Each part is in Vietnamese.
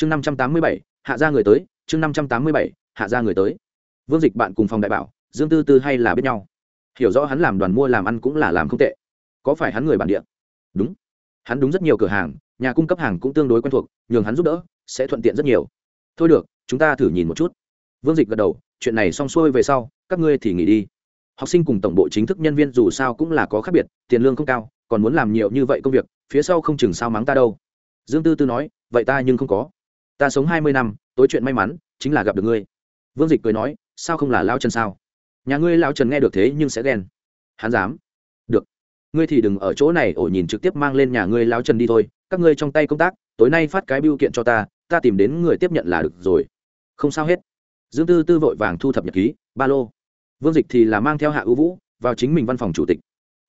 chương năm trăm tám mươi bảy, hạ ra người tới, chương năm trăm tám mươi bảy, hạ ra người tới. Vương dịch bạn cùng phòng đại bảo, dương tư tư hay là biết nhau? Hiểu rõ hắn làm đoàn mua làm ăn cũng là làm không tệ. Có phải hắn người bản địa? Đúng. Hắn đúng rất nhiều cửa hàng, nhà cung cấp hàng cũng tương đối quen thuộc, nhường hắn giúp đỡ, sẽ thuận tiện rất nhiều. Thôi được, chúng ta thử nhìn một chút. Vương dịch gật đầu, chuyện này xong xuôi về sau, các ngươi thì nghỉ đi. Học sinh cùng tổng bộ chính thức nhân viên dù sao cũng là có khác biệt, tiền lương không cao, còn muốn làm nhiều như vậy công việc, phía sau không chừng sao mắng ta đâu. Dương tư tư nói, vậy ta nhưng không có ta sống hai mươi năm, tối chuyện may mắn, chính là gặp được ngươi. Vương dịch cười nói, sao không là lao trần sao? Nhà ngươi lao trần nghe được thế nhưng sẽ ghen. Hắn dám. Được. Ngươi thì đừng ở chỗ này, ổ nhìn trực tiếp mang lên nhà ngươi lao trần đi thôi. Các ngươi trong tay công tác, tối nay phát cái biêu kiện cho ta ta tìm đến người tiếp nhận là được rồi. Không sao hết. Dương tư tư vội vàng thu thập nhật ký, ba lô. Vương dịch thì là mang theo hạ ưu vũ vào chính mình văn phòng chủ tịch.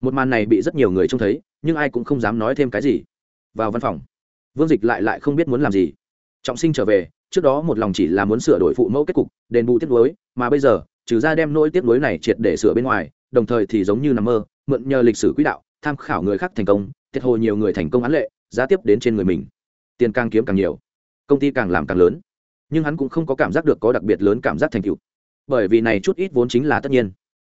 Một màn này bị rất nhiều người trông thấy, nhưng ai cũng không dám nói thêm cái gì. Vào văn phòng. Vương dịch lại lại không biết muốn làm gì trọng sinh trở về, trước đó một lòng chỉ là muốn sửa đổi phụ mẫu kết cục, đền bù tiếp nối mà bây giờ, trừ ra đem nỗi tiếp nối này triệt để sửa bên ngoài, đồng thời thì giống như nằm mơ, mượn nhờ lịch sử quỹ đạo, tham khảo người khác thành công, thiệt hồ nhiều người thành công án lệ, giá tiếp đến trên người mình. Tiền càng kiếm càng nhiều, công ty càng làm càng lớn. Nhưng hắn cũng không có cảm giác được có đặc biệt lớn cảm giác thành tựu. Bởi vì này chút ít vốn chính là tất nhiên.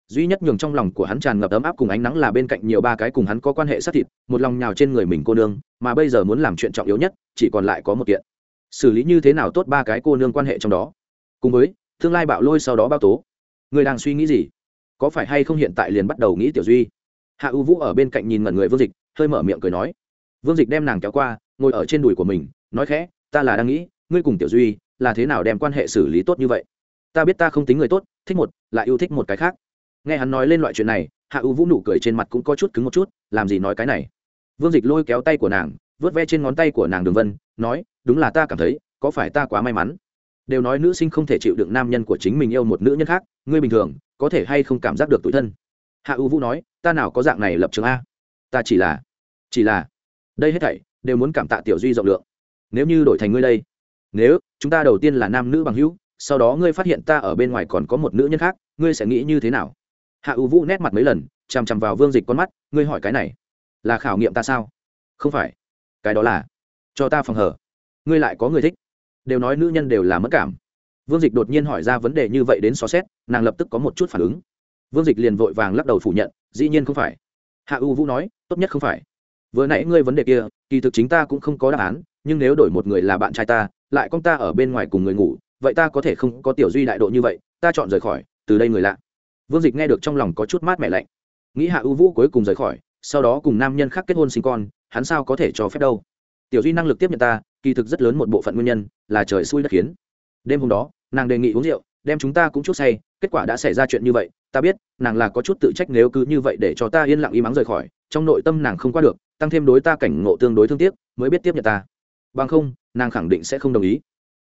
Duy nhất nhường trong lòng của hắn tràn ngập ấm áp cùng ánh nắng là bên cạnh nhiều ba cái cùng hắn có quan hệ sát thịt, một lòng nhào trên người mình cô nương, mà bây giờ muốn làm chuyện trọng yếu nhất, chỉ còn lại có một kiện xử lý như thế nào tốt ba cái cô nương quan hệ trong đó? Cùng với, tương lai bạo lôi sau đó bao tố. Người đang suy nghĩ gì? Có phải hay không hiện tại liền bắt đầu nghĩ tiểu duy? Hạ ưu vũ ở bên cạnh nhìn ngẩn người vương dịch, hơi mở miệng cười nói. Vương dịch đem nàng kéo qua, ngồi ở trên đùi của mình, nói khẽ, ta là đang nghĩ, ngươi cùng tiểu duy là thế nào đem quan hệ xử lý tốt như vậy? Ta biết ta không tính người tốt, thích một, lại yêu thích một cái khác. Nghe hắn nói lên loại chuyện này, hạ ưu vũ nụ cười trên mặt cũng có chút cứng một chút, làm gì nói cái này? Vương dịch lôi kéo tay của nàng, vớt ve trên ngón tay của nàng đường vân, nói đúng là ta cảm thấy, có phải ta quá may mắn? Đều nói nữ sinh không thể chịu đựng nam nhân của chính mình yêu một nữ nhân khác, ngươi bình thường, có thể hay không cảm giác được tủi thân? Hạ ưu vũ nói, ta nào có dạng này lập trường a? Ta chỉ là chỉ là, đây hết thảy, đều muốn cảm tạ tiểu duy rộng lượng. Nếu như đổi thành ngươi đây, nếu chúng ta đầu tiên là nam nữ bằng hữu, sau đó ngươi phát hiện ta ở bên ngoài còn có một nữ nhân khác, ngươi sẽ nghĩ như thế nào? Hạ ưu vũ nét mặt mấy lần, chằm chằm vào vương dịch con mắt, ngươi hỏi cái này, là khảo nghiệm ta sao? Không phải, cái đó là, cho ta phòng hở ngươi lại có người thích. Đều nói nữ nhân đều là mất cảm. Vương dịch đột nhiên hỏi ra vấn đề như vậy đến xó xét, nàng lập tức có một chút phản ứng. Vương dịch liền vội vàng lắc đầu phủ nhận, dĩ nhiên không phải. Hạ u vũ nói, tốt nhất không phải. Vừa nãy ngươi vấn đề kia, kỳ thực chính ta cũng không có đáp án, nhưng nếu đổi một người là bạn trai ta, lại con ta ở bên ngoài cùng người ngủ, vậy ta có thể không có tiểu duy đại độ như vậy, ta chọn rời khỏi, từ đây người lạ. Vương dịch nghe được trong lòng có chút mát mẻ lạnh. Nghĩ hạ ưu vũ cuối cùng rời khỏi, sau đó cùng nam nhân khác kết hôn sinh con, hắn sao có thể cho phép đâu? Tiểu duy năng lực tiếp nhận ta kỳ thực rất lớn một bộ phận nguyên nhân là trời xui đất khiến. Đêm hôm đó, nàng đề nghị uống rượu, đem chúng ta cũng chút say, kết quả đã xảy ra chuyện như vậy, ta biết, nàng là có chút tự trách nếu cứ như vậy để cho ta yên lặng im mắng rời khỏi, trong nội tâm nàng không qua được, tăng thêm đối ta cảnh ngộ tương đối thương tiếc, mới biết tiếp nhận ta. Bằng không, nàng khẳng định sẽ không đồng ý.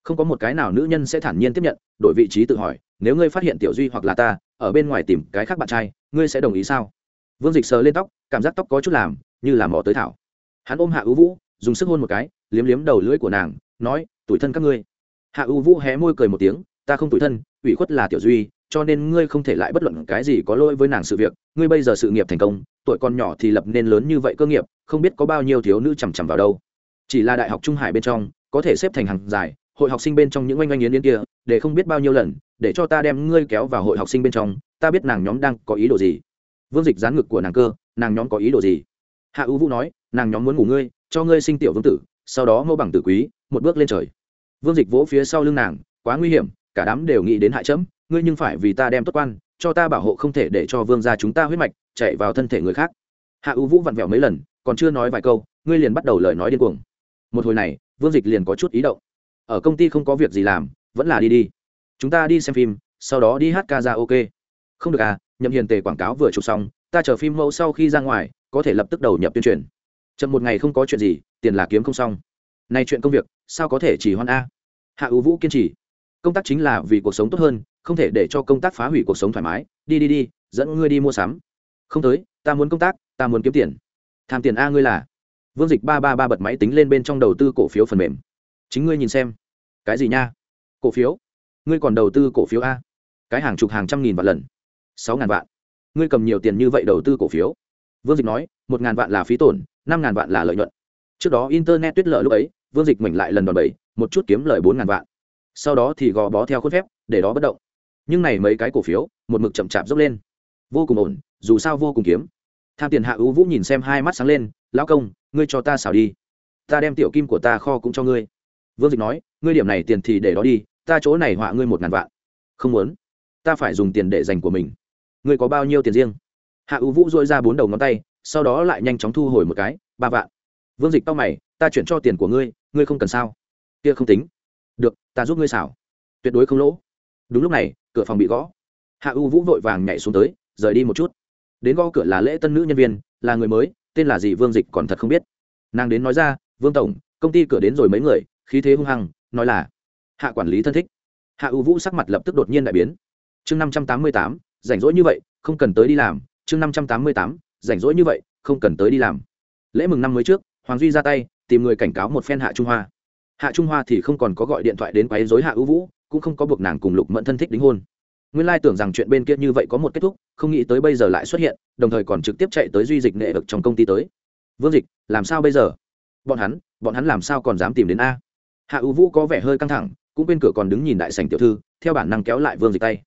Không có một cái nào nữ nhân sẽ thản nhiên tiếp nhận, đổi vị trí tự hỏi, nếu ngươi phát hiện tiểu duy hoặc là ta, ở bên ngoài tìm cái khác bạn trai, ngươi sẽ đồng ý sao? Vương dịch sờ lên tóc, cảm giác tóc có chút làm, như là mỏ tới thảo. Hắn ôm hạ ưu vũ dùng sức hôn một cái, liếm liếm đầu lưỡi của nàng, nói, tuổi thân các ngươi. Hạ U vũ hé môi cười một tiếng, ta không tuổi thân, ủy khuất là tiểu duy, cho nên ngươi không thể lại bất luận cái gì có lỗi với nàng sự việc. Ngươi bây giờ sự nghiệp thành công, tuổi còn nhỏ thì lập nên lớn như vậy cơ nghiệp, không biết có bao nhiêu thiếu nữ chằm chằm vào đâu. Chỉ là đại học trung hải bên trong, có thể xếp thành hàng dài, hội học sinh bên trong những oanh oanh yến yến kia, để không biết bao nhiêu lần, để cho ta đem ngươi kéo vào hội học sinh bên trong, ta biết nàng nhóm đang có ý đồ gì. Vương dịch gián ngực của nàng cơ, nàng nhóm có ý đồ gì? Hạ ưu vũ nói, nàng nhóm muốn ngủ ngươi cho ngươi sinh tiểu vương tử, sau đó mẫu bằng tử quý, một bước lên trời. Vương dịch vỗ phía sau lưng nàng, quá nguy hiểm, cả đám đều nghĩ đến hại chấm, ngươi nhưng phải vì ta đem tốt quan, cho ta bảo hộ không thể để cho vương gia chúng ta huyết mạch chạy vào thân thể người khác. Hạ ưu vũ vặn vẹo mấy lần, còn chưa nói vài câu, ngươi liền bắt đầu lời nói điên cuồng. Một hồi này, vương dịch liền có chút ý động. Ở công ty không có việc gì làm, vẫn là đi đi. Chúng ta đi xem phim, sau đó đi hát ca ra ok không được à nhậm hiền tề quảng cáo vừa chụp xong, ta chờ phim mẫu sau khi ra ngoài, có thể lập tức đầu nhập tuyên truyền chậm một ngày không có chuyện gì, tiền là kiếm không xong. Nay chuyện công việc, sao có thể chỉ hoan a? Hạ ưu vũ kiên trì. Công tác chính là vì cuộc sống tốt hơn, không thể để cho công tác phá hủy cuộc sống thoải mái. Đi đi đi, dẫn ngươi đi mua sắm. Không tới, ta muốn công tác, ta muốn kiếm tiền. Tham tiền a ngươi là? Vương dịch ba ba ba bật máy tính lên bên trong đầu tư cổ phiếu phần mềm. Chính ngươi nhìn xem. Cái gì nha? Cổ phiếu? Ngươi còn đầu tư cổ phiếu a? Cái hàng chục hàng trăm nghìn vạn lần. Sáu ngàn vạn. Ngươi cầm nhiều tiền như vậy đầu tư cổ phiếu? Vương dịch nói, một ngàn vạn là phí tổn năm ngàn vạn là lợi nhuận. Trước đó internet tuyết lợi lúc ấy, vương dịch mảnh lại lần đòn bẩy, một chút kiếm lời bốn ngàn vạn. Sau đó thì gò bó theo khuôn phép, để đó bất động. Nhưng này mấy cái cổ phiếu, một mực chậm chạp dốc lên. Vô cùng ổn, dù sao vô cùng kiếm. Tham tiền hạ ưu vũ nhìn xem hai mắt sáng lên, lão công, ngươi cho ta xảo đi. Ta đem tiểu kim của ta kho cũng cho ngươi. Vương dịch nói, ngươi điểm này tiền thì để đó đi, ta chỗ này họa ngươi một ngàn vạn. Không muốn. Ta phải dùng tiền để dành của mình. Ngươi có bao nhiêu tiền riêng? Hạ ưu vũ dội ra bốn đầu ngón tay sau đó lại nhanh chóng thu hồi một cái, ba vạn. Vương dịch tao mày, ta chuyển cho tiền của ngươi ngươi không cần sao? Kia không tính. Được, ta giúp ngươi xảo. Tuyệt đối không lỗ. Đúng lúc này, cửa phòng bị gõ. Hạ u vũ vội vàng nhảy xuống tới, rời đi một chút. Đến gõ cửa là lễ tân nữ nhân viên, là người mới, tên là gì vương dịch còn thật không biết. Nàng đến nói ra, vương tổng, công ty cửa đến rồi mấy người, khí thế hung hăng, nói là hạ quản lý thân thích. Hạ u vũ sắc mặt lập tức đột nhiên đại biến. Chương năm trăm tám mươi tám, rảnh rỗi như vậy, không cần tới đi làm. Chương năm trăm tám mươi tám rảnh rỗi như vậy, không cần tới đi làm. Lễ mừng năm mới trước, hoàng duy ra tay, tìm người cảnh cáo một phen hạ trung hoa. Hạ trung hoa thì không còn có gọi điện thoại đến quấy dối hạ ưu vũ, cũng không có buộc nàng cùng lục mẫn thân thích đính hôn. Nguyên lai tưởng rằng chuyện bên kia như vậy có một kết thúc, không nghĩ tới bây giờ lại xuất hiện, đồng thời còn trực tiếp chạy tới duy dịch nghệ được trong công ty tới. Vương dịch, làm sao bây giờ? Bọn hắn bọn hắn làm sao còn dám tìm đến a? Hạ ưu vũ có vẻ hơi căng thẳng, cũng bên cửa còn đứng nhìn đại sảnh tiểu thư, theo bản năng kéo lại vương dịch tay.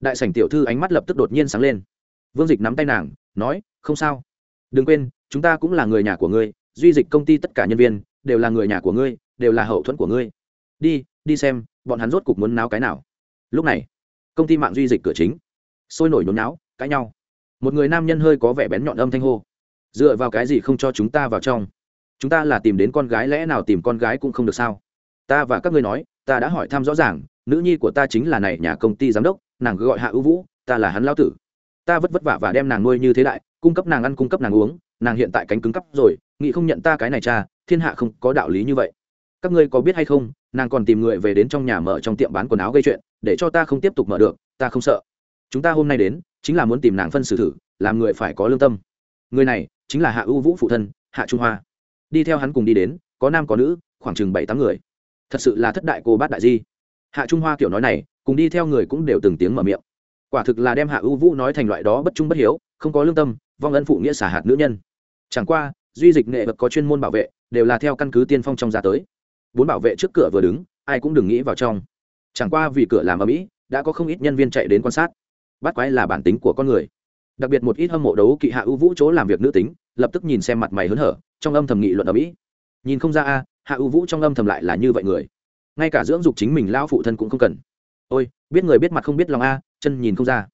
Đại sảnh tiểu thư ánh mắt lập tức đột nhiên sáng lên. Vương dịch nắm tay nàng, nói không sao. Đừng quên, chúng ta cũng là người nhà của ngươi, duy dịch công ty tất cả nhân viên, đều là người nhà của ngươi, đều là hậu thuẫn của ngươi. Đi đi xem, bọn hắn rốt cục muốn náo cái nào. Lúc này, công ty mạng duy dịch cửa chính. Sôi nổi nhốn náo cãi nhau. Một người nam nhân hơi có vẻ bén nhọn âm thanh hô. Dựa vào cái gì không cho chúng ta vào trong? Chúng ta là tìm đến con gái lẽ nào tìm con gái cũng không được sao? Ta và các ngươi nói, ta đã hỏi thăm rõ ràng, nữ nhi của ta chính là này nhà công ty giám đốc, nàng gọi hạ ưu vũ, ta là hắn lao tử. Ta vất vất vả và đem nàng nuôi như thế đại cung cấp nàng ăn cung cấp nàng uống, nàng hiện tại cánh cứng cắp rồi nghị không nhận ta cái này cha, thiên hạ không có đạo lý như vậy. Các ngươi có biết hay không, nàng còn tìm người về đến trong nhà mở trong tiệm bán quần áo gây chuyện, để cho ta không tiếp tục mở được, ta không sợ. Chúng ta hôm nay đến, chính là muốn tìm nàng phân xử thử, làm người phải có lương tâm. Người này, chính là hạ ưu vũ phụ thân, hạ trung hoa. Đi theo hắn cùng đi đến, có nam có nữ, khoảng chừng bảy tám người. Thật sự là thất đại cô bát đại di. Hạ trung hoa kiểu nói này, cùng đi theo người cũng đều từng tiếng mở miệng. Quả thực là đem hạ ưu vũ nói thành loại đó bất trung bất hiếu không có lương tâm, vong ân phụ nghĩa xả hạt nữ nhân. Chẳng qua, duy dịch nghệ vật có chuyên môn bảo vệ, đều là theo căn cứ tiên phong trong ra tới. Bốn bảo vệ trước cửa vừa đứng, ai cũng đừng nghĩ vào trong. Chẳng qua vì cửa làm ở mỹ đã có không ít nhân viên chạy đến quan sát. Bắt quái là bản tính của con người. Đặc biệt một ít hâm mộ đấu kỵ hạ ưu vũ chỗ làm việc nữ tính, lập tức nhìn xem mặt mày hớn hở, trong âm thầm nghị luận ở mỹ nhìn không ra a, hạ ưu vũ trong âm thầm lại là như vậy người. Ngay cả dưỡng dục chính mình lao phụ thân cũng không cần. Ôi, biết người biết mặt không biết lòng a, chân nhìn không ra.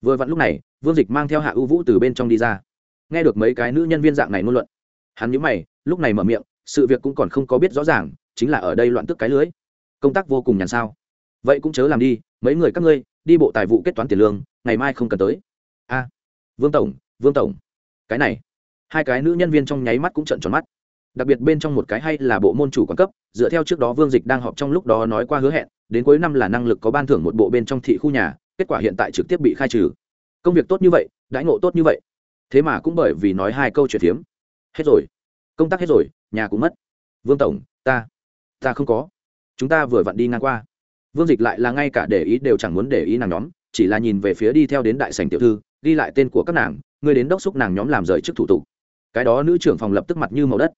Vừa vặn lúc này vương dịch mang theo hạ ưu vũ từ bên trong đi ra. Nghe được mấy cái nữ nhân viên dạng này ngôn luận, hắn nhớ mày, lúc này mở miệng, sự việc cũng còn không có biết rõ ràng, chính là ở đây loạn tức cái lưới. Công tác vô cùng nhàn sao. Vậy cũng chớ làm đi, mấy người các ngươi, đi bộ tài vụ kết toán tiền lương, ngày mai không cần tới. A, vương tổng vương tổng. Cái này. Hai cái nữ nhân viên trong nháy mắt cũng trận tròn mắt. Đặc biệt bên trong một cái hay là bộ môn chủ quản cấp, dựa theo trước đó vương dịch đang họp trong lúc đó nói qua hứa hẹn, đến cuối năm là năng lực có ban thưởng một bộ bên trong thị khu nhà, kết quả hiện tại trực tiếp bị khai trừ công việc tốt như vậy, đãi ngộ tốt như vậy. Thế mà cũng bởi vì nói hai câu chuyện phiếm. Hết rồi. Công tác hết rồi, nhà cũng mất. Vương tổng, ta ta không có. Chúng ta vừa vặn đi ngang qua. Vương dịch lại là ngay cả để ý đều chẳng muốn để ý nàng nhóm, chỉ là nhìn về phía đi theo đến đại sành tiểu thư, ghi lại tên của các nàng, người đến đốc xúc nàng nhóm làm rời trước thủ tục. Cái đó nữ trưởng phòng lập tức mặt như màu đất.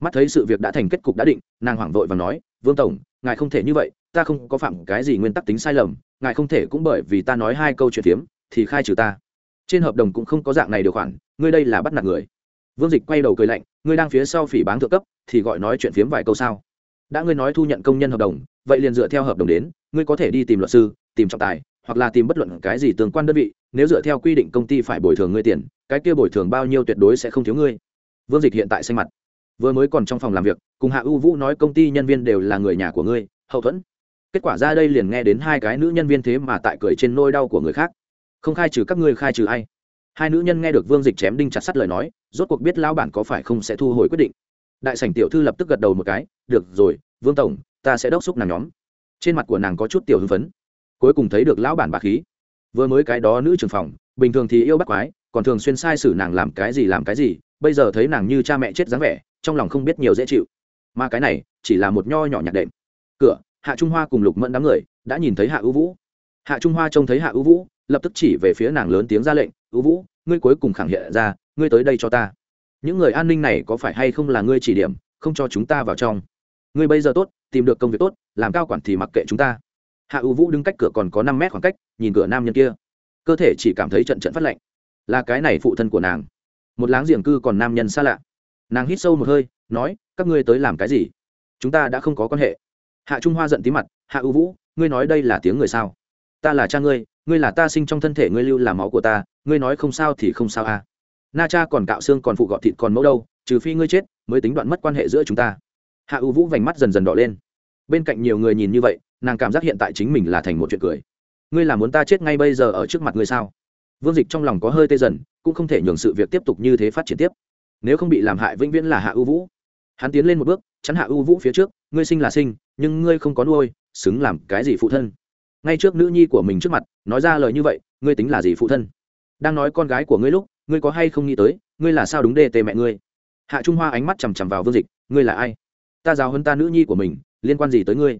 Mắt thấy sự việc đã thành kết cục đã định, nàng hoảng vội và nói, vương tổng, ngài không thể như vậy, ta không có phạm cái gì nguyên tắc tính sai lầm, ngài không thể cũng bởi vì ta nói hai câu chuyện phiếm thì khai trừ ta. Trên hợp đồng cũng không có dạng này điều khoản, ngươi đây là bắt nạt người. Vương dịch quay đầu cười lạnh, ngươi đang phía sau phỉ báng thượng cấp, thì gọi nói chuyện phiếm vài câu sao? Đã ngươi nói thu nhận công nhân hợp đồng, vậy liền dựa theo hợp đồng đến, ngươi có thể đi tìm luật sư, tìm trọng tài, hoặc là tìm bất luận cái gì tương quan đơn vị, nếu dựa theo quy định công ty phải bồi thường ngươi tiền, cái kia bồi thường bao nhiêu tuyệt đối sẽ không thiếu ngươi. Vương dịch hiện tại xanh mặt. Vừa mới còn trong phòng làm việc, cùng hạ ưu vũ nói công ty nhân viên đều là người nhà của ngươi, hậu thuẫn. Kết quả ra đây liền nghe đến hai cái nữ nhân viên thế mà tại cười trên nôi đau của người khác không khai trừ các ngươi khai trừ ai. Hai nữ nhân nghe được vương dịch chém đinh chặt sắt lời nói, rốt cuộc biết lão bản có phải không sẽ thu hồi quyết định. Đại sảnh tiểu thư lập tức gật đầu một cái, được rồi, vương tổng, ta sẽ đốc xúc nàng nhóm. Trên mặt của nàng có chút tiểu hưng phấn. Cuối cùng thấy được lão bản bà khí. Vừa mới cái đó nữ trưởng phòng, bình thường thì yêu bắt quái, còn thường xuyên sai sử nàng làm cái gì làm cái gì, bây giờ thấy nàng như cha mẹ chết dáng vẻ, trong lòng không biết nhiều dễ chịu. Mà cái này, chỉ là một nho nhỏ nhạc đệm. Cửa, hạ trung hoa cùng lục mẫn đám người, đã nhìn thấy hạ ưu vũ. Hạ trung hoa trông thấy hạ ưu vũ lập tức chỉ về phía nàng lớn tiếng ra lệnh ưu vũ, ngươi cuối cùng khẳng hiện ra, ngươi tới đây cho ta. Những người an ninh này có phải hay không là ngươi chỉ điểm, không cho chúng ta vào trong? Ngươi bây giờ tốt, tìm được công việc tốt, làm cao quản thì mặc kệ chúng ta. Hạ ưu vũ đứng cách cửa còn có năm mét khoảng cách, nhìn cửa nam nhân kia. Cơ thể chỉ cảm thấy trận trận phát lạnh. Là cái này phụ thân của nàng. Một láng giềng cư còn nam nhân xa lạ. Nàng hít sâu một hơi, nói, các ngươi tới làm cái gì? Chúng ta đã không có quan hệ. Hạ trung hoa giận tí mặt, hạ ưu vũ, ngươi nói đây là tiếng người sao? Ta là cha ngươi ngươi là ta sinh trong thân thể ngươi lưu là máu của ta, ngươi nói không sao thì không sao à. Na cha còn cạo xương còn phụ gọt thịt còn mẫu đâu, trừ phi ngươi chết mới tính đoạn mất quan hệ giữa chúng ta. Hạ ưu vũ vành mắt dần dần đỏ lên. Bên cạnh nhiều người nhìn như vậy, nàng cảm giác hiện tại chính mình là thành một chuyện cười. Ngươi là muốn ta chết ngay bây giờ ở trước mặt ngươi sao? Vương dịch trong lòng có hơi tê dần, cũng không thể nhường sự việc tiếp tục như thế phát triển tiếp. Nếu không bị làm hại vĩnh viễn là hạ ưu vũ. Hắn tiến lên một bước, chắn hạ ưu vũ phía trước, ngươi sinh là sinh, nhưng ngươi không có nuôi, xứng làm cái gì phụ thân? Ngay trước nữ nhi của mình trước mặt, nói ra lời như vậy, ngươi tính là gì phụ thân? Đang nói con gái của ngươi lúc, ngươi có hay không nghĩ tới, ngươi là sao đúng đê tề mẹ ngươi? Hạ trung hoa ánh mắt chằm chằm vào vương dịch, ngươi là ai? Ta giáo hơn ta nữ nhi của mình, liên quan gì tới ngươi?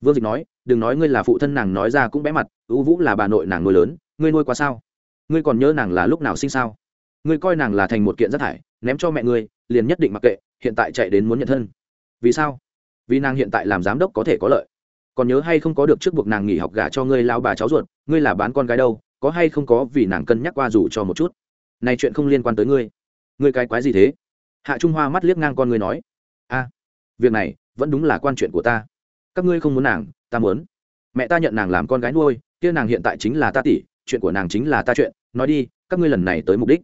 Vương dịch nói, đừng nói ngươi là phụ thân nàng nói ra cũng bé mặt ưu vũ là bà nội nàng nuôi lớn, ngươi nuôi quá sao? Ngươi còn nhớ nàng là lúc nào sinh sao? Ngươi coi nàng là thành một kiện rác thải, ném cho mẹ ngươi, liền nhất định mặc kệ, hiện tại chạy đến muốn nhận thân. Vì sao? Vì nàng hiện tại làm giám đốc có thể có lợi còn nhớ hay không có được trước buộc nàng nghỉ học gả cho ngươi lao bà cháu ruột, ngươi là bán con gái đâu, có hay không có vì nàng cân nhắc qua dù cho một chút. Này chuyện không liên quan tới ngươi. Ngươi cái quái gì thế? Hạ trung hoa mắt liếc ngang con ngươi nói. A, việc này vẫn đúng là quan chuyện của ta. Các ngươi không muốn nàng, ta muốn. Mẹ ta nhận nàng làm con gái nuôi, kia nàng hiện tại chính là ta tỷ, chuyện của nàng chính là ta chuyện. Nói đi, các ngươi lần này tới mục đích.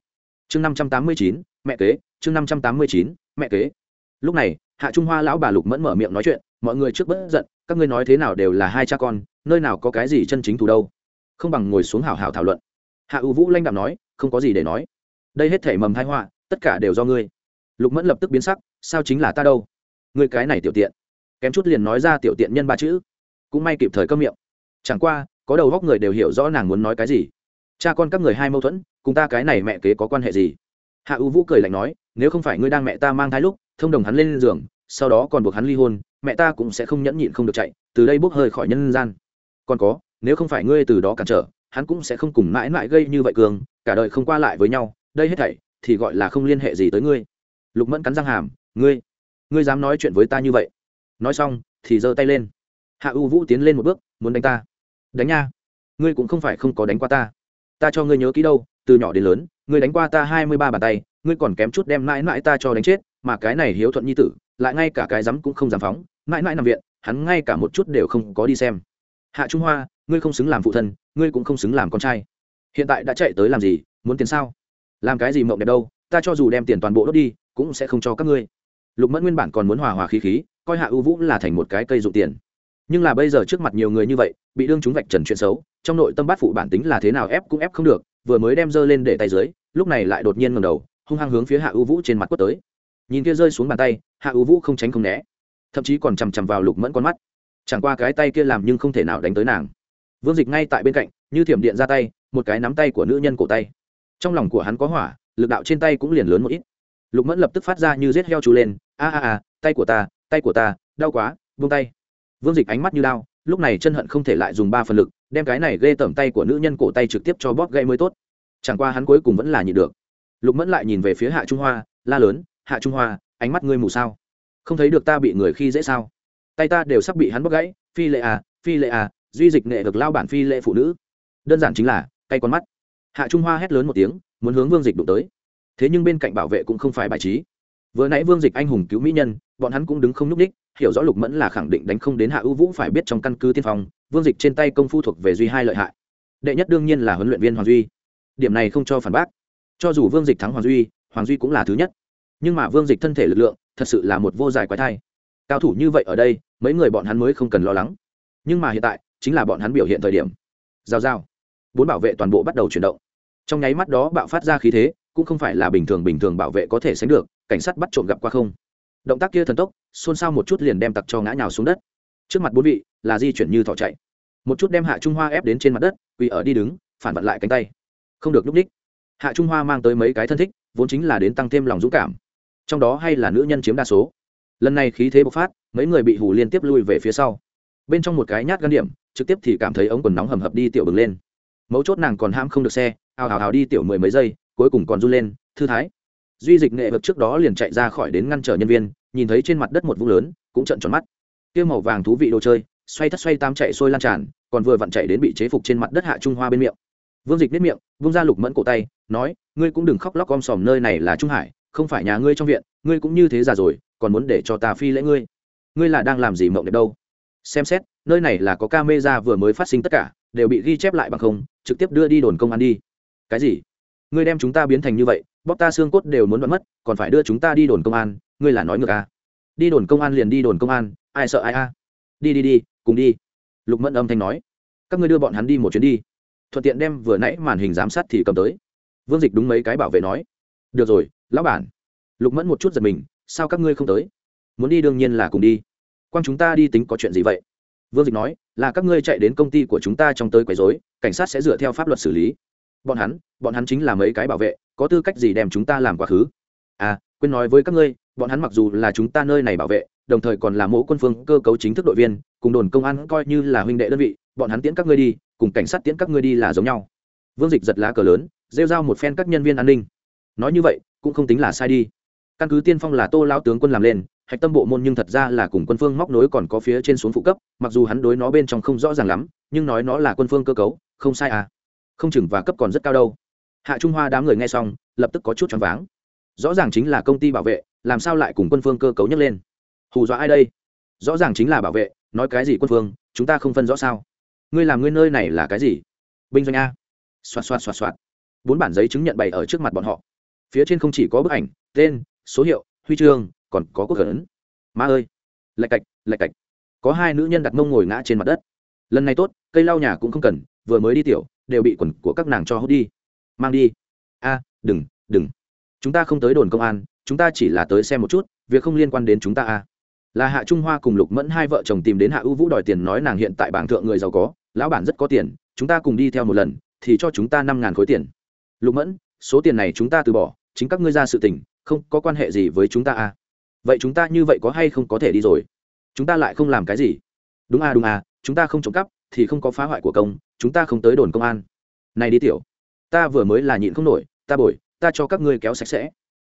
Chương năm trăm tám mươi chín, mẹ kế, chương năm trăm tám mươi chín, mẹ kế. Lúc này, hạ trung hoa lão bà lục mẫn mở miệng nói chuyện mọi người trước bất giận, các ngươi nói thế nào đều là hai cha con, nơi nào có cái gì chân chính thủ đâu. Không bằng ngồi xuống hào hào thảo luận. Hạ ưu vũ lanh đạm nói, không có gì để nói. Đây hết thể mầm thai họa, tất cả đều do ngươi. Lục mẫn lập tức biến sắc, sao chính là ta đâu? Ngươi cái này tiểu tiện. Kém chút liền nói ra tiểu tiện nhân ba chữ. Cũng may kịp thời câm miệng. Chẳng qua, có đầu góc người đều hiểu rõ nàng muốn nói cái gì. Cha con các người hai mâu thuẫn, cùng ta cái này mẹ kế có quan hệ gì? Hạ ưu vũ cười lạnh nói, nếu không phải ngươi đang mẹ ta mang thai lúc, thông đồng hắn lên giường sau đó còn buộc hắn ly hôn, mẹ ta cũng sẽ không nhẫn nhịn không được chạy, từ đây bốc hơi khỏi nhân gian. Còn có, nếu không phải ngươi từ đó cản trở, hắn cũng sẽ không cùng mãi mãi gây như vậy cường, cả đời không qua lại với nhau, đây hết thảy thì gọi là không liên hệ gì tới ngươi. Lục mẫn cắn răng hàm, ngươi ngươi dám nói chuyện với ta như vậy? Nói xong, thì giơ tay lên. Hạ u vũ tiến lên một bước, muốn đánh ta? Đánh nha, ngươi cũng không phải không có đánh qua ta. Ta cho ngươi nhớ kỹ đâu, từ nhỏ đến lớn, ngươi đánh qua ta hai mươi ba bàn tay ngươi còn kém chút đem mãi mãi ta cho đánh chết, mà cái này hiếu thuận nhi tử, lại ngay cả cái dám cũng không dám phóng, mãi mãi nằm viện, hắn ngay cả một chút đều không có đi xem. Hạ trung hoa, ngươi không xứng làm phụ thân, ngươi cũng không xứng làm con trai. Hiện tại đã chạy tới làm gì, muốn tiền sao? Làm cái gì mộng đẹp đâu, ta cho dù đem tiền toàn bộ đốt đi, cũng sẽ không cho các ngươi. Lục mẫn nguyên bản còn muốn hòa hòa khí khí, coi hạ ưu vũ là thành một cái cây dụng tiền. Nhưng là bây giờ trước mặt nhiều người như vậy, bị đương chúng vạch trần chuyện xấu, trong nội tâm bát phụ bản tính là thế nào ép cũng ép không được, vừa mới đem dơ lên để tay dưới, lúc này lại đột nhiên ngầm đầu hung hăng hướng phía hạ ưu vũ trên mặt quất tới. Nhìn kia rơi xuống bàn tay, hạ ưu vũ không tránh không né, thậm chí còn chằm chằm vào lục mẫn con mắt. Chẳng qua cái tay kia làm nhưng không thể nào đánh tới nàng. Vương dịch ngay tại bên cạnh, như thiểm điện ra tay, một cái nắm tay của nữ nhân cổ tay. Trong lòng của hắn có hỏa, lực đạo trên tay cũng liền lớn một ít. Lục mẫn lập tức phát ra như rết heo chú lên, a a a, tay của ta, tay của ta, đau quá vung tay. Vương dịch ánh mắt như đau lúc này chân hận không thể lại dùng ba phần lực, đem cái này ghê tởm tay của nữ nhân cổ tay trực tiếp cho bóp gây mới tốt. Chẳng qua hắn cuối cùng vẫn là nhịn được lục mẫn lại nhìn về phía hạ trung hoa, la lớn, hạ trung hoa, ánh mắt ngươi mù sao? Không thấy được ta bị người khi dễ sao? Tay ta đều sắp bị hắn bóc gãy, phi lệ à phi lệ à duy dịch nghệ được lao bản phi lệ phụ nữ. Đơn giản chính là, cay con mắt. Hạ trung hoa hét lớn một tiếng, muốn hướng vương dịch đụng tới. Thế nhưng bên cạnh bảo vệ cũng không phải bài trí. Vừa nãy vương dịch anh hùng cứu mỹ nhân, bọn hắn cũng đứng không nhúc ních hiểu rõ lục mẫn là khẳng định đánh không đến hạ ưu vũ phải biết trong căn cứ tiên phong, vương dịch trên tay công phu thuộc về duy hai lợi hại. Đệ nhất đương nhiên là huấn luyện viên hoàng duy. Điểm này không cho phản bác cho dù vương dịch thắng hoàng duy hoàng duy cũng là thứ nhất. Nhưng mà vương dịch thân thể lực lượng thật sự là một vô dài quái thai. Cao thủ như vậy ở đây, mấy người bọn hắn mới không cần lo lắng. Nhưng mà hiện tại, chính là bọn hắn biểu hiện thời điểm. Giao giao. Bốn bảo vệ toàn bộ bắt đầu chuyển động. Trong nháy mắt đó bạo phát ra khí thế, cũng không phải là bình thường bình thường bảo vệ có thể sánh được, cảnh sát bắt trộm gặp qua không. Động tác kia thần tốc, xôn xao một chút liền đem tặc cho ngã nhào xuống đất. Trước mặt bốn vị, là di chuyển như thỏ chạy. Một chút đem hạ trung hoa ép đến trên mặt đất vì ở đi đứng, phản vặn lại cánh tay. Không được núp ních hạ trung hoa mang tới mấy cái thân thích, vốn chính là đến tăng thêm lòng dũng cảm. Trong đó hay là nữ nhân chiếm đa số. Lần này khí thế bộc phát, mấy người bị hù liên tiếp lui về phía sau. Bên trong một cái nhát gắn điểm, trực tiếp thì cảm thấy ống quần nóng hầm hập đi tiểu bừng lên. Mấu chốt nàng còn ham không được xe ào ào ào đi tiểu mười mấy giây, cuối cùng còn run lên, thư thái. Duy dịch nghệ vực trước đó liền chạy ra khỏi đến ngăn trở nhân viên, nhìn thấy trên mặt đất một vũng lớn, cũng trận tròn mắt. Tiêu màu vàng thú vị đồ chơi, xoay thất xoay tam chạy sôi lan tràn, còn vừa vặn chạy đến bị chế phục trên mặt đất hạ trung hoa bên miệng vương dịch biết miệng vung ra lục mẫn cổ tay, nói, ngươi cũng đừng khóc lóc om sòm nơi này là trung hải, không phải nhà ngươi trong viện, ngươi cũng như thế già rồi, còn muốn để cho ta phi lễ ngươi. Ngươi là đang làm gì mộng đẹp đâu? Xem xét, nơi này là có ca mê ra vừa mới phát sinh tất cả, đều bị ghi chép lại bằng không, trực tiếp đưa đi đồn công an đi. Cái gì? Ngươi đem chúng ta biến thành như vậy bóc ta xương cốt đều muốn đoạn mất, còn phải đưa chúng ta đi đồn công an, ngươi là nói ngược à. đi đồn công an liền đi đồn công an, ai sợ ai a? Đi đi đi, cùng đi. Lục mẫn âm thanh nói. Các ngươi đưa bọn hắn đi một chuyến đi thuận tiện đem vừa nãy màn hình giám sát thì cầm tới. Vương dịch đúng mấy cái bảo vệ nói, được rồi, lão bản. Lục mẫn một chút giật mình, sao các ngươi không tới? Muốn đi đương nhiên là cùng đi. Quan chúng ta đi tính có chuyện gì vậy? Vương dịch nói, là các ngươi chạy đến công ty của chúng ta trong tới quấy dối cảnh sát sẽ dựa theo pháp luật xử lý. Bọn hắn bọn hắn chính là mấy cái bảo vệ, có tư cách gì đem chúng ta làm quá khứ? À quên nói với các ngươi, bọn hắn mặc dù là chúng ta nơi này bảo vệ, đồng thời còn là mẫu quân phương, cơ cấu chính thức đội viên, cùng đồn công an coi như là huynh đệ đơn vị, bọn hắn tiễn các ngươi đi cùng cảnh sát tiễn các ngươi đi là giống nhau. Vương dịch giật lá cờ lớn, rêu rao một phen các nhân viên an ninh. Nói như vậy, cũng không tính là sai đi. Căn cứ tiên phong là tô lao tướng quân làm lên, hạch tâm bộ môn nhưng thật ra là cùng quân phương móc nối còn có phía trên xuống phụ cấp, mặc dù hắn đối nó bên trong không rõ ràng lắm, nhưng nói nó là quân phương cơ cấu, không sai à. Không chừng và cấp còn rất cao đâu. Hạ trung hoa đám người nghe xong, lập tức có chút choáng váng. Rõ ràng chính là công ty bảo vệ, làm sao lại cùng quân phương cơ cấu nhấc lên? Hù dọa ai đây? Rõ ràng chính là bảo vệ, nói cái gì quân phương, chúng ta không phân rõ sao? Ngươi làm ngươi nơi này là cái gì? Binh doanh a. Xoạt xoạt xoạt xoạt. Bốn bản giấy chứng nhận bày ở trước mặt bọn họ. Phía trên không chỉ có bức ảnh, tên, số hiệu, huy chương, còn có quốc ấn ma ơi! Lạch cạch lạch cạch. Có hai nữ nhân đặt mông ngồi ngã trên mặt đất. Lần này tốt, cây lau nhà cũng không cần, vừa mới đi tiểu, đều bị quần của các nàng cho hút đi. Mang đi. A, đừng đừng. Chúng ta không tới đồn công an, chúng ta chỉ là tới xem một chút, việc không liên quan đến chúng ta a. Là hạ trung hoa cùng lục mẫn hai vợ chồng tìm đến hạ ưu vũ đòi tiền nói nàng hiện tại bảng thượng người giàu có lão bản rất có tiền, chúng ta cùng đi theo một lần, thì cho chúng ta năm ngàn khối tiền. Lục mẫn, số tiền này chúng ta từ bỏ, chính các ngươi ra sự tình, không có quan hệ gì với chúng ta à? Vậy chúng ta như vậy có hay không có thể đi rồi? Chúng ta lại không làm cái gì. Đúng à đúng à chúng ta không trộm cắp, thì không có phá hoại của công, chúng ta không tới đồn công an. Này đi tiểu, ta vừa mới là nhịn không nổi, ta bồi, ta cho các ngươi kéo sạch sẽ.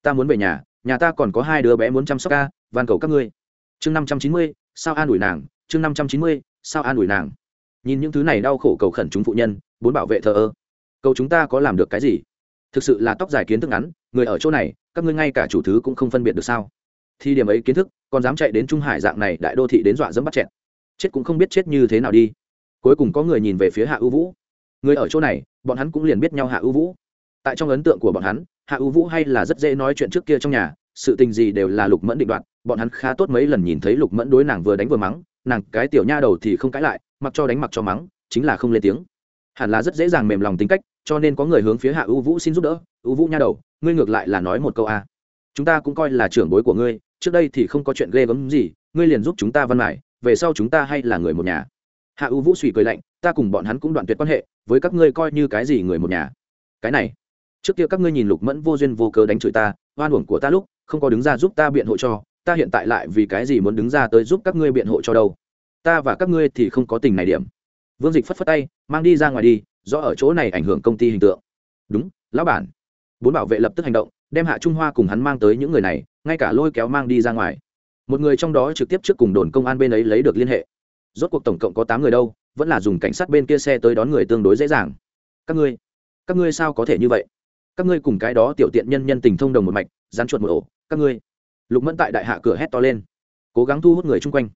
Ta muốn về nhà nhà ta còn có hai đứa bé muốn chăm sóc ca, van cầu các ngươi. Chương năm trăm chín mươi, sao an ủi nàng? Chương năm trăm chín mươi, sao an ủi nàng? Nhìn những thứ này đau khổ cầu khẩn chúng phụ nhân, bốn bảo vệ thờ ơ. Cầu chúng ta có làm được cái gì? Thực sự là tóc dài kiến thức ngắn, người ở chỗ này, các ngươi ngay cả chủ thứ cũng không phân biệt được sao? Thì điểm ấy kiến thức, còn dám chạy đến trung hải dạng này, đại đô thị đến dọa dẫm bắt chẹn chết cũng không biết chết như thế nào đi. Cuối cùng có người nhìn về phía hạ ưu vũ. Người ở chỗ này, bọn hắn cũng liền biết nhau hạ ưu vũ. Tại trong ấn tượng của bọn hắn, hạ ưu vũ hay là rất dễ nói chuyện trước kia trong nhà, sự tình gì đều là lục mẫn định đoạt, bọn hắn khá tốt mấy lần nhìn thấy lục mẫn đối nàng vừa đánh vừa mắng nàng cái tiểu nha đầu thì không cãi lại, mặc cho đánh mặc cho mắng, chính là không lên tiếng. Hẳn là rất dễ dàng mềm lòng tính cách, cho nên có người hướng phía hạ ưu vũ xin giúp đỡ ưu vũ nha đầu, ngươi ngược lại là nói một câu a. Chúng ta cũng coi là trưởng bối của ngươi, trước đây thì không có chuyện ghê gớm gì, ngươi liền giúp chúng ta văn mải, về sau chúng ta hay là người một nhà. Hạ ưu vũ suy cười lạnh, ta cùng bọn hắn cũng đoạn tuyệt quan hệ, với các ngươi coi như cái gì người một nhà. Cái này, trước kia các ngươi nhìn lục mẫn vô duyên vô cớ đánh chửi ta, oan uổng của ta lúc, không có đứng ra giúp ta biện hộ cho ta hiện tại lại vì cái gì muốn đứng ra tới giúp các ngươi biện hộ cho đâu? Ta và các ngươi thì không có tình này điểm. Vương dịch phất phất tay, mang đi ra ngoài đi do ở chỗ này ảnh hưởng công ty hình tượng. Đúng, lão bản. Bốn bảo vệ lập tức hành động, đem hạ trung hoa cùng hắn mang tới những người này, ngay cả lôi kéo mang đi ra ngoài. Một người trong đó trực tiếp trước cùng đồn công an bên ấy lấy được liên hệ. Rốt cuộc tổng cộng có tám người đâu, vẫn là dùng cảnh sát bên kia xe tới đón người tương đối dễ dàng. Các ngươi các ngươi sao có thể như vậy? Các ngươi cùng cái đó tiểu tiện nhân nhân tình thông đồng một mạch dán chuột một ổ, các ngươi lục mẫn tại đại hạ cửa hét to lên cố gắng thu hút người chung quanh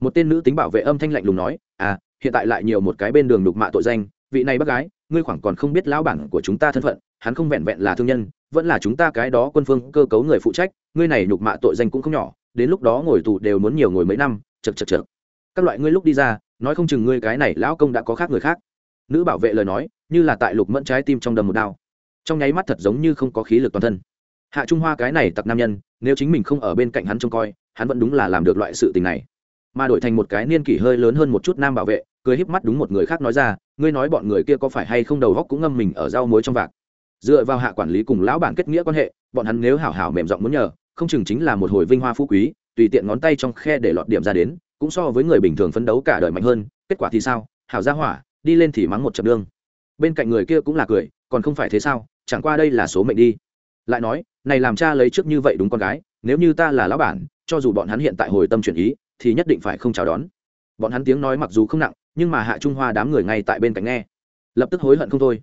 một tên nữ tính bảo vệ âm thanh lạnh lùng nói à hiện tại lại nhiều một cái bên đường đục mạ tội danh vị này bác gái ngươi khoảng còn không biết lão bản của chúng ta thân phận hắn không vẹn vẹn là thương nhân vẫn là chúng ta cái đó quân phương cơ cấu người phụ trách ngươi này nhục mạ tội danh cũng không nhỏ đến lúc đó ngồi tù đều muốn nhiều ngồi mấy năm chật chật chật các loại ngươi lúc đi ra nói không chừng ngươi cái này lão công đã có khác người khác nữ bảo vệ lời nói như là tại lục mẫn trái tim trong đầm một đao trong nháy mắt thật giống như không có khí lực toàn thân hạ trung hoa cái này tặc nam nhân, nếu chính mình không ở bên cạnh hắn trông coi, hắn vẫn đúng là làm được loại sự tình này. Mà đổi thành một cái niên kỷ hơi lớn hơn một chút nam bảo vệ, cười híp mắt đúng một người khác nói ra, ngươi nói bọn người kia có phải hay không đầu góc cũng ngâm mình ở rau muối trong vạc? Dựa vào hạ quản lý cùng lão bản kết nghĩa quan hệ, bọn hắn nếu hảo hảo mềm giọng muốn nhờ, không chừng chính là một hồi vinh hoa phú quý, tùy tiện ngón tay trong khe để lọt điểm ra đến, cũng so với người bình thường phấn đấu cả đời mạnh hơn, kết quả thì sao? Hảo ra hỏa, đi lên thì mắng một chập đương. Bên cạnh người kia cũng là cười, còn không phải thế sao? Chẳng qua đây là số mệnh đi lại nói, này làm cha lấy trước như vậy đúng con gái, nếu như ta là lão bản, cho dù bọn hắn hiện tại hồi tâm chuyển ý, thì nhất định phải không chào đón. Bọn hắn tiếng nói mặc dù không nặng, nhưng mà hạ trung hoa đám người ngay tại bên cạnh nghe. Lập tức hối hận không thôi.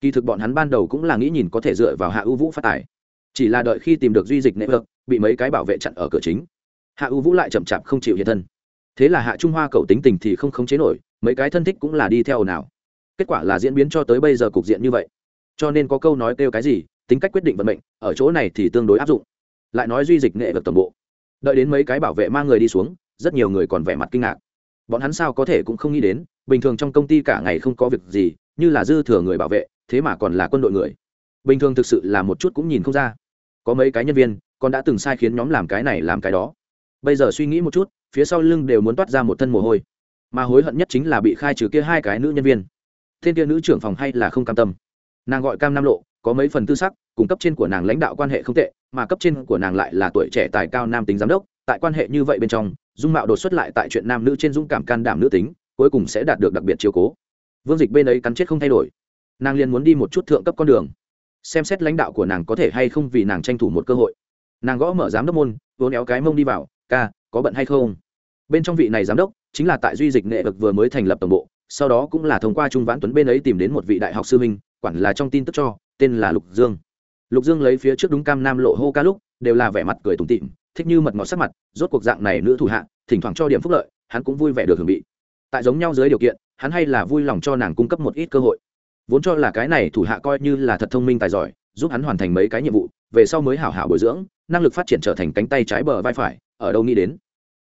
Kỳ thực bọn hắn ban đầu cũng là nghĩ nhìn có thể dựa vào hạ ưu vũ phát tài. Chỉ là đợi khi tìm được duy dịch nệ vực bị mấy cái bảo vệ chặn ở cửa chính. Hạ ưu vũ lại chậm chạp không chịu hiện thân. Thế là hạ trung hoa cậu tính tình thì không khống chế nổi, mấy cái thân thích cũng là đi theo nào kết quả là diễn biến cho tới bây giờ cục diện như vậy. Cho nên có câu nói kêu cái gì tính cách quyết định vận mệnh, ở chỗ này thì tương đối áp dụng. Lại nói duy dịch nghệ được toàn bộ. Đợi đến mấy cái bảo vệ mang người đi xuống, rất nhiều người còn vẻ mặt kinh ngạc. Bọn hắn sao có thể cũng không nghĩ đến, bình thường trong công ty cả ngày không có việc gì, như là dư thừa người bảo vệ, thế mà còn là quân đội người. Bình thường thực sự là một chút cũng nhìn không ra. Có mấy cái nhân viên, còn đã từng sai khiến nhóm làm cái này làm cái đó. Bây giờ suy nghĩ một chút, phía sau lưng đều muốn toát ra một thân mồ hôi. Mà hối hận nhất chính là bị khai trừ kia hai cái nữ nhân viên. Thiên kia nữ trưởng phòng hay là không cam tâm. Nàng gọi cam nam lộ có mấy phần tư sắc, cùng cấp trên của nàng lãnh đạo quan hệ không tệ, mà cấp trên của nàng lại là tuổi trẻ tài cao nam tính giám đốc, tại quan hệ như vậy bên trong, dung mạo đột xuất lại tại chuyện nam nữ trên dung cảm can đảm nữ tính, cuối cùng sẽ đạt được đặc biệt chiều cố. Vương dịch bên ấy cắn chết không thay đổi. Nàng liền muốn đi một chút thượng cấp con đường, xem xét lãnh đạo của nàng có thể hay không vì nàng tranh thủ một cơ hội. Nàng gõ mở giám đốc môn, vốn éo cái mông đi vào, ca, có bận hay không? Bên trong vị này giám đốc, chính là tại duy dịch nghệ vực vừa mới thành lập tổng bộ, sau đó cũng là thông qua trung vãn tuấn bên ấy tìm đến một vị đại học sư minh quản là trong tin tức cho tên là lục dương. Lục dương lấy phía trước đúng cam nam lộ hô ca lúc, đều là vẻ mặt cười tủm tịm thích như mật ngọt sắc mặt, rốt cuộc dạng này nữ thủ hạ, thỉnh thoảng cho điểm phúc lợi, hắn cũng vui vẻ được hưởng bị. Tại giống nhau dưới điều kiện, hắn hay là vui lòng cho nàng cung cấp một ít cơ hội. Vốn cho là cái này thủ hạ coi như là thật thông minh tài giỏi, giúp hắn hoàn thành mấy cái nhiệm vụ, về sau mới hảo hảo bồi dưỡng, năng lực phát triển trở thành cánh tay trái bờ vai phải, ở đâu nghĩ đến.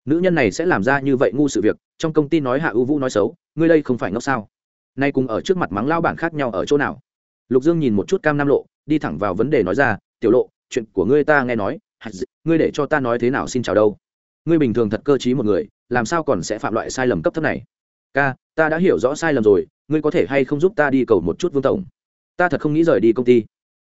Nữ nhân này sẽ làm ra như vậy ngu sự việc, trong công ty nói hạ ưu vũ nói xấu, ngươi đây không phải ngốc sao? Nay cùng ở trước mặt mắng lao bản khác nhau ở chỗ nào? Lục dương nhìn một chút cam nam lộ, đi thẳng vào vấn đề nói ra, tiểu lộ, chuyện của ngươi ta nghe nói ngươi để cho ta nói thế nào xin chào đâu? Ngươi bình thường thật cơ t r í một người, làm sao còn sẽ phạm loại sai lầm cấp thấp này? Ca, ta đã hiểu rõ sai lầm rồi, ngươi có thể hay không giúp ta đi cầu một chút vương tổng? Ta thật không nghĩ rời đi công ty.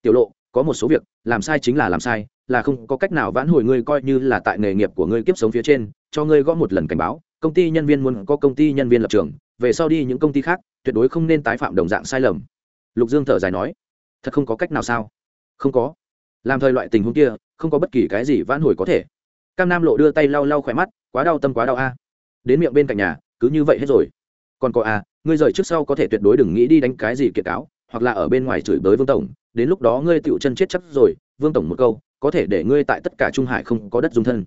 Tiểu lộ, có một số việc, làm sai chính là làm sai, là không có cách nào vãn hồi ngươi coi như là tại nghề nghiệp của ngươi kiếp sống phía trên, cho ngươi gõ một lần cảnh báo, công ty nhân viên muốn có công ty nhân viên lập trường, về sau đi những công ty khác, tuyệt đối không nên tái phạm đồng dạng sai lầm lục dương thở dài nói, thật không có cách nào sao? Không có. Làm thời loại tình huống kia, không có bất kỳ cái gì vãn hồi có thể. Cam nam lộ đưa tay lau lau khỏe mắt, quá đau tâm quá đau a. Đến miệng bên cạnh nhà, cứ như vậy hết rồi. Còn có a, ngươi rời trước sau có thể tuyệt đối đừng nghĩ đi đánh cái gì kiệt cáo, hoặc là ở bên ngoài chửi bới vương tổng, đến lúc đó ngươi tựu chân chết chắc rồi, vương tổng một câu, có thể để ngươi tại tất cả trung hải không có đất dung thân.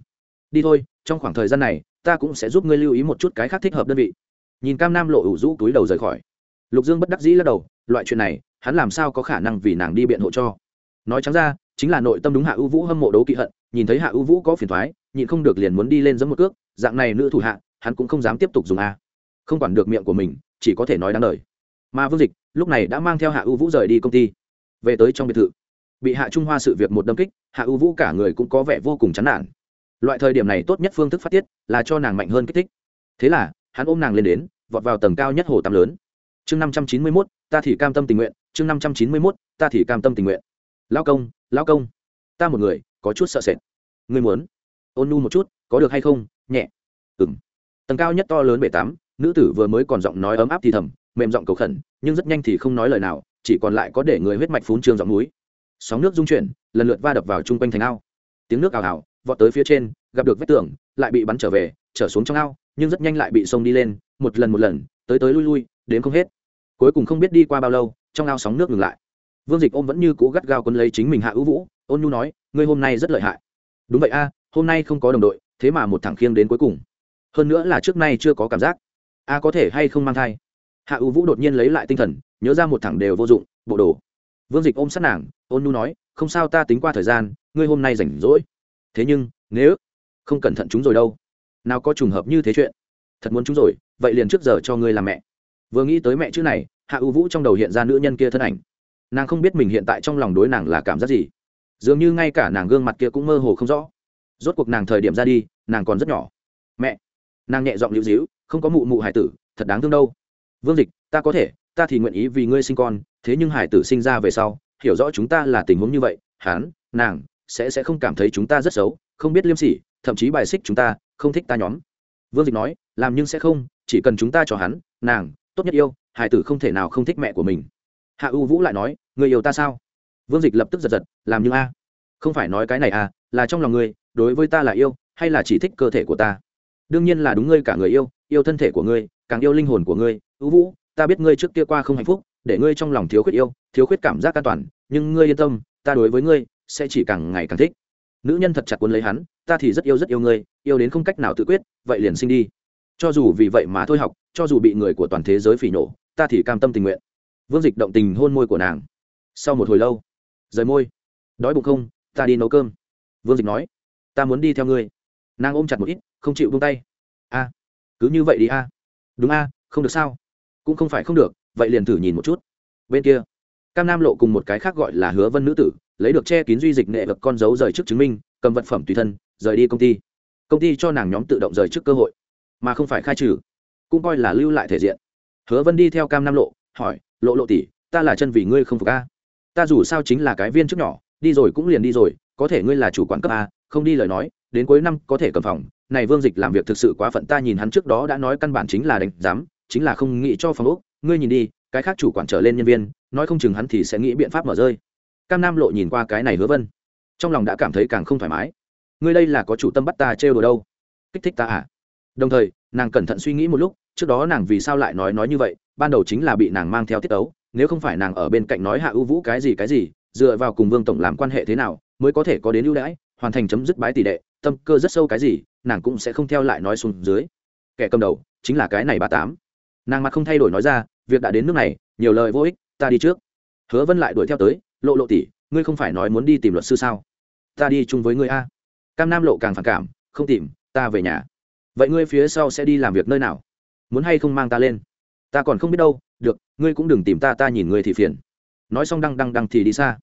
Đi thôi, trong khoảng thời gian này, ta cũng sẽ giúp ngươi lưu ý một chút cái khác thích hợp đơn vị. Nhìn cam nam lộ ủ rũ túi đầu rời khỏi. Lục dương bất đắc dĩ lắc đầu loại chuyện này, hắn làm sao có khả năng vì nàng đi biện hộ cho? Nói trắng ra, chính là nội tâm đúng hạ ưu vũ hâm mộ đấu kỵ hận, nhìn thấy hạ ưu vũ có phiền thoái nhịn không được liền muốn đi lên giấm một cước, dạng này nữ thủ hạ, hắn cũng không dám tiếp tục dùng a. Không quản được miệng của mình, chỉ có thể nói đáng lời. Mà vương dịch, lúc này đã mang theo hạ ưu vũ rời đi công ty. Về tới trong biệt thự, bị hạ trung hoa sự việc một đâm kích, hạ ưu vũ cả người cũng có vẻ vô cùng chán nản. Loại thời điểm này tốt nhất phương thức phát tiết là cho nàng mạnh hơn kích thích. Thế là, hắn ôm nàng lên đến, vọt vào tầng cao nhất hồ tắm lớn. Chương năm trăm chín mươi mốt ta thì cam tâm tình nguyện, chương năm trăm chín mươi mốt, ta thì cam tâm tình nguyện. Lao công lao công, ta một người, có chút sợ sệt. Ngươi muốn? Ôn nu một chút, có được hay không? Nhẹ. Ừ m tầng cao nhất to lớn bể tám nữ tử vừa mới còn giọng nói ấm áp thì thầm, mềm giọng cầu khẩn, nhưng rất nhanh thì không nói lời nào, chỉ còn lại có để người huyết mạch phún trương giọng núi. Sóng nước dung chuyển, lần lượt va đập vào chung quanh thành ao. Tiếng nước ào ào, vọt tới phía trên, gặp được vết tường, lại bị bắn trở về, trở xuống trong ao, nhưng rất nhanh lại bị sông đi lên, một lần một lần, tới tới lui lui, đến không hết cuối cùng không biết đi qua bao lâu, trong ao sóng nước ngừng lại. Vương dịch ôm vẫn như cũ gắt gao quân lấy chính mình hạ ưu vũ, ôn nhu nói, ngươi hôm nay rất lợi hại. Đúng vậy a, hôm nay không có đồng đội, thế mà một thằng khiêng đến cuối cùng. Hơn nữa là trước nay chưa có cảm giác. A có thể hay không mang thai? Hạ ưu vũ đột nhiên lấy lại tinh thần, nhớ ra một thằng đều vô dụng, bộ đồ. Vương dịch ôm sát nàng, ôn nhu nói, không sao ta tính qua thời gian, ngươi hôm nay rảnh rỗi. Thế nhưng, nếu không cẩn thận chúng rồi đâu? Nào có trùng hợp như thế chuyện? Thật muốn chúng rồi, vậy liền trước giờ cho ngươi làm mẹ vừa nghĩ tới mẹ chữ này, hạ ưu vũ trong đầu hiện ra nữ nhân kia thân ảnh. Nàng không biết mình hiện tại trong lòng đối nàng là cảm giác gì. Dường như ngay cả nàng gương mặt kia cũng mơ hồ không rõ. Rốt cuộc nàng thời điểm ra đi, nàng còn rất nhỏ. Mẹ! Nàng nhẹ giọng lưu dĩu không có mụ mụ hải tử, thật đáng thương đâu. Vương dịch, ta có thể, ta thì nguyện ý vì ngươi sinh con, thế nhưng hải tử sinh ra về sau, hiểu rõ chúng ta là tình huống như vậy hán nàng, sẽ sẽ không cảm thấy chúng ta rất xấu, không biết liêm sỉ, thậm chí bài xích chúng ta, không thích ta nhóm. Vương dịch nói, làm nhưng sẽ không, chỉ cần chúng ta cho hắn, nàng tốt nhất yêu, hải tử không thể nào không thích mẹ của mình. Hạ u vũ lại nói, người yêu ta sao? Vương dịch lập tức giật giật, làm như a. Không phải nói cái này à là trong lòng ngươi đối với ta là yêu, hay là chỉ thích cơ thể của ta? Đương nhiên là đúng ngươi cả người yêu yêu thân thể của ngươi, càng yêu linh hồn của ngươi. Ưu vũ, ta biết ngươi trước kia qua không hạnh phúc, để ngươi trong lòng thiếu khuyết yêu, thiếu khuyết cảm giác an toàn, nhưng ngươi yên tâm, ta đối với ngươi sẽ chỉ càng ngày càng thích. Nữ nhân thật chặt cuốn lấy hắn, ta thì rất yêu rất yêu ngươi, yêu đến không cách nào tự quyết, vậy liền sinh đi cho dù vì vậy mà thôi học, cho dù bị người của toàn thế giới phỉ nổ, ta thì cam tâm tình nguyện. Vương dịch động tình hôn môi của nàng. Sau một hồi lâu, rời môi. Đói bụng không? Ta đi nấu cơm. Vương dịch nói. Ta muốn đi theo ngươi. Nàng ôm chặt một ít, không chịu buông tay. A, cứ như vậy đi a. Đúng a, không được sao? Cũng không phải không được, vậy liền thử nhìn một chút. Bên kia, cam nam lộ cùng một cái khác gọi là hứa vân nữ tử, lấy được che kín duy dịch nghệ vật con dấu rời trước chứng minh, cầm vật phẩm tùy thân, rời đi công ty. Công ty cho nàng nhóm tự động rời trước cơ hội mà không phải khai trừ, cũng coi là lưu lại thể diện. Hứa vân đi theo cam nam lộ, hỏi, lộ lộ tỷ, ta là chân vì ngươi không phục a? Ta dù sao chính là cái viên chức nhỏ, đi rồi cũng liền đi rồi, có thể ngươi là chủ quản cấp a, không đi lời nói, đến cuối năm có thể cầm phòng. Này vương dịch làm việc thực sự quá phận, ta nhìn hắn trước đó đã nói căn bản chính là đánh giám, chính là không nghĩ cho phòng úc ngươi nhìn đi, cái khác chủ quản trở lên nhân viên, nói không chừng hắn thì sẽ nghĩ biện pháp mở rơi. Cam nam lộ nhìn qua cái này hứa vân, trong lòng đã cảm thấy càng không thoải mái. Ngươi đây là có chủ tâm bắt ta trêu đồ đâu? Kích thích ta à? Đồng thời, nàng cẩn thận suy nghĩ một lúc, trước đó nàng vì sao lại nói nói như vậy, ban đầu chính là bị nàng mang theo tiết tấu, nếu không phải nàng ở bên cạnh nói hạ ưu vũ cái gì cái gì, dựa vào cùng vương tổng làm quan hệ thế nào, mới có thể có đến ưu đãi, hoàn thành chấm dứt bái tỷ đệ, tâm cơ rất sâu cái gì, nàng cũng sẽ không theo lại nói xuống dưới. Kẻ cầm đầu, chính là cái này bà tám. Nàng mặt không thay đổi nói ra, việc đã đến nước này, nhiều lời vô ích, ta đi trước. Hứa vân lại đuổi theo tới, lộ lộ tỷ, ngươi không phải nói muốn đi tìm luật sư sao? Ta đi chung với ngươi a. Cam nam lộ càng phản cảm, không tìm, ta về nhà vậy ngươi phía sau sẽ đi làm việc nơi nào? Muốn hay không mang ta lên? Ta còn không biết đâu, được, ngươi cũng đừng tìm ta ta nhìn ngươi thì phiền. Nói xong đăng đăng đăng thì đi xa.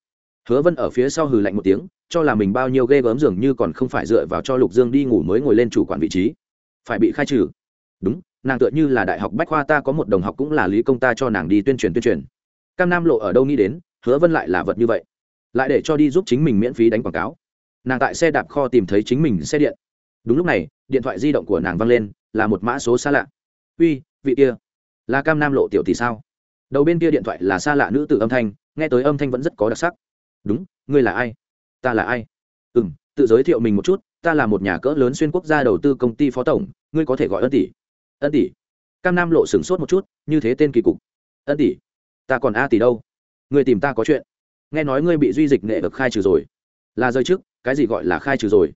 Hứa vân ở phía sau hừ lạnh một tiếng, cho là mình bao nhiêu ghê gớm dường như còn không phải dựa vào cho lục dương đi ngủ mới ngồi lên chủ quản vị trí. Phải bị khai trừ. Đúng, nàng tựa như là đại học bách khoa ta có một đồng học cũng là lý công ta cho nàng đi tuyên truyền tuyên truyền. Cam nam lộ ở đâu nghĩ đến, hứa vân lại là vật như vậy. Lại để cho đi giúp chính mình miễn phí đánh quảng cáo. Nàng tại xe đạp kho tìm thấy chính mình xe điện đúng lúc này, điện thoại di động của nàng văng lên, là một mã số xa lạ. Uy, vị kia, là cam nam lộ tiểu thì sao? Đầu bên kia điện thoại là xa lạ nữ tử âm thanh, nghe tới âm thanh vẫn rất có đặc sắc. Đúng, ngươi là ai? Ta là ai? Ừ m tự giới thiệu mình một chút, ta là một nhà cỡ lớn xuyên quốc gia đầu tư công ty phó tổng, ngươi có thể gọi ân tỷ. Ân tỷ? Cam nam lộ sửng sốt một chút, như thế tên kỳ cục. Ân tỷ, ta còn a tỷ đâu? Ngươi tìm ta có chuyện. Nghe nói ngươi bị duy dịch nghệ được khai trừ rồi. Là rơi trước, cái gì gọi là khai trừ rồi?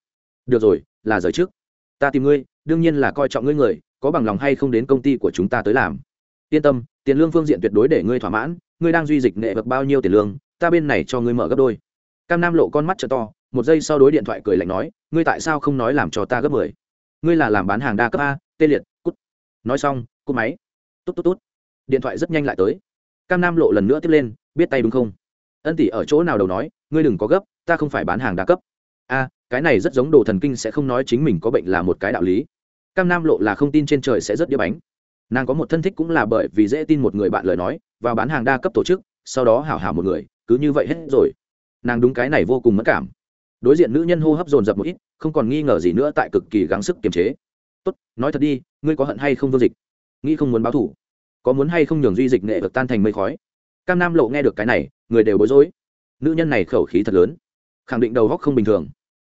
Được rồi, là rời trước. Ta tìm ngươi, đương nhiên là coi trọng ngươi người, có bằng lòng hay không đến công ty của chúng ta tới làm. Yên tâm, tiền lương phương diện tuyệt đối để ngươi thỏa mãn, ngươi đang duy dịch nghệ vật bao nhiêu tiền lương, ta bên này cho ngươi mở gấp đôi. Cam nam lộ con mắt t to, một giây sau đối điện thoại cười lạnh nói, ngươi tại sao không nói làm cho ta gấp mười? Ngươi là làm bán hàng đa cấp a, tê liệt, cút. Nói xong cút máy. Tốt tốt tốt điện thoại rất nhanh lại tới. Cam nam lộ lần nữa tiếp lên, biết tay đúng không? Ân tỷ ở chỗ nào đầu nói, ngươi đừng có gấp, ta không phải bán hàng đa cấp. A cái này rất giống đồ thần kinh sẽ không nói chính mình có bệnh là một cái đạo lý. Cam nam lộ là không tin trên trời sẽ rất đĩa bánh. Nàng có một thân thích cũng là bởi vì dễ tin một người bạn lời nói, và bán hàng đa cấp tổ chức, sau đó hảo hảo một người, cứ như vậy hết rồi. Nàng đúng cái này vô cùng mất cảm. Đối diện nữ nhân hô hấp dồn dập một ít, không còn nghi ngờ gì nữa tại cực kỳ gắng sức kiềm chế. Tốt, nói thật đi, ngươi có hận hay không vô dịch? Nghĩ không muốn báo thủ có muốn hay không nhường duy dịch nghệ được tan thành mây khói? Cam nam lộ nghe được cái này, người đều bối rối. Nữ nhân này khẩu khí thật lớn. Khẳng định đầu góc không bình thường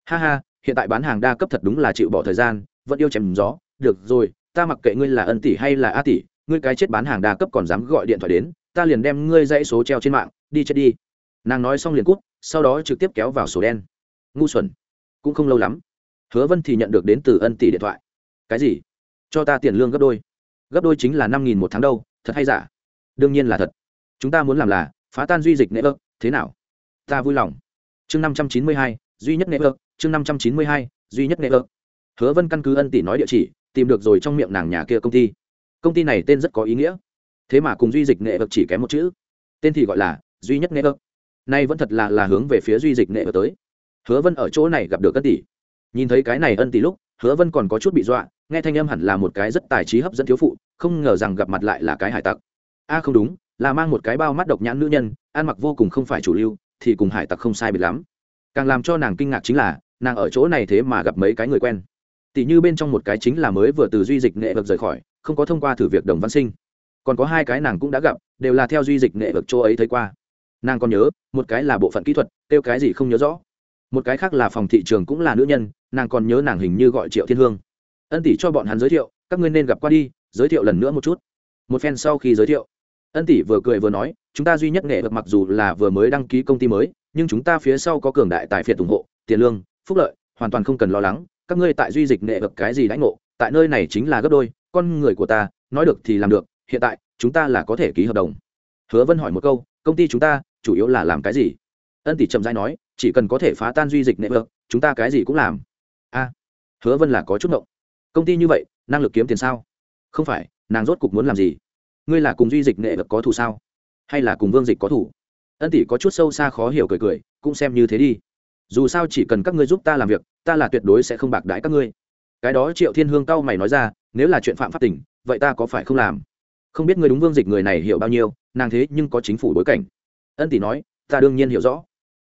ha ha, hiện tại bán hàng đa cấp thật đúng là chịu bỏ thời gian, vẫn yêu chém gió. Được rồi, ta mặc kệ ngươi là ân tỷ hay là a tỷ, ngươi cái chết bán hàng đa cấp còn dám gọi điện thoại đến, ta liền đem ngươi dãy số treo trên mạng, đi chết đi. Nàng nói xong liền cút, sau đó trực tiếp kéo vào sổ đen. Ngu xuẩn. Cũng không lâu lắm. Hứa vân thì nhận được đến từ ân tỷ điện thoại. Cái gì? Cho ta tiền lương gấp đôi. Gấp đôi chính là năm nghìn một tháng đâu, thật hay giả? Đương nhiên là thật. Chúng ta muốn làm là, phá tan duy dịch nệ ơ thế nào? Ta vui lòng. Chương năm trăm chín mươi hai, duy nhất nệ ơ chương năm trăm chín mươi hai, duy nhất nệ ơ hứa vân căn cứ ân tỷ nói địa chỉ, tìm được rồi trong miệng nàng nhà kia công ty. Công ty này tên rất có ý nghĩa. Thế mà cùng duy dịch nệ ơ chỉ kém một chữ. Tên thì gọi là duy nhất nệ ơ nay vẫn thật là là hướng về phía duy dịch nệ ơ tới. Hứa vân ở chỗ này gặp được ân tỷ. Nhìn thấy cái này ân tỷ lúc, hứa vân còn có chút bị dọa, nghe thanh âm hẳn là một cái rất tài trí hấp dẫn thiếu phụ, không ngờ rằng gặp mặt lại là cái hải tặc. A, không đúng, là mang một cái bao mắt độc nhãn nữ nhân, ăn mặc vô cùng không phải chủ lưu, thì cùng hải tặc không sai biệt lắm. Càng làm cho nàng kinh ngạc chính là nàng ở chỗ này thế mà gặp mấy cái người quen. Tỷ như bên trong một cái chính là mới vừa từ duy dịch nghệ vực rời khỏi, không có thông qua thử việc đồng văn sinh. Còn có hai cái nàng cũng đã gặp, đều là theo duy dịch nghệ vực chỗ ấy thấy qua. Nàng còn nhớ, một cái là bộ phận kỹ thuật, kêu cái gì không nhớ rõ. Một cái khác là phòng thị trường cũng là nữ nhân, nàng còn nhớ nàng hình như gọi triệu thiên hương. Ân tỷ cho bọn hắn giới thiệu, các ngươi nên gặp qua đi, giới thiệu lần nữa một chút. Một phen sau khi giới thiệu, ân tỷ vừa cười vừa nói, chúng ta duy nhất nghệ vực mặc dù là vừa mới đăng ký công ty mới, nhưng chúng ta phía sau có cường đại tài phiệt ủng hộ, tiền lương phúc lợi, hoàn toàn không cần lo lắng, các ngươi tại duy dịch nghệ vực cái gì đãi ngộ, tại nơi này chính là gấp đôi, con người của ta, nói được thì làm được, hiện tại, chúng ta là có thể ký hợp đồng. Hứa vân hỏi một câu, công ty chúng ta, chủ yếu là làm cái gì? Ân tỷ trầm dai nói, chỉ cần có thể phá tan duy dịch nệ vợt chúng ta cái gì cũng làm. A, hứa vân là có chút động công ty như vậy, năng lực kiếm tiền sao? Không phải, nàng rốt cục muốn làm gì? Ngươi là cùng duy dịch nệ vợt có thù sao? Hay là cùng vương dịch có thù? Ân tỷ có chút sâu xa khó hiểu cười cười, cũng xem như thế đi dù sao chỉ cần các ngươi giúp ta làm việc, ta là tuyệt đối sẽ không bạc đãi các ngươi. Cái đó triệu thiên hương cao mày nói ra, nếu là chuyện phạm pháp tỉnh vậy ta có phải không làm? Không biết ngươi đúng vương dịch người này hiểu bao nhiêu, nàng thế nhưng có chính phủ bối cảnh. Ân tỷ nói, ta đương nhiên hiểu rõ.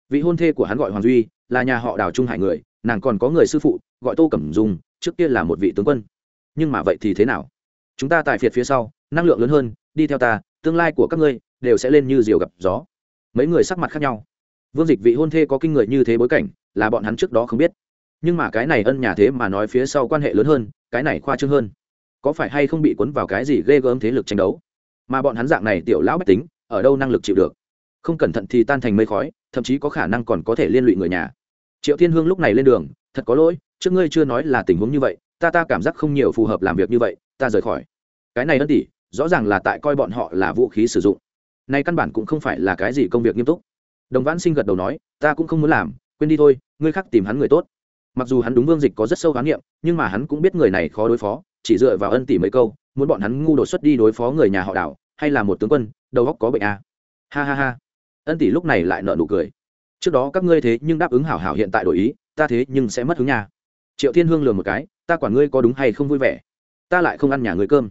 Vị hôn thê của hắn gọi hoàng duy, là nhà họ đào trung hải người, nàng còn có người sư phụ, gọi tô cẩm dùng trước kia là một vị tướng quân. Nhưng mà vậy thì thế nào? Chúng ta tại phiệt phía sau, năng lượng lớn hơn, đi theo ta, tương lai của các ngươi, đều sẽ lên như diều gặp gió. Mấy người sắc mặt khác nhau vương dịch vị hôn thê có kinh người như thế bối cảnh, là bọn hắn trước đó không biết. Nhưng mà cái này ân nhà thế mà nói phía sau quan hệ lớn hơn, cái này khoa trương hơn. Có phải hay không bị cuốn vào cái gì ghê gớm thế lực tranh đấu? Mà bọn hắn dạng này tiểu lão bách tính, ở đâu năng lực chịu được? Không cẩn thận thì tan thành mây khói, thậm chí có khả năng còn có thể liên lụy người nhà. Triệu thiên hương lúc này lên đường, thật có lỗi, trước ngươi chưa nói là tình huống như vậy, ta ta cảm giác không nhiều phù hợp làm việc như vậy, ta rời khỏi. Cái này ân tỷ, rõ ràng là tại coi bọn họ là vũ khí sử dụng. Nay căn bản cũng không phải là cái gì công việc nghiêm túc đồng vãn sinh gật đầu nói, ta cũng không muốn làm, quên đi thôi, ngươi khác tìm hắn người tốt. Mặc dù hắn đúng vương dịch có rất sâu khám nghiệm nhưng mà hắn cũng biết người này khó đối phó, chỉ dựa vào ân tỷ mấy câu, muốn bọn hắn ngu đột xuất đi đối phó người nhà họ đảo hay là một tướng quân, đầu góc có bệnh à. ha ha ha. Ân tỷ lúc này lại nợ nụ cười. Trước đó các ngươi thế nhưng đáp ứng hảo hảo hiện tại đổi ý, ta thế nhưng sẽ mất hứng nhà triệu thiên hương lừa một cái, ta quản ngươi có đúng hay không vui vẻ, ta lại không ăn nhà người cơm.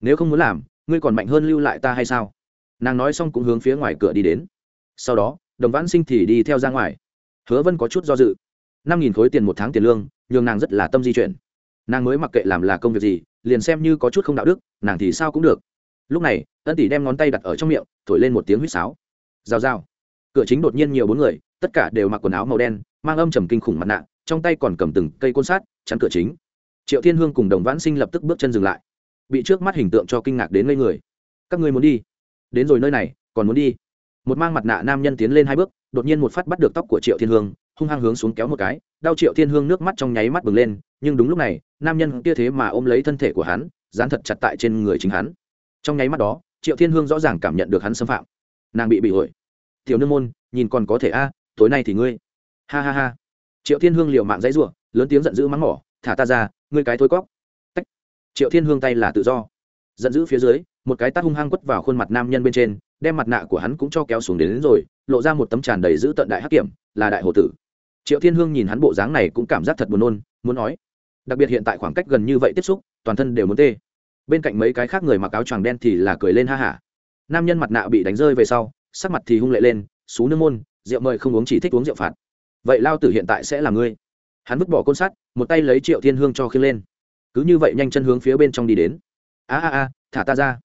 Nếu không muốn làm, ngươi còn mạnh hơn lưu lại ta hay sao? Nàng nói xong cũng hướng phía ngoài cửa đi đến. Sau đó đồng vãn sinh thì đi theo ra ngoài. Hứa vân có chút do dự. Năm nghìn khối tiền một tháng tiền lương, nhường nàng rất là tâm di chuyển. Nàng mới mặc kệ làm là công việc gì, liền xem như có chút không đạo đức, nàng thì sao cũng được. Lúc này, ân tỷ đem ngón tay đặt ở trong miệng, thổi lên một tiếng huýt sáo. Rào rào. Cửa chính đột nhiên nhiều bốn người, tất cả đều mặc quần áo màu đen, mang âm trầm kinh khủng mặt nạ, trong tay còn cầm từng cây côn sát chắn cửa chính. Triệu thiên hương cùng đồng vãn sinh lập tức bước chân dừng lại. Bị trước mắt hình tượng cho kinh ngạc đến ngây người. Các ngươi muốn đi? Đến rồi nơi này, còn muốn đi? Một mang mặt nạ nam nhân tiến lên hai bước, đột nhiên một phát bắt được tóc của triệu thiên hương, hung hăng hướng xuống kéo một cái, đau triệu thiên hương nước mắt trong nháy mắt bừng lên, nhưng đúng lúc này, nam nhân kia thế mà ôm lấy thân thể của hắn, dán thật chặt tại trên người chính hắn. Trong nháy mắt đó, triệu thiên hương rõ ràng cảm nhận được hắn xâm phạm. Nàng bị bị ổi tiểu nương môn, nhìn còn có thể a, tối nay thì ngươi. Ha ha ha. Triệu thiên hương liều mạng dãy rủa, lớn tiếng giận dữ mắng mỏ, thả ta ra, ngươi cái thối cóc. Tách. triệu thiên hương tay là tự do. Giận dữ phía dưới một cái tát hung hăng quất vào khuôn mặt nam nhân bên trên đem mặt nạ của hắn cũng cho kéo xuống đến, đến rồi lộ ra một tấm tràn đầy giữ tận đại hắc kiểm là đại hồ tử. Triệu thiên hương nhìn hắn bộ dáng này cũng cảm giác thật buồn nôn muốn nói đặc biệt hiện tại khoảng cách gần như vậy tiếp xúc toàn thân đều muốn tê. Bên cạnh mấy cái khác người mặc áo choàng đen thì là cười lên ha hả. Nam nhân mặt nạ bị đánh rơi về sau sắc mặt thì hung lệ lên xú nước môn rượu mời không uống chỉ thích uống rượu phạt. Vậy lao tử hiện tại sẽ là ngươi. Hắn vứt bỏ côn sắt một tay lấy triệu thiên hương cho khiêng lên. Cứ như vậy nhanh chân hướng phía bên trong đi đến. A a a thả ta ra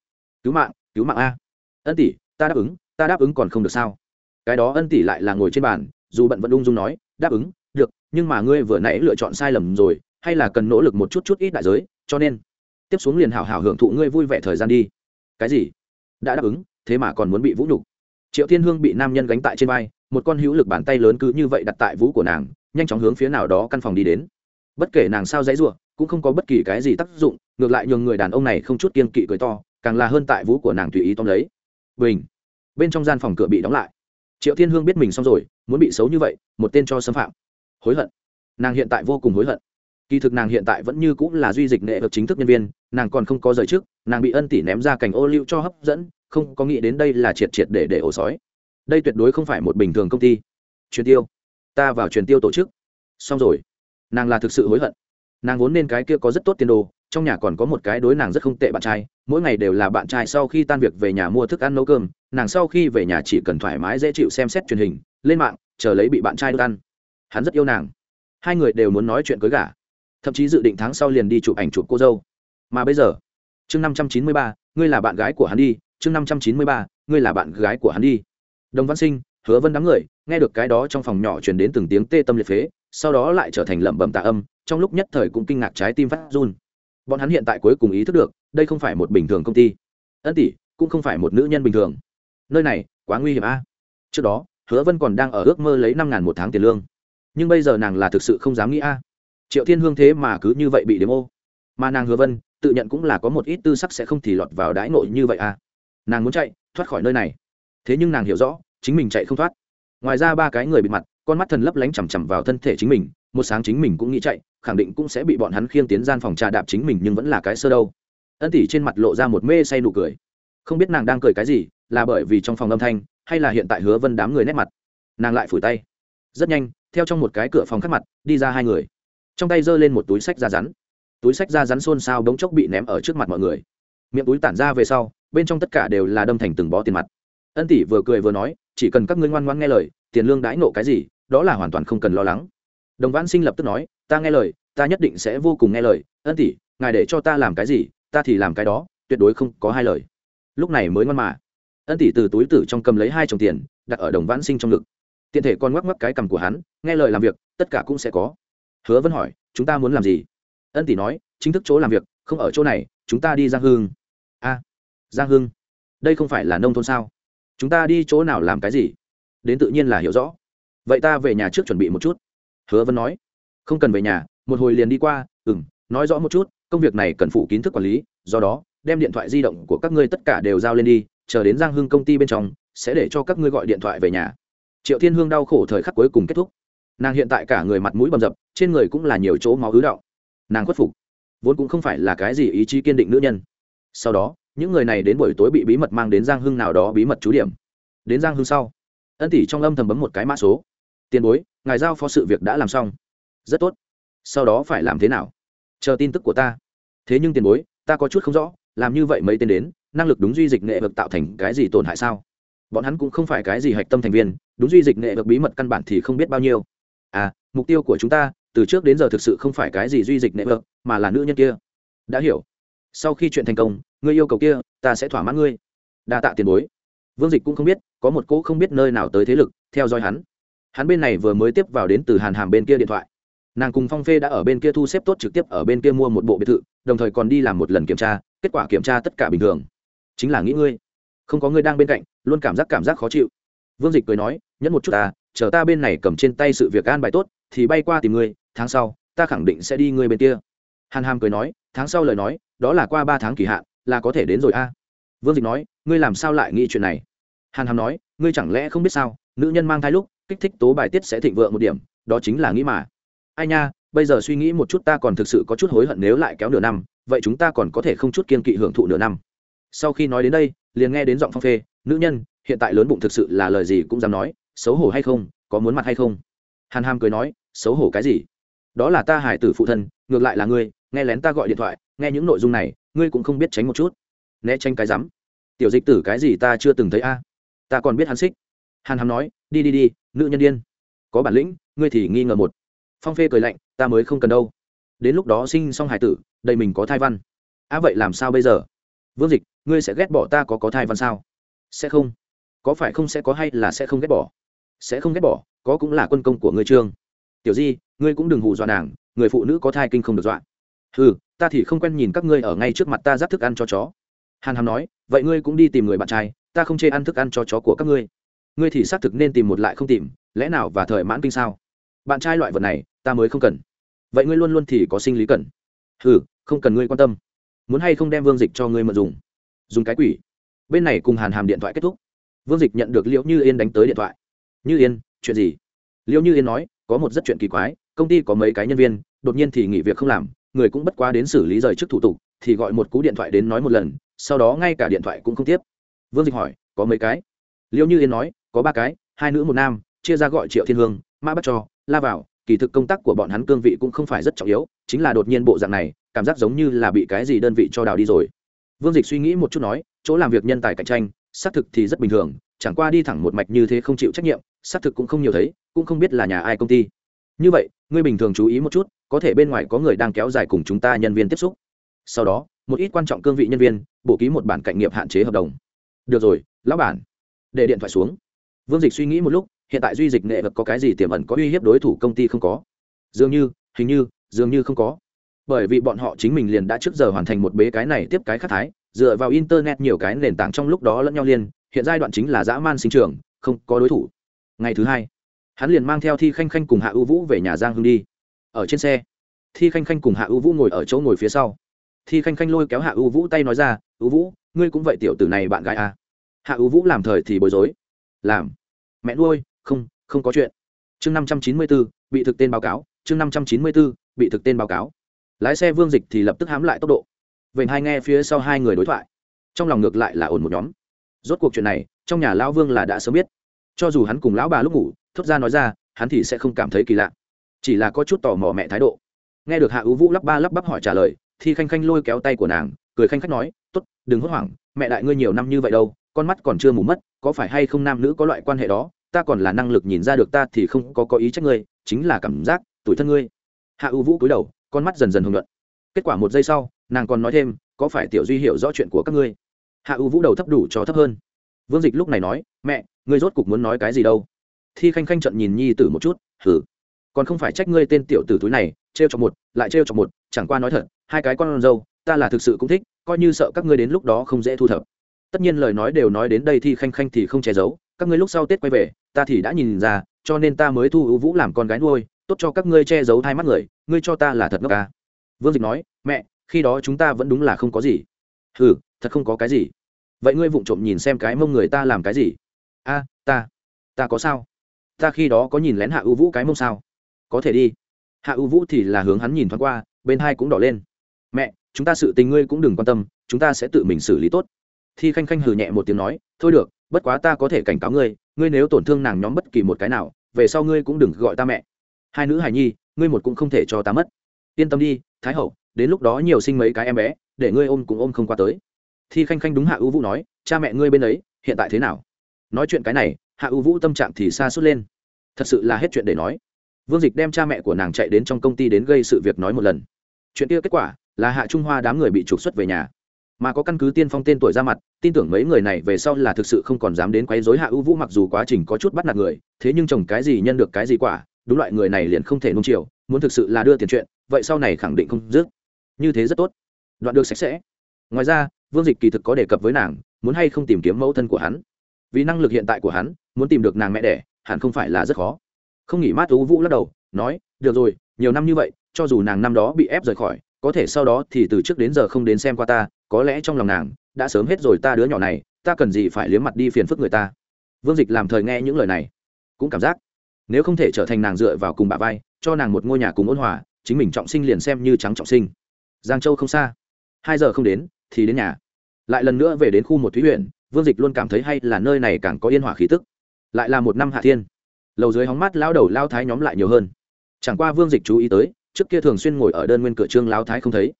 cứu mạng cứu mạng a. Ân tỷ, ta đáp ứng, ta đáp ứng còn không được sao? Cái đó ân tỷ lại là ngồi trên bàn, dù bận vẫn ung dung nói, đáp ứng, được, nhưng mà ngươi vừa nãy lựa chọn sai lầm rồi, hay là cần nỗ lực một chút chút ít đại giới, cho nên, tiếp xuống liền hảo hảo hưởng thụ ngươi vui vẻ thời gian đi. Cái gì? Đã đáp ứng, thế mà còn muốn bị vũ nhục. Triệu thiên hương bị nam nhân gánh tại trên vai, một con hữu lực bàn tay lớn cứ như vậy đặt tại vũ của nàng, nhanh chóng hướng phía nào đó căn phòng đi đến. Bất kể nàng sao dãy r u ộ cũng không có bất kỳ cái gì tác dụng, ngược lại nhường người đàn ông này không chút kiên kỵ cười to càng là hơn tại vũ của nàng tùy ý tóm lấy. Bình. Bên trong gian phòng cửa bị đóng lại. Triệu thiên hương biết mình xong rồi, muốn bị xấu như vậy, một tên cho xâm phạm. Hối hận. Nàng hiện tại vô cùng hối hận. Kỳ thực nàng hiện tại vẫn như cũng là duy dịch nghệ được chính thức nhân viên, nàng còn không có rời trước, nàng bị ân tỷ ném ra cành ô liu cho hấp dẫn, không có nghĩ đến đây là triệt triệt để để ổ sói. Đây tuyệt đối không phải một bình thường công ty. Truyền tiêu. Ta vào truyền tiêu tổ chức. Xong rồi. Nàng là thực sự hối hận. Nàng vốn nên cái kia có rất tốt tiền đồ trong nhà còn có một cái đối nàng rất không tệ bạn trai, mỗi ngày đều là bạn trai sau khi tan việc về nhà mua thức ăn nấu cơm, nàng sau khi về nhà chỉ cần thoải mái dễ chịu xem xét truyền hình, lên mạng, chờ lấy bị bạn trai đốt ăn. Hắn rất yêu nàng. Hai người đều muốn nói chuyện cưới gả. Thậm chí dự định tháng sau liền đi chụp ảnh chụp cô dâu. Mà bây giờ, chương năm trăm chín mươi ba, ngươi là bạn gái của hắn đi, chương năm trăm chín mươi ba, ngươi là bạn gái của hắn đi. Đồng văn sinh, hứa vân đám người, nghe được cái đó trong phòng nhỏ truyền đến từng tiếng tê tâm liệt phế, sau đó lại trở thành lẩm bẩm tạ âm, trong lúc nhất thời cũng kinh ngạc trái tim phát run bọn hắn hiện tại cuối cùng ý thức được, đây không phải một bình thường công ty. Ân tỷ, cũng không phải một nữ nhân bình thường. Nơi này, quá nguy hiểm a. Trước đó, hứa vân còn đang ở ước mơ lấy năm ngàn một tháng tiền lương. Nhưng bây giờ nàng là thực sự không dám nghĩ a. Triệu thiên hương thế mà cứ như vậy bị đếm ô. Mà nàng hứa vân, tự nhận cũng là có một ít tư sắc sẽ không thì lọt vào đãi nội như vậy a. Nàng muốn chạy, thoát khỏi nơi này. Thế nhưng nàng hiểu rõ, chính mình chạy không thoát. Ngoài ra ba cái người bị mặt, con mắt thần lấp lánh chằm chằm vào thân thể chính mình một sáng chính mình cũng nghĩ chạy, khẳng định cũng sẽ bị bọn hắn khiêng tiến gian phòng trà đạp chính mình nhưng vẫn là cái sơ đâu. Ân tỷ trên mặt lộ ra một mê say nụ cười. Không biết nàng đang cười cái gì, là bởi vì trong phòng âm thanh, hay là hiện tại hứa vân đám người nét mặt. Nàng lại phủi tay. Rất nhanh, theo trong một cái cửa phòng khắc mặt, đi ra hai người. Trong tay giơ lên một túi sách da rắn. Túi sách da rắn xôn xao đống chốc bị ném ở trước mặt mọi người. Miệng túi tản ra về sau, bên trong tất cả đều là đâm thành từng bó tiền mặt. Ân tỷ vừa cười vừa nói, chỉ cần các ngươi ngoan ngoan nghe lời, tiền lương đãi nộ cái gì, đó là hoàn toàn không cần lo lắng đồng Vãn sinh lập tức nói, ta nghe lời, ta nhất định sẽ vô cùng nghe lời. Ân tỷ, ngài để cho ta làm cái gì, ta thì làm cái đó, tuyệt đối không có hai lời. Lúc này mới ngoan mà. Ân tỷ từ túi tử trong cầm lấy hai chồng tiền, đặt ở đồng Vãn sinh trong ngực. Tiện thể con ngoắc ngoắc cái cầm của hắn, nghe lời làm việc, tất cả cũng sẽ có. Hứa vân hỏi, chúng ta muốn làm gì? Ân tỷ nói, chính thức chỗ làm việc, không ở chỗ này, chúng ta đi giang hương a, giang hưng? Đây không phải là nông thôn sao? Chúng ta đi chỗ nào làm cái gì? Đến tự nhiên là hiểu rõ. Vậy ta về nhà trước chuẩn bị một chút hứa vân nói, không cần về nhà, một hồi liền đi qua ừ m nói rõ một chút, công việc này cần phụ kiến thức quản lý, do đó, đem điện thoại di động của các ngươi tất cả đều giao lên đi, chờ đến giang hưng công ty bên trong, sẽ để cho các ngươi gọi điện thoại về nhà. Triệu thiên hương đau khổ thời khắc cuối cùng kết thúc. Nàng hiện tại cả người mặt mũi bầm dập, trên người cũng là nhiều chỗ máu ứ đạo nàng khuất phục, vốn cũng không phải là cái gì ý chí kiên định nữ nhân. Sau đó, những người này đến buổi tối bị bí mật mang đến giang hưng nào đó bí mật trú điểm. Đến giang hưng sau, ân tỷ trong âm thầm bấm một cái mã số tiền bối, ngài giao phó sự việc đã làm xong. Rất tốt. Sau đó phải làm thế nào? Chờ tin tức của ta. Thế nhưng tiền bối, ta có chút không rõ, làm như vậy mấy tên đến, năng lực đúng duy dịch nghệ vực tạo thành cái gì tổn hại sao? Bọn hắn cũng không phải cái gì hạch tâm thành viên, đúng duy dịch nghệ vực bí mật căn bản thì không biết bao nhiêu. À mục tiêu của chúng ta, từ trước đến giờ thực sự không phải cái gì duy dịch nghệ vực, mà là nữ nhân kia. Đã hiểu. Sau khi chuyện thành công, ngươi yêu cầu kia, ta sẽ thỏa mãn ngươi. Đa tạ tiền bối. Vương dịch cũng không biết, có một cỗ không biết nơi nào tới thế lực, theo dõi hắn hắn bên này vừa mới tiếp vào đến từ hàn hàm bên kia điện thoại. Nàng cùng phong phê đã ở bên kia thu xếp tốt trực tiếp ở bên kia mua một bộ biệt thự, đồng thời còn đi làm một lần kiểm tra, kết quả kiểm tra tất cả bình thường. Chính là nghĩ ngươi. Không có ngươi đang bên cạnh, luôn cảm giác cảm giác khó chịu. Vương dịch cười nói, nhẫn một chút ta, chờ ta bên này cầm trên tay sự việc an bài tốt, thì bay qua tìm ngươi, tháng sau, ta khẳng định sẽ đi ngươi bên kia. Hàn hàm cười nói, tháng sau lời nói, đó là qua ba tháng kỳ hạn, là có thể đến rồi a. Vương dịch nói, ngươi làm sao lại nghĩ chuyện này? Hàn hàm nói, ngươi chẳng lẽ không biết sao, nữ nhân mang thai lúc kích thích tố bài tiết sẽ thịnh vượng một điểm, đó chính là nghĩ mà. Ai nha, bây giờ suy nghĩ một chút ta còn thực sự có chút hối hận nếu lại kéo nửa năm, vậy chúng ta còn có thể không chút kiên kỵ hưởng thụ nửa năm. Sau khi nói đến đây, liền nghe đến giọng phong phê, nữ nhân, hiện tại lớn bụng thực sự là lời gì cũng dám nói, xấu hổ hay không, có muốn mặt hay không? Hàn hàm cười nói, xấu hổ cái gì? Đó là ta hải tử phụ thân, ngược lại là ngươi, nghe lén ta gọi điện thoại, nghe những nội dung này, ngươi cũng không biết tránh một chút. Né tránh cái rắm. Tiểu dịch tử, cái gì ta chưa từng thấy a? Ta còn biết hắn xích hàn hàm nói đi đi đi nữ nhân điên, có bản lĩnh ngươi thì nghi ngờ một. Phong phê cười lạnh ta mới không cần đâu. Đến lúc đó sinh xong hải tử đây mình có thai văn. Á vậy làm sao bây giờ? Vương dịch ngươi sẽ ghét bỏ ta có có thai văn sao? Sẽ không. Có phải không sẽ có hay là sẽ không ghét bỏ? Sẽ không ghét bỏ có cũng là quân công của ngươi trương. Tiểu di ngươi cũng đừng hù dọa nàng người phụ nữ có thai kinh không được dọa. Ừ ta thì không quen nhìn các ngươi ở ngay trước mặt ta giáp thức ăn cho chó. Hàn hàm nói vậy ngươi cũng đi tìm người bạn trai ta không chê ăn thức ăn cho chó của các ngươi ngươi thì xác thực nên tìm một lại không tìm, lẽ nào và thời mãn kinh sao? Bạn trai loại vật này, ta mới không cần. Vậy ngươi luôn luôn thì có sinh lý cần. Ừ không cần ngươi quan tâm. Muốn hay không đem vương dịch cho ngươi mượn dùng? Dùng cái quỷ. Bên này cùng hàn hàm điện thoại kết thúc. Vương dịch nhận được liễu như yên đánh tới điện thoại. Như yên, chuyện gì? Liễu như yên nói, có một rất chuyện kỳ quái, công ty có mấy cái nhân viên, đột nhiên thì nghỉ việc không làm, người cũng bất quá đến xử lý rời trước thủ tục, thì gọi một cú điện thoại đến nói một lần, sau đó ngay cả điện thoại cũng không tiếp. Vương dịch hỏi, có mấy cái? Liêu như yên nói có ba cái, hai nữ một nam, chia ra gọi triệu thiên hương, mã bắt cho, la vào. Kỳ thực công tác của bọn hắn cương vị cũng không phải rất trọng yếu, chính là đột nhiên bộ dạng này, cảm giác giống như là bị cái gì đơn vị cho đào đi rồi. Vương dịch suy nghĩ một chút nói, chỗ làm việc nhân tài cạnh tranh, xác thực thì rất bình thường, chẳng qua đi thẳng một mạch như thế không chịu trách nhiệm, xác thực cũng không nhiều thấy, cũng không biết là nhà ai công ty. Như vậy, ngươi bình thường chú ý một chút, có thể bên ngoài có người đang kéo dài cùng chúng ta nhân viên tiếp xúc. Sau đó, một ít quan trọng cương vị nhân viên, bổ ký một bản cạnh nghiệp hạn chế hợp đồng. Được rồi, lão bản, để điện thoại xuống vương dịch suy nghĩ một lúc, hiện tại duy dịch nghệ vật có cái gì tiềm ẩn có uy hiếp đối thủ công ty không có? Dường như, hình như, dường như không có. Bởi vì bọn họ chính mình liền đã trước giờ hoàn thành một bế cái này tiếp cái khác thái, dựa vào internet nhiều cái nền tảng trong lúc đó lẫn nhau liên, hiện giai đoạn chính là dã man sinh trường, không có đối thủ. Ngày thứ hai, hắn liền mang theo thi khanh khanh cùng hạ ưu vũ về nhà giang hưng đi. Ở trên xe, thi khanh khanh cùng hạ ưu vũ ngồi ở chỗ ngồi phía sau. Thi khanh khanh lôi kéo hạ ưu vũ tay nói ra ưu vũ, ngươi cũng vậy tiểu tử này bạn gái à. hạ ưu vũ làm thời thì bối rối làm. Mẹ nuôi, không không có chuyện. Chương năm trăm chín mươi bốn bị thực tên báo cáo. Chương năm trăm chín mươi bốn bị thực tên báo cáo. Lái xe vương dịch thì lập tức hãm lại tốc độ. Vậy hai nghe phía sau hai người đối thoại. Trong lòng ngược lại là ổn một nhóm. Rốt cuộc chuyện này, trong nhà lão vương là đã sớm biết. Cho dù hắn cùng lão bà lúc ngủ, thốt ra nói ra, hắn thì sẽ không cảm thấy kỳ lạ. Chỉ là có chút tò mò mẹ thái độ. Nghe được hạ ưu vũ lắp ba lắp bắp hỏi trả lời, thì khanh khanh lôi kéo tay của nàng, cười khanh khách nói t ố t đừng hốt hoảng, mẹ đại ngươi nhiều năm như vậy đâu, con mắt còn chưa mù mất có phải hay không nam nữ có loại quan hệ đó, ta còn là năng lực nhìn ra được ta thì không có có ý trách ngươi, chính là cảm giác tuổi thân ngươi. Hạ ưu vũ cúi đầu, con mắt dần dần hồng luận kết quả một giây sau, nàng còn nói thêm, có phải tiểu duy hiểu rõ chuyện của các ngươi? Hạ ưu vũ đầu thấp đủ cho thấp hơn. Vương dịch lúc này nói, mẹ, ngươi rốt cục muốn nói cái gì đâu? Thi khanh khanh trận nhìn nhi tử một chút, hử, còn không phải trách ngươi tên tiểu tử túi này, trêu cho một, lại trêu cho một, chẳng qua nói thật, hai cái con dâu, ta là thực sự cũng thích, coi như sợ các ngươi đến lúc đó không dễ thu thập tất nhiên lời nói đều nói đến đây thì khanh khanh thì không che giấu, các ngươi lúc sau tết quay về, ta thì đã nhìn ra, cho nên ta mới thu ưu vũ làm con gái nuôi, tốt cho các ngươi che giấu hai mắt người, ngươi cho ta là thật ngốc ca. Vương dịch nói, mẹ, khi đó chúng ta vẫn đúng là không có gì. Ừ thật không có cái gì. Vậy ngươi vụng trộm nhìn xem cái mông người ta làm cái gì? A, ta ta có sao? Ta khi đó có nhìn lén hạ ưu vũ cái mông sao? Có thể đi. Hạ ưu vũ thì là hướng hắn nhìn thoáng qua, bên hai cũng đỏ lên. Mẹ, chúng ta sự tình ngươi cũng đừng quan tâm, chúng ta sẽ tự mình xử lý tốt thi khanh khanh hừ nhẹ một tiếng nói, thôi được, bất quá ta có thể cảnh cáo ngươi ngươi nếu tổn thương nàng nhóm bất kỳ một cái nào, về sau ngươi cũng đừng gọi ta mẹ. Hai nữ hài nhi, ngươi một cũng không thể cho ta mất. Yên tâm đi, thái hậu, đến lúc đó nhiều sinh mấy cái em bé, để ngươi ôm cũng ôm không qua tới. Thi khanh khanh đúng hạ ưu vũ nói, cha mẹ ngươi bên ấy, hiện tại thế nào? Nói chuyện cái này, hạ ưu vũ tâm trạng thì xa suốt lên. Thật sự là hết chuyện để nói. Vương dịch đem cha mẹ của nàng chạy đến trong công ty đến gây sự việc nói một lần. Chuyện kia kết quả là hạ trung hoa đám người bị trục xuất về nhà mà có căn cứ tiên phong tên tuổi ra mặt, tin tưởng mấy người này về sau là thực sự không còn dám đến quấy dối hạ ưu vũ mặc dù quá trình có chút bắt nạt người, thế nhưng trồng cái gì nhân được cái gì quả, đúng loại người này liền không thể nung chiều, muốn thực sự là đưa tiền chuyện, vậy sau này khẳng định không dứt. Như thế rất tốt. Đoạn được sạch sẽ. Ngoài ra, vương dịch kỳ thực có đề cập với nàng, muốn hay không tìm kiếm mẫu thân của hắn. Vì năng lực hiện tại của hắn, muốn tìm được nàng mẹ đẻ, hẳn không phải là rất khó. Không nghỉ mát ưu vũ lắc đầu, nói, được rồi, nhiều năm như vậy, cho dù nàng năm đó bị ép rời khỏi, có thể sau đó thì từ trước đến giờ không đến xem qua ta có lẽ trong lòng nàng, đã sớm hết rồi ta đứa nhỏ này, ta cần gì phải liếm mặt đi phiền phức người ta. Vương dịch làm thời nghe những lời này, cũng cảm giác, nếu không thể trở thành nàng dựa vào cùng bà vai, cho nàng một ngôi nhà cùng ôn hòa, chính mình trọng sinh liền xem như trắng trọng sinh. Giang châu không xa. Hai giờ không đến, thì đến nhà. Lại lần nữa về đến khu một thúy huyện, vương dịch luôn cảm thấy hay là nơi này càng có yên hòa khí tức. Lại là một năm hạ thiên. Lầu dưới hóng mát lao đầu lao thái nhóm lại nhiều hơn. Chẳng qua vương dịch chú ý tới, trước kia thường xuyên ngồi ở đơn nguyên cửa trương lao thái không thấy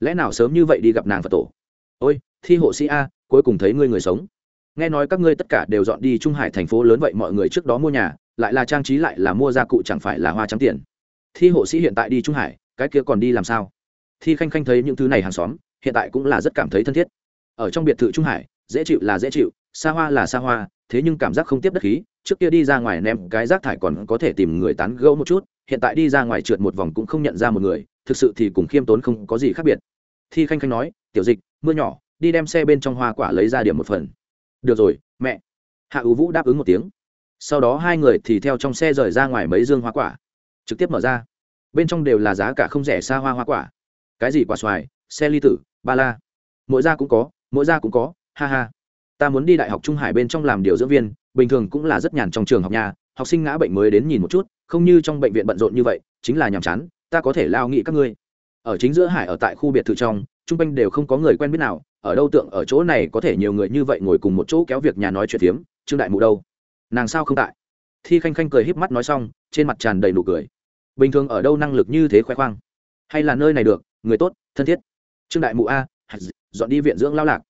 lẽ nào sớm như vậy đi gặp nàng phật tổ? Ôi, thi hộ sĩ a, cuối cùng thấy ngươi người sống. Nghe nói các ngươi tất cả đều dọn đi trung hải thành phố lớn vậy mọi người trước đó mua nhà, lại là trang trí lại là mua gia cụ chẳng phải là hoa trắng tiền. Thi hộ sĩ hiện tại đi trung hải, cái kia còn đi làm sao? Thi khanh khanh thấy những thứ này hàng xóm, hiện tại cũng là rất cảm thấy thân thiết. Ở trong biệt thự trung hải, dễ chịu là dễ chịu, xa hoa là xa hoa, thế nhưng cảm giác không tiếp đất khí, trước kia đi ra ngoài ném cái rác thải còn có thể tìm người tán gẫu một chút, hiện tại đi ra ngoài trượt một vòng cũng không nhận ra một người thực sự thì cùng khiêm tốn không có gì khác biệt. Thi khanh khanh nói, tiểu dịch, mưa nhỏ, đi đem xe bên trong hoa quả lấy ra điểm một phần. Được rồi, mẹ. Hạ ưu vũ đáp ứng một tiếng. Sau đó hai người thì theo trong xe rời ra ngoài mấy dương hoa quả. Trực tiếp mở ra. Bên trong đều là giá cả không rẻ xa hoa hoa quả. Cái gì quả xoài? Xe ly tử, ba la. Mỗi gia cũng có, mỗi gia cũng có, ha ha. Ta muốn đi đại học trung hải bên trong làm điều dưỡng viên, bình thường cũng là rất nhàn trong trường học nhà, học sinh ngã bệnh mới đến nhìn một chút, không như trong bệnh viện bận rộn như vậy, chính là nhàm chán ta có thể lao nghị các ngươi. Ở chính giữa hải ở tại khu biệt thự trong, trung quanh đều không có người quen biết nào, ở đâu tượng ở chỗ này có thể nhiều người như vậy ngồi cùng một chỗ kéo việc nhà nói chuyện phiếm, trương đại mụ đâu? Nàng sao không tại? Thi khanh khanh cười híp mắt nói xong, trên mặt tràn đầy nụ cười. Bình thường ở đâu năng lực như thế khoe khoang? Hay là nơi này được, người tốt, thân thiết? Trương đại mụ a dọn đi viện dưỡng lao lạc.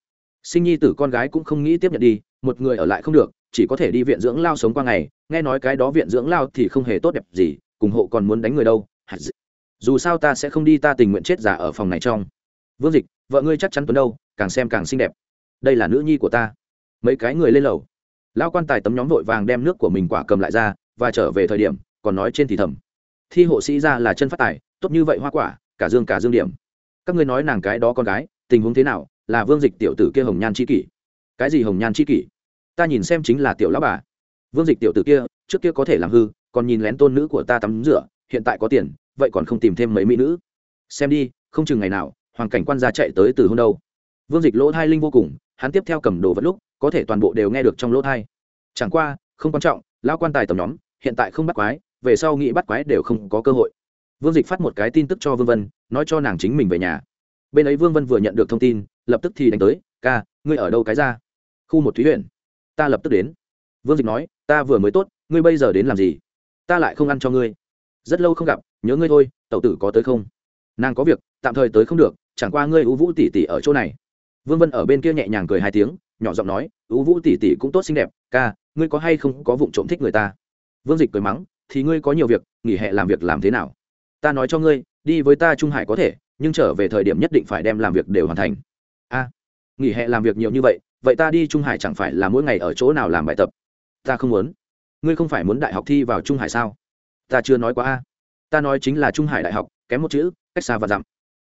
Sinh nhi tử con gái cũng không nghĩ tiếp nhận đi, một người ở lại không được, chỉ có thể đi viện dưỡng lao sống qua ngày, nghe nói cái đó viện dưỡng lao thì không hề tốt đẹp gì, cùng hộ còn muốn đánh người đâu dù sao ta sẽ không đi ta tình nguyện chết giả ở phòng này trong. Vương dịch, vợ ngươi chắc chắn tuấn đâu, càng xem càng xinh đẹp. Đây là nữ nhi của ta. Mấy cái người lên lầu. Lao quan tài tấm nhóm vội vàng đem nước của mình quả cầm lại ra và trở về thời điểm, còn nói trên thì thầm. Thi hộ sĩ ra là chân phát tài, tốt như vậy hoa quả, cả dương cả dương điểm. Các ngươi nói nàng cái đó con gái, tình huống thế nào, là vương dịch tiểu tử kia hồng nhan c h i kỷ? Cái gì hồng nhan c h i kỷ? Ta nhìn xem chính là tiểu lão bà. Vương dịch tiểu tử kia, trước kia có thể làm hư, còn nhìn lén tôn nữ của ta tắm rửa, hiện tại có tiền vậy còn không tìm thêm mấy mỹ nữ? Xem đi, không chừng ngày nào, hoàng cảnh quan gia chạy tới từ hôm đâu. Vương dịch lỗ thai linh vô cùng, hắn tiếp theo cầm đồ vật lúc, có thể toàn bộ đều nghe được trong lỗ thai. Chẳng qua, không quan trọng, lão quan tài tầm nhóm, hiện tại không bắt quái, về sau nghĩ bắt quái đều không có cơ hội. Vương dịch phát một cái tin tức cho vương vân, nói cho nàng chính mình về nhà. Bên ấy vương vân vừa nhận được thông tin, lập tức thì đánh tới, ca, ngươi ở đâu cái ra? Khu một thúy huyện. Ta lập tức đến. Vương dịch nói, ta vừa mới tốt, ngươi bây giờ đến làm gì? Ta lại không ăn cho ngươi. Rất lâu không gặp nhớ ngươi thôi, tẩu tử có tới không? Nàng có việc, tạm thời tới không được, chẳng qua ngươi ưu vũ tỷ tỷ ở chỗ này. Vương vân ở bên kia nhẹ nhàng cười hai tiếng, nhỏ giọng nói ưu vũ tỷ tỷ cũng tốt xinh đẹp, ca, ngươi có hay không có vụ trộm thích người ta? Vương dịch cười mắng, thì ngươi có nhiều việc, nghỉ hè làm việc làm thế nào? Ta nói cho ngươi, đi với ta trung hải có thể, nhưng trở về thời điểm nhất định phải đem làm việc đều hoàn thành. A, nghỉ hè làm việc nhiều như vậy vậy ta đi trung hải chẳng phải là mỗi ngày ở chỗ nào làm bài tập? Ta không muốn. Ngươi không phải muốn đại học thi vào trung hải sao? Ta chưa nói quá a ta nói chính là trung hải đại học, kém một chữ, cách xa và dặm.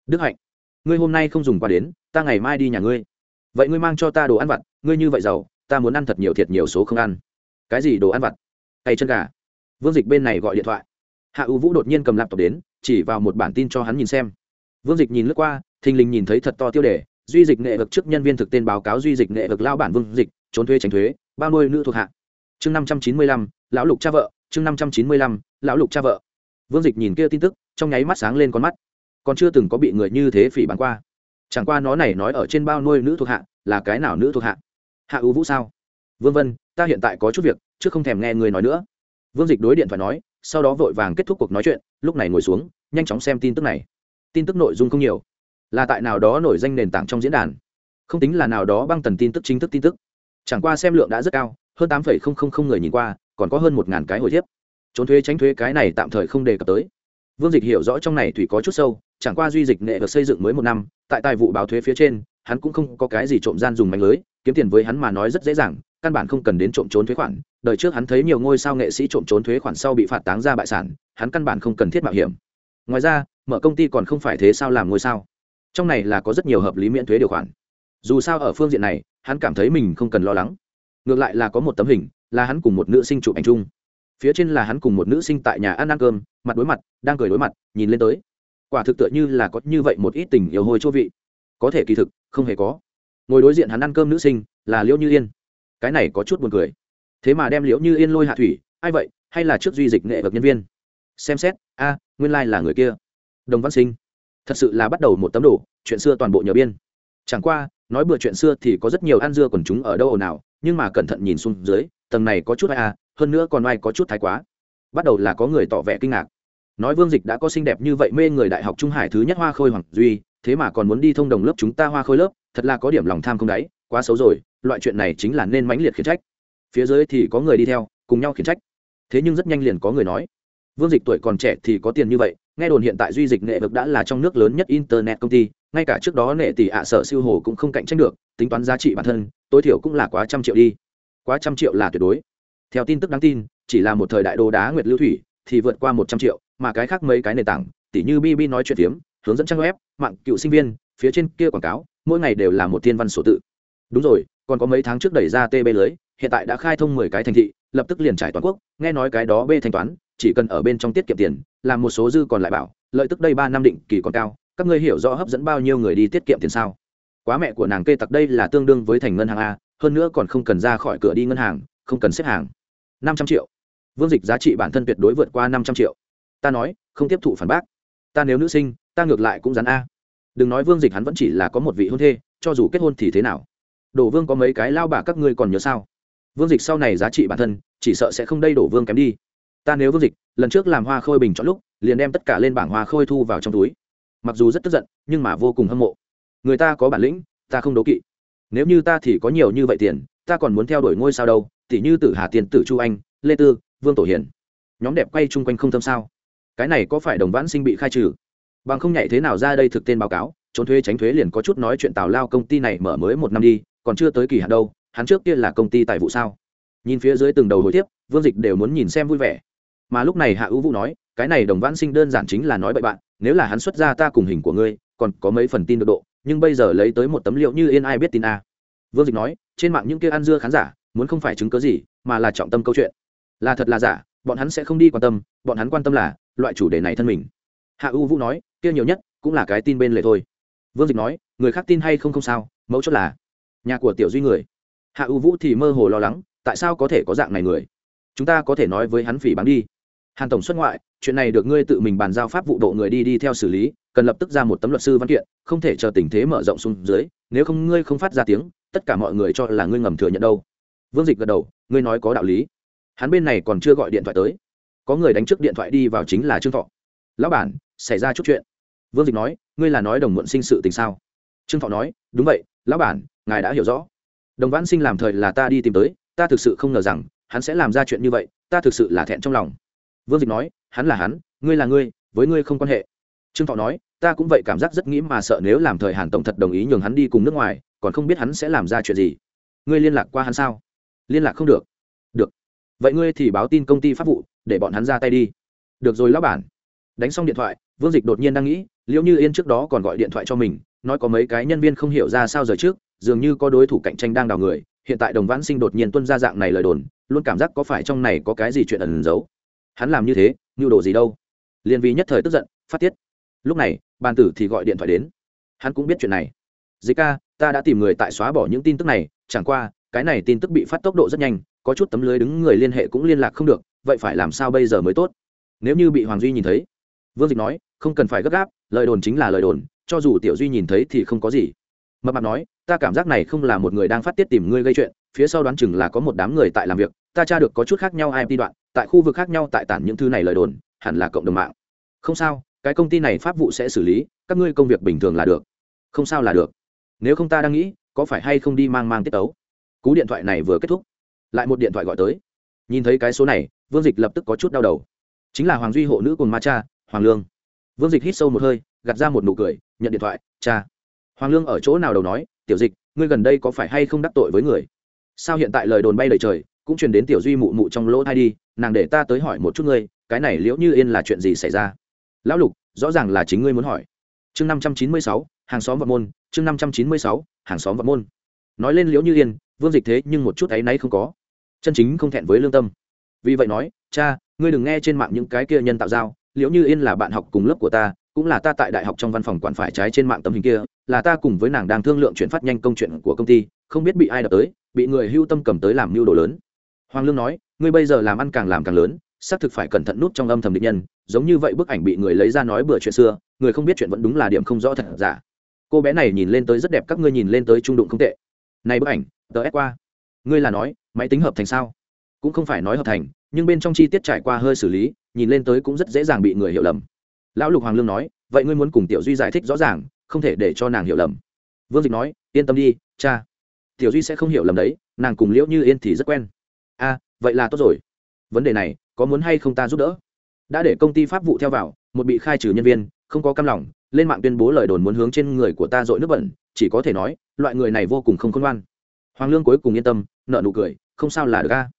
Đức hạnh, ngươi hôm nay không dùng qua đến, ta ngày mai đi nhà ngươi. Vậy ngươi mang cho ta đồ ăn vặt, ngươi như vậy giàu, ta muốn ăn thật nhiều thiệt nhiều số không ăn. Cái gì đồ ăn vặt? Tay chân gà. Vương dịch bên này gọi điện thoại. Hạ U vũ đột nhiên cầm laptop đến, chỉ vào một bản tin cho hắn nhìn xem. Vương dịch nhìn lướt qua, thình lình nhìn thấy thật to tiêu đề, duy dịch nghệ vực trước nhân viên thực tên báo cáo duy dịch nghệ vực lao bản vương dịch, trốn thuế tránh thuế, ba nuôi nữ thuộc hạ. Chương năm trăm chín mươi lăm, lão lục cha vợ, chương năm trăm chín mươi lăm, lão lục cha vợ vương dịch nhìn kia tin tức, trong nháy mắt sáng lên con mắt. Còn chưa từng có bị người như thế phỉ bắn qua. Chẳng qua nó này nói ở trên bao nuôi nữ thuộc hạ, là cái nào nữ thuộc hạ? Hạ ưu vũ sao? Vương vân, ta hiện tại có chút việc, chứ không thèm nghe người nói nữa. Vương dịch đối điện thoại nói, sau đó vội vàng kết thúc cuộc nói chuyện, lúc này ngồi xuống, nhanh chóng xem tin tức này. Tin tức nội dung không nhiều. Là tại nào đó nổi danh nền tảng trong diễn đàn. Không tính là nào đó băng tần tin tức chính thức tin tức. Chẳng qua xem lượng đã rất cao, hơn tám người nhìn qua, còn có hơn một cái hồi thiếp trốn thuế tránh thuế cái này tạm thời không đề cập tới. Vương dịch hiểu rõ trong này thủy có chút sâu, chẳng qua duy dịch nghệ được xây dựng mới một năm, tại tài vụ báo thuế phía trên, hắn cũng không có cái gì trộm gian dùng mạnh lưới, kiếm tiền với hắn mà nói rất dễ dàng, căn bản không cần đến trộm trốn thuế khoản. Đời trước hắn thấy nhiều ngôi sao nghệ sĩ trộm trốn thuế khoản sau bị phạt táng ra bại sản, hắn căn bản không cần thiết mạo hiểm. Ngoài ra, mở công ty còn không phải thế sao làm ngôi sao. Trong này là có rất nhiều hợp lý miễn thuế điều khoản. Dù sao ở phương diện này, hắn cảm thấy mình không cần lo lắng. Ngược lại là có một tấm hình, là hắn cùng một nữ sinh chụp ảnh chung phía trên là hắn cùng một nữ sinh tại nhà ăn ăn cơm, mặt đối mặt, đang cười đối mặt, nhìn lên tới. Quả thực tựa như là có như vậy một ít tình yêu hôi chỗ vị. Có thể kỳ thực, không hề có. Ngồi đối diện hắn ăn cơm nữ sinh là liễu như yên. Cái này có chút buồn cười. Thế mà đem liễu như yên lôi hạ thủy, ai vậy? Hay là trước duy dịch nghệ vật nhân viên? Xem xét, a, nguyên lai、like、là người kia. Đồng văn sinh. Thật sự là bắt đầu một tấm đồ, chuyện xưa toàn bộ nhờ biên. Chẳng qua, nói bừa chuyện xưa thì có rất nhiều ăn dưa quần chúng ở đâu ồn ào nhưng mà cẩn thận nhìn xuống dưới, tầng này có chút ai à hơn nữa còn ai có chút thái quá. Bắt đầu là có người tỏ vẻ kinh ngạc. Nói vương dịch đã có xinh đẹp như vậy mê người đại học trung hải thứ nhất hoa khôi hoàng duy, thế mà còn muốn đi thông đồng lớp chúng ta hoa khôi lớp, thật là có điểm lòng tham không đáy, quá xấu rồi, loại chuyện này chính là nên mãnh liệt khiển trách. Phía dưới thì có người đi theo, cùng nhau khiển trách. Thế nhưng rất nhanh liền có người nói, vương dịch tuổi còn trẻ thì có tiền như vậy, nghe đồn hiện tại duy dịch nghệ vực đã là trong nước lớn nhất internet công ty, ngay cả trước đó nệ tỷ ạ sở siêu hồ cũng không cạnh tranh được, tính toán giá trị bản thân, tối thiểu cũng là quá trăm triệu đi. Quá trăm triệu là tuyệt đối theo tin tức đáng tin, chỉ là một thời đại đồ đá nguyệt lưu thủy, thì vượt qua một trăm triệu, mà cái khác mấy cái nền tảng tỷ như bb nói chuyện phiếm, hướng dẫn trang web, mạng cựu sinh viên, phía trên kia quảng cáo, mỗi ngày đều là một thiên văn sổ tự. Đúng rồi, còn có mấy tháng trước đẩy ra tb lưới, hiện tại đã khai thông mười cái thành thị, lập tức liền trải toàn quốc, nghe nói cái đó b thanh toán, chỉ cần ở bên trong tiết kiệm tiền, làm một số dư còn lại bảo, lợi tức đây ba năm định kỳ còn cao, các ngươi hiểu rõ hấp dẫn bao nhiêu người đi tiết kiệm tiền sao? Quá mẹ của nàng kê tặc đây là tương đương với thành ngân hàng a, hơn nữa còn không cần ra khỏi cửa đi ngân hàng, không cần xếp hàng năm trăm triệu. Vương dịch giá trị bản thân tuyệt đối vượt qua năm trăm triệu. Ta nói, không tiếp thụ phản bác. Ta nếu nữ sinh, ta ngược lại cũng dán a. Đừng nói vương dịch hắn vẫn chỉ là có một vị hôn thê, cho dù kết hôn thì thế nào? Đổ vương có mấy cái lao bà các ngươi còn nhớ sao? Vương dịch sau này giá trị bản thân, chỉ sợ sẽ không đây đổ vương kém đi. Ta nếu vương dịch, lần trước làm hoa khôi bình chọn lúc, liền đem tất cả lên bảng hoa khôi thu vào trong túi. Mặc dù rất tức giận, nhưng mà vô cùng hâm mộ. Người ta có bản lĩnh, ta không đố kỵ. Nếu như ta thì có nhiều như vậy tiền, ta còn muốn theo đuổi ngôi sao đâu tỷ như tử hà tiên, tử chu anh, lê tư, vương tổ hiền nhóm đẹp quay chung quanh không thâm sao? Cái này có phải đồng vãn sinh bị khai trừ? Bằng không nhảy thế nào ra đây thực tên báo cáo, trốn thuế tránh thuế liền có chút nói chuyện tào lao công ty này mở mới một năm đi, còn chưa tới kỳ hạn đâu, hắn trước kia là công ty tài vụ sao? Nhìn phía dưới từng đầu hồi tiếp, vương dịch đều muốn nhìn xem vui vẻ. Mà lúc này hạ ưu vũ nói, cái này đồng vãn sinh đơn giản chính là nói bậy bạn, nếu là hắn xuất ra ta cùng hình của ngươi, còn có mấy phần tin được độ, nhưng bây giờ lấy tới một tấm liệu như yên ai biết tin a. Vương dịch nói, trên mạng những kia ăn dưa khán giả muốn không phải chứng cớ gì, mà là trọng tâm câu chuyện. Là thật là giả, bọn hắn sẽ không đi quan tâm, bọn hắn quan tâm là loại chủ đề này thân mình. Hạ u vũ nói, kia nhiều nhất cũng là cái tin bên lề thôi. Vương dịch nói, người khác tin hay không không sao mẫu chốt là nhà của tiểu duy người. Hạ u vũ thì mơ hồ lo lắng, tại sao có thể có dạng này người? Chúng ta có thể nói với hắn phỉ báng đi. Hàn tổng xuất ngoại, chuyện này được ngươi tự mình bàn giao pháp vụ độ người đi đi theo xử lý, cần lập tức ra một tấm luật sư văn kiện, không thể chờ tình thế mở rộng xuống dưới, nếu không ngươi không phát ra tiếng, tất cả mọi người cho là ngươi ngầm thừa nhận đâu vương dịch gật đầu, ngươi nói có đạo lý. Hắn bên này còn chưa gọi điện thoại tới. Có người đánh trước điện thoại đi vào chính là trương thọ. Lão bản, xảy ra chút chuyện. Vương dịch nói, ngươi là nói đồng muộn sinh sự tình sao? Trương thọ nói, đúng vậy, lão bản, ngài đã hiểu rõ. Đồng vãn sinh làm thời là ta đi tìm tới, ta thực sự không ngờ rằng, hắn sẽ làm ra chuyện như vậy, ta thực sự là thẹn trong lòng. Vương dịch nói, hắn là hắn, ngươi là ngươi, với ngươi không quan hệ. Trương thọ nói, ta cũng vậy cảm giác rất nghĩ mà sợ nếu làm thời hàn tổng thật đồng ý nhường hắn đi cùng nước ngoài, còn không biết hắn sẽ làm ra chuyện gì. Ngươi liên lạc qua hắn sao? Liên lạc không được. Được. Vậy ngươi thì báo tin công ty pháp vụ, để bọn hắn ra tay đi. Được rồi lão bản. Đánh xong điện thoại, vương dịch đột nhiên đang nghĩ, liệu như yên trước đó còn gọi điện thoại cho mình, nói có mấy cái nhân viên không hiểu ra sao giờ trước, dường như có đối thủ cạnh tranh đang đào người, hiện tại đồng vãn sinh đột nhiên tuân ra dạng này lời đồn, luôn cảm giác có phải trong này có cái gì chuyện ẩn giấu. Hắn làm như thế nhu đồ gì đâu. Liền vì nhất thời tức giận, phát tiết. Lúc này, bàn tử thì gọi điện thoại đến. Hắn cũng biết chuyện này. Dịch ca, ta đã tìm người tại xóa bỏ những tin tức này, chẳng qua cái này tin tức bị phát tốc độ rất nhanh, có chút tấm lưới đứng người liên hệ cũng liên lạc không được, vậy phải làm sao bây giờ mới tốt? Nếu như bị hoàng duy nhìn thấy, vương dịch nói, không cần phải gấp gáp, lời đồn chính là lời đồn, cho dù tiểu duy nhìn thấy thì không có gì. Mập mạp nói, ta cảm giác này không là một người đang phát tiết tìm ngươi gây chuyện, phía sau đoán chừng là có một đám người tại làm việc, ta tra được có chút khác nhau ip đoạn, tại khu vực khác nhau tại tản những thứ này lời đồn, hẳn là cộng đồng mạng. Không sao, cái công ty này pháp vụ sẽ xử lý, các ngươi công việc bình thường là được. Không sao là được. Nếu không ta đang nghĩ, có phải hay không đi mang mang tiết tấu? Cú điện thoại này vừa kết thúc, lại một điện thoại gọi tới. Nhìn thấy cái số này, vương dịch lập tức có chút đau đầu. Chính là hoàng duy hộ nữ cùng ma cha, hoàng lương. Vương dịch hít sâu một hơi, gạt ra một nụ cười, nhận điện thoại, cha. Hoàng lương ở chỗ nào đầu nói, tiểu dịch, ngươi gần đây có phải hay không đắc tội với người? Sao hiện tại lời đồn bay lời trời, cũng truyền đến tiểu duy mụ mụ trong lỗ thai đi, nàng để ta tới hỏi một chút ngươi, cái này liễu như yên là chuyện gì xảy ra? Lão lục, rõ ràng là chính ngươi muốn hỏi. Chương năm trăm chín mươi sáu, hàng xóm và môn, chương năm trăm chín mươi sáu, hàng xóm và môn. Nói lên liễu như yên vương dịch thế nhưng một chút áy náy không có. Chân chính không thẹn với lương tâm. Vì vậy nói, cha, ngươi đừng nghe trên mạng những cái kia nhân tạo giao, liễu như yên là bạn học cùng lớp của ta, cũng là ta tại đại học trong văn phòng quản phải trái trên mạng tấm hình kia, là ta cùng với nàng đang thương lượng chuyển phát nhanh công chuyện của công ty, không biết bị ai đập tới, bị người hưu tâm cầm tới làm mưu đồ lớn. Hoàng lương nói, ngươi bây giờ làm ăn càng làm càng lớn, xác thực phải cẩn thận nút trong âm thầm định nhân, giống như vậy bức ảnh bị người lấy ra nói bừa chuyện xưa, người không biết chuyện vẫn đúng là điểm không rõ thật giả. Cô bé này nhìn lên tới rất đẹp, các ngươi nhìn lên tới trung đụng không tệ. Này bức ảnh tờ ép qua. Ngươi là nói, máy tính hợp thành sao? Cũng không phải nói hợp thành, nhưng bên trong chi tiết trải qua hơi xử lý, nhìn lên tới cũng rất dễ dàng bị người hiểu lầm. Lão lục hoàng lương nói, vậy ngươi muốn cùng tiểu duy giải thích rõ ràng, không thể để cho nàng hiểu lầm. Vương dịch nói, yên tâm đi, cha. Tiểu duy sẽ không hiểu lầm đấy, nàng cùng liễu như yên thì rất quen. A, vậy là tốt rồi. Vấn đề này, có muốn hay không ta giúp đỡ? Đã để công ty pháp vụ theo vào, một bị khai trừ nhân viên, không có cam lòng, lên mạng tuyên bố lời đồn muốn hướng trên người của ta dội nước bẩn, chỉ có thể nói, loại người này vô cùng không khôn ngoan hoàng lương cuối cùng yên tâm, nợ nụ cười, không sao là được ca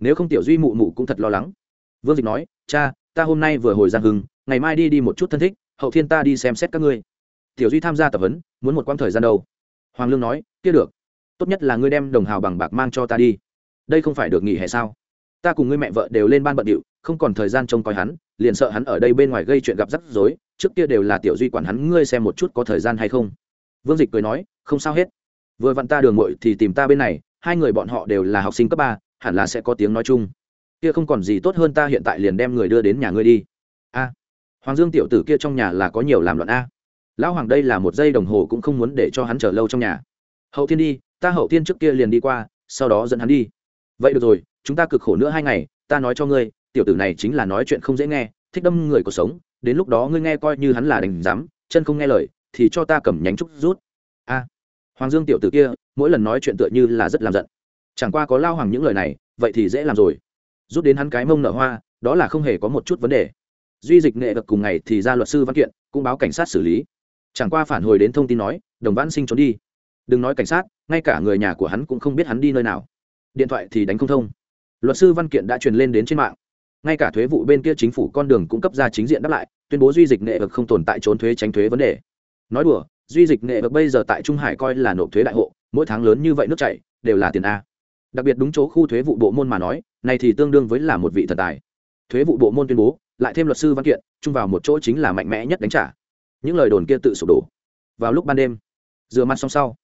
nếu không tiểu duy mụ mụ cũng thật lo lắng. Vương dịch nói, cha, ta hôm nay vừa hồi giang hưng, ngày mai đi đi một chút thân thích, hậu thiên ta đi xem xét các ngươi. Tiểu duy tham gia tập huấn, muốn một quãng thời gian đâu? Hoàng lương nói, kia được, tốt nhất là ngươi đem đồng hào bằng bạc mang cho ta đi. Đây không phải được nghỉ hè sao? Ta cùng ngươi mẹ vợ đều lên ban bận điệu, không còn thời gian trông coi hắn, liền sợ hắn ở đây bên ngoài gây chuyện gặp rắc rối, trước kia đều là tiểu duy quản hắn, ngươi xem một chút có thời gian hay không. Vương dịch cười nói, không sao hết vừa vặn ta đường muội thì tìm ta bên này, hai người bọn họ đều là học sinh cấp ba, hẳn là sẽ có tiếng nói chung. Kia không còn gì tốt hơn ta hiện tại liền đem người đưa đến nhà ngươi đi. A, hoàng dương tiểu tử kia trong nhà là có nhiều làm loạn a. Lão hoàng đây là một giây đồng hồ cũng không muốn để cho hắn chờ lâu trong nhà. Hậu thiên đi, ta hậu thiên trước kia liền đi qua, sau đó dẫn hắn đi. Vậy được rồi, chúng ta cực khổ nữa hai ngày, ta nói cho ngươi, tiểu tử này chính là nói chuyện không dễ nghe, thích đâm người cuộc sống, đến lúc đó ngươi nghe coi như hắn là đành dám, chân không nghe lời, thì cho ta cầm nhánh trúc rút hoàng dương tiểu tử kia, mỗi lần nói chuyện tựa như là rất làm giận. Chẳng qua có lao hoàng những lời này, vậy thì dễ làm rồi. Rút đến hắn cái mông nở hoa, đó là không hề có một chút vấn đề. Duy dịch nghệ gật cùng ngày thì ra luật sư văn kiện, cũng báo cảnh sát xử lý. Chẳng qua phản hồi đến thông tin nói, đồng văn sinh trốn đi. Đừng nói cảnh sát, ngay cả người nhà của hắn cũng không biết hắn đi nơi nào. Điện thoại thì đánh không thông. Luật sư văn kiện đã truyền lên đến trên mạng. Ngay cả thuế vụ bên kia chính phủ con đường cũng cấp ra chính diện đáp lại, tuyên bố duy dịch nghệ vực không tồn tại trốn thuế tránh thuế vấn đề. Nói đùa duy dịch nghệ vực bây giờ tại trung hải coi là nộp thuế đại hộ, mỗi tháng lớn như vậy nước chảy, đều là tiền a. Đặc biệt đúng chỗ khu thuế vụ bộ môn mà nói, này thì tương đương với là một vị thần tài. Thuế vụ bộ môn tuyên bố, lại thêm luật sư văn kiện, chung vào một chỗ chính là mạnh mẽ nhất đánh trả. Những lời đồn kia tự sụp đổ. Vào lúc ban đêm, rửa mặt xong sau,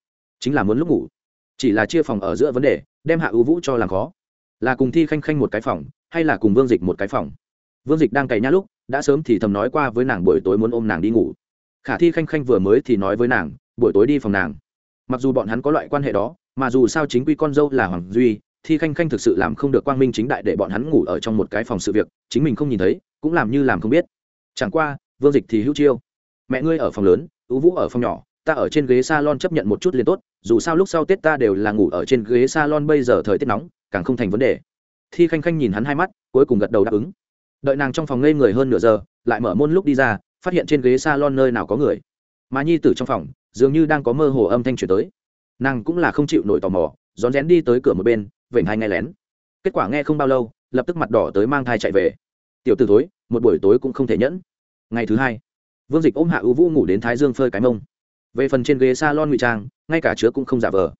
chính là muốn lúc ngủ. Chỉ là chia phòng ở giữa vấn đề, đem hạ ưu vũ cho làm khó. Là cùng thi khanh khanh một cái phòng, hay là cùng vương dịch một cái phòng? Vương dịch đang cày nhá lúc, đã sớm thì thầm nói qua với nàng buổi tối muốn ôm nàng đi ngủ khả thi khanh khanh vừa mới thì nói với nàng, buổi tối đi phòng nàng. Mặc dù bọn hắn có loại quan hệ đó, mà dù sao chính quy con dâu là hoàng duy, thi khanh khanh thực sự làm không được quang minh chính đại để bọn hắn ngủ ở trong một cái phòng sự việc, chính mình không nhìn thấy, cũng làm như làm không biết. Chẳng qua, vương dịch thì hữu chiêu. Mẹ ngươi ở phòng lớn ưu vũ ở phòng nhỏ, ta ở trên ghế s a lon chấp nhận một chút liền tốt, dù sao lúc sau tết ta đều là ngủ ở trên ghế s a lon bây giờ thời tiết nóng, càng không thành vấn đề. Thi khanh khanh nhìn hắn hai mắt, cuối cùng gật đầu đáp ứng. Đợi nàng trong phòng ngây người hơn nửa giờ, lại mở môn lúc đi ra phát hiện trên ghế s a lon nơi nào có người. Mà nhi tử trong phòng, dường như đang có mơ hồ âm thanh chuyển tới. Nàng cũng là không chịu nổi tò mò, rón rén đi tới cửa một bên, vểnh hai nghe lén. Kết quả nghe không bao lâu, lập tức mặt đỏ tới mang thai chạy về. Tiểu t ử thối, một buổi tối cũng không thể nhẫn. Ngày thứ hai, vương dịch ôm hạ ưu vũ ngủ đến thái dương phơi cái mông. Về phần trên ghế s a lon ngụy trang, ngay cả chứa cũng không giả vờ.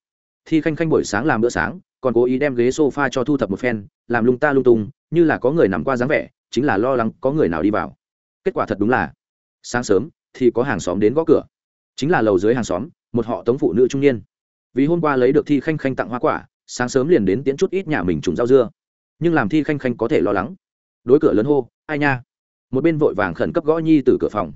Thi khanh khanh buổi sáng làm bữa sáng, còn cố ý đem ghế s o f a cho thu thập một phen, làm lung ta lung tung, như là có người nằm qua dáng vẻ, chính là lo lắng có người nào đi vào. Kết quả thật đúng là sáng sớm thì có hàng xóm đến gõ cửa. Chính là lầu dưới hàng xóm, một họ tống phụ nữ trung niên. Vì hôm qua lấy được thi khanh khanh tặng hoa quả, sáng sớm liền đến tiễn chút ít nhà mình trùng rau dưa. Nhưng làm thi khanh khanh có thể lo lắng. Đối cửa lớn hô, ai nha? Một bên vội vàng khẩn cấp gõ nhi từ cửa phòng.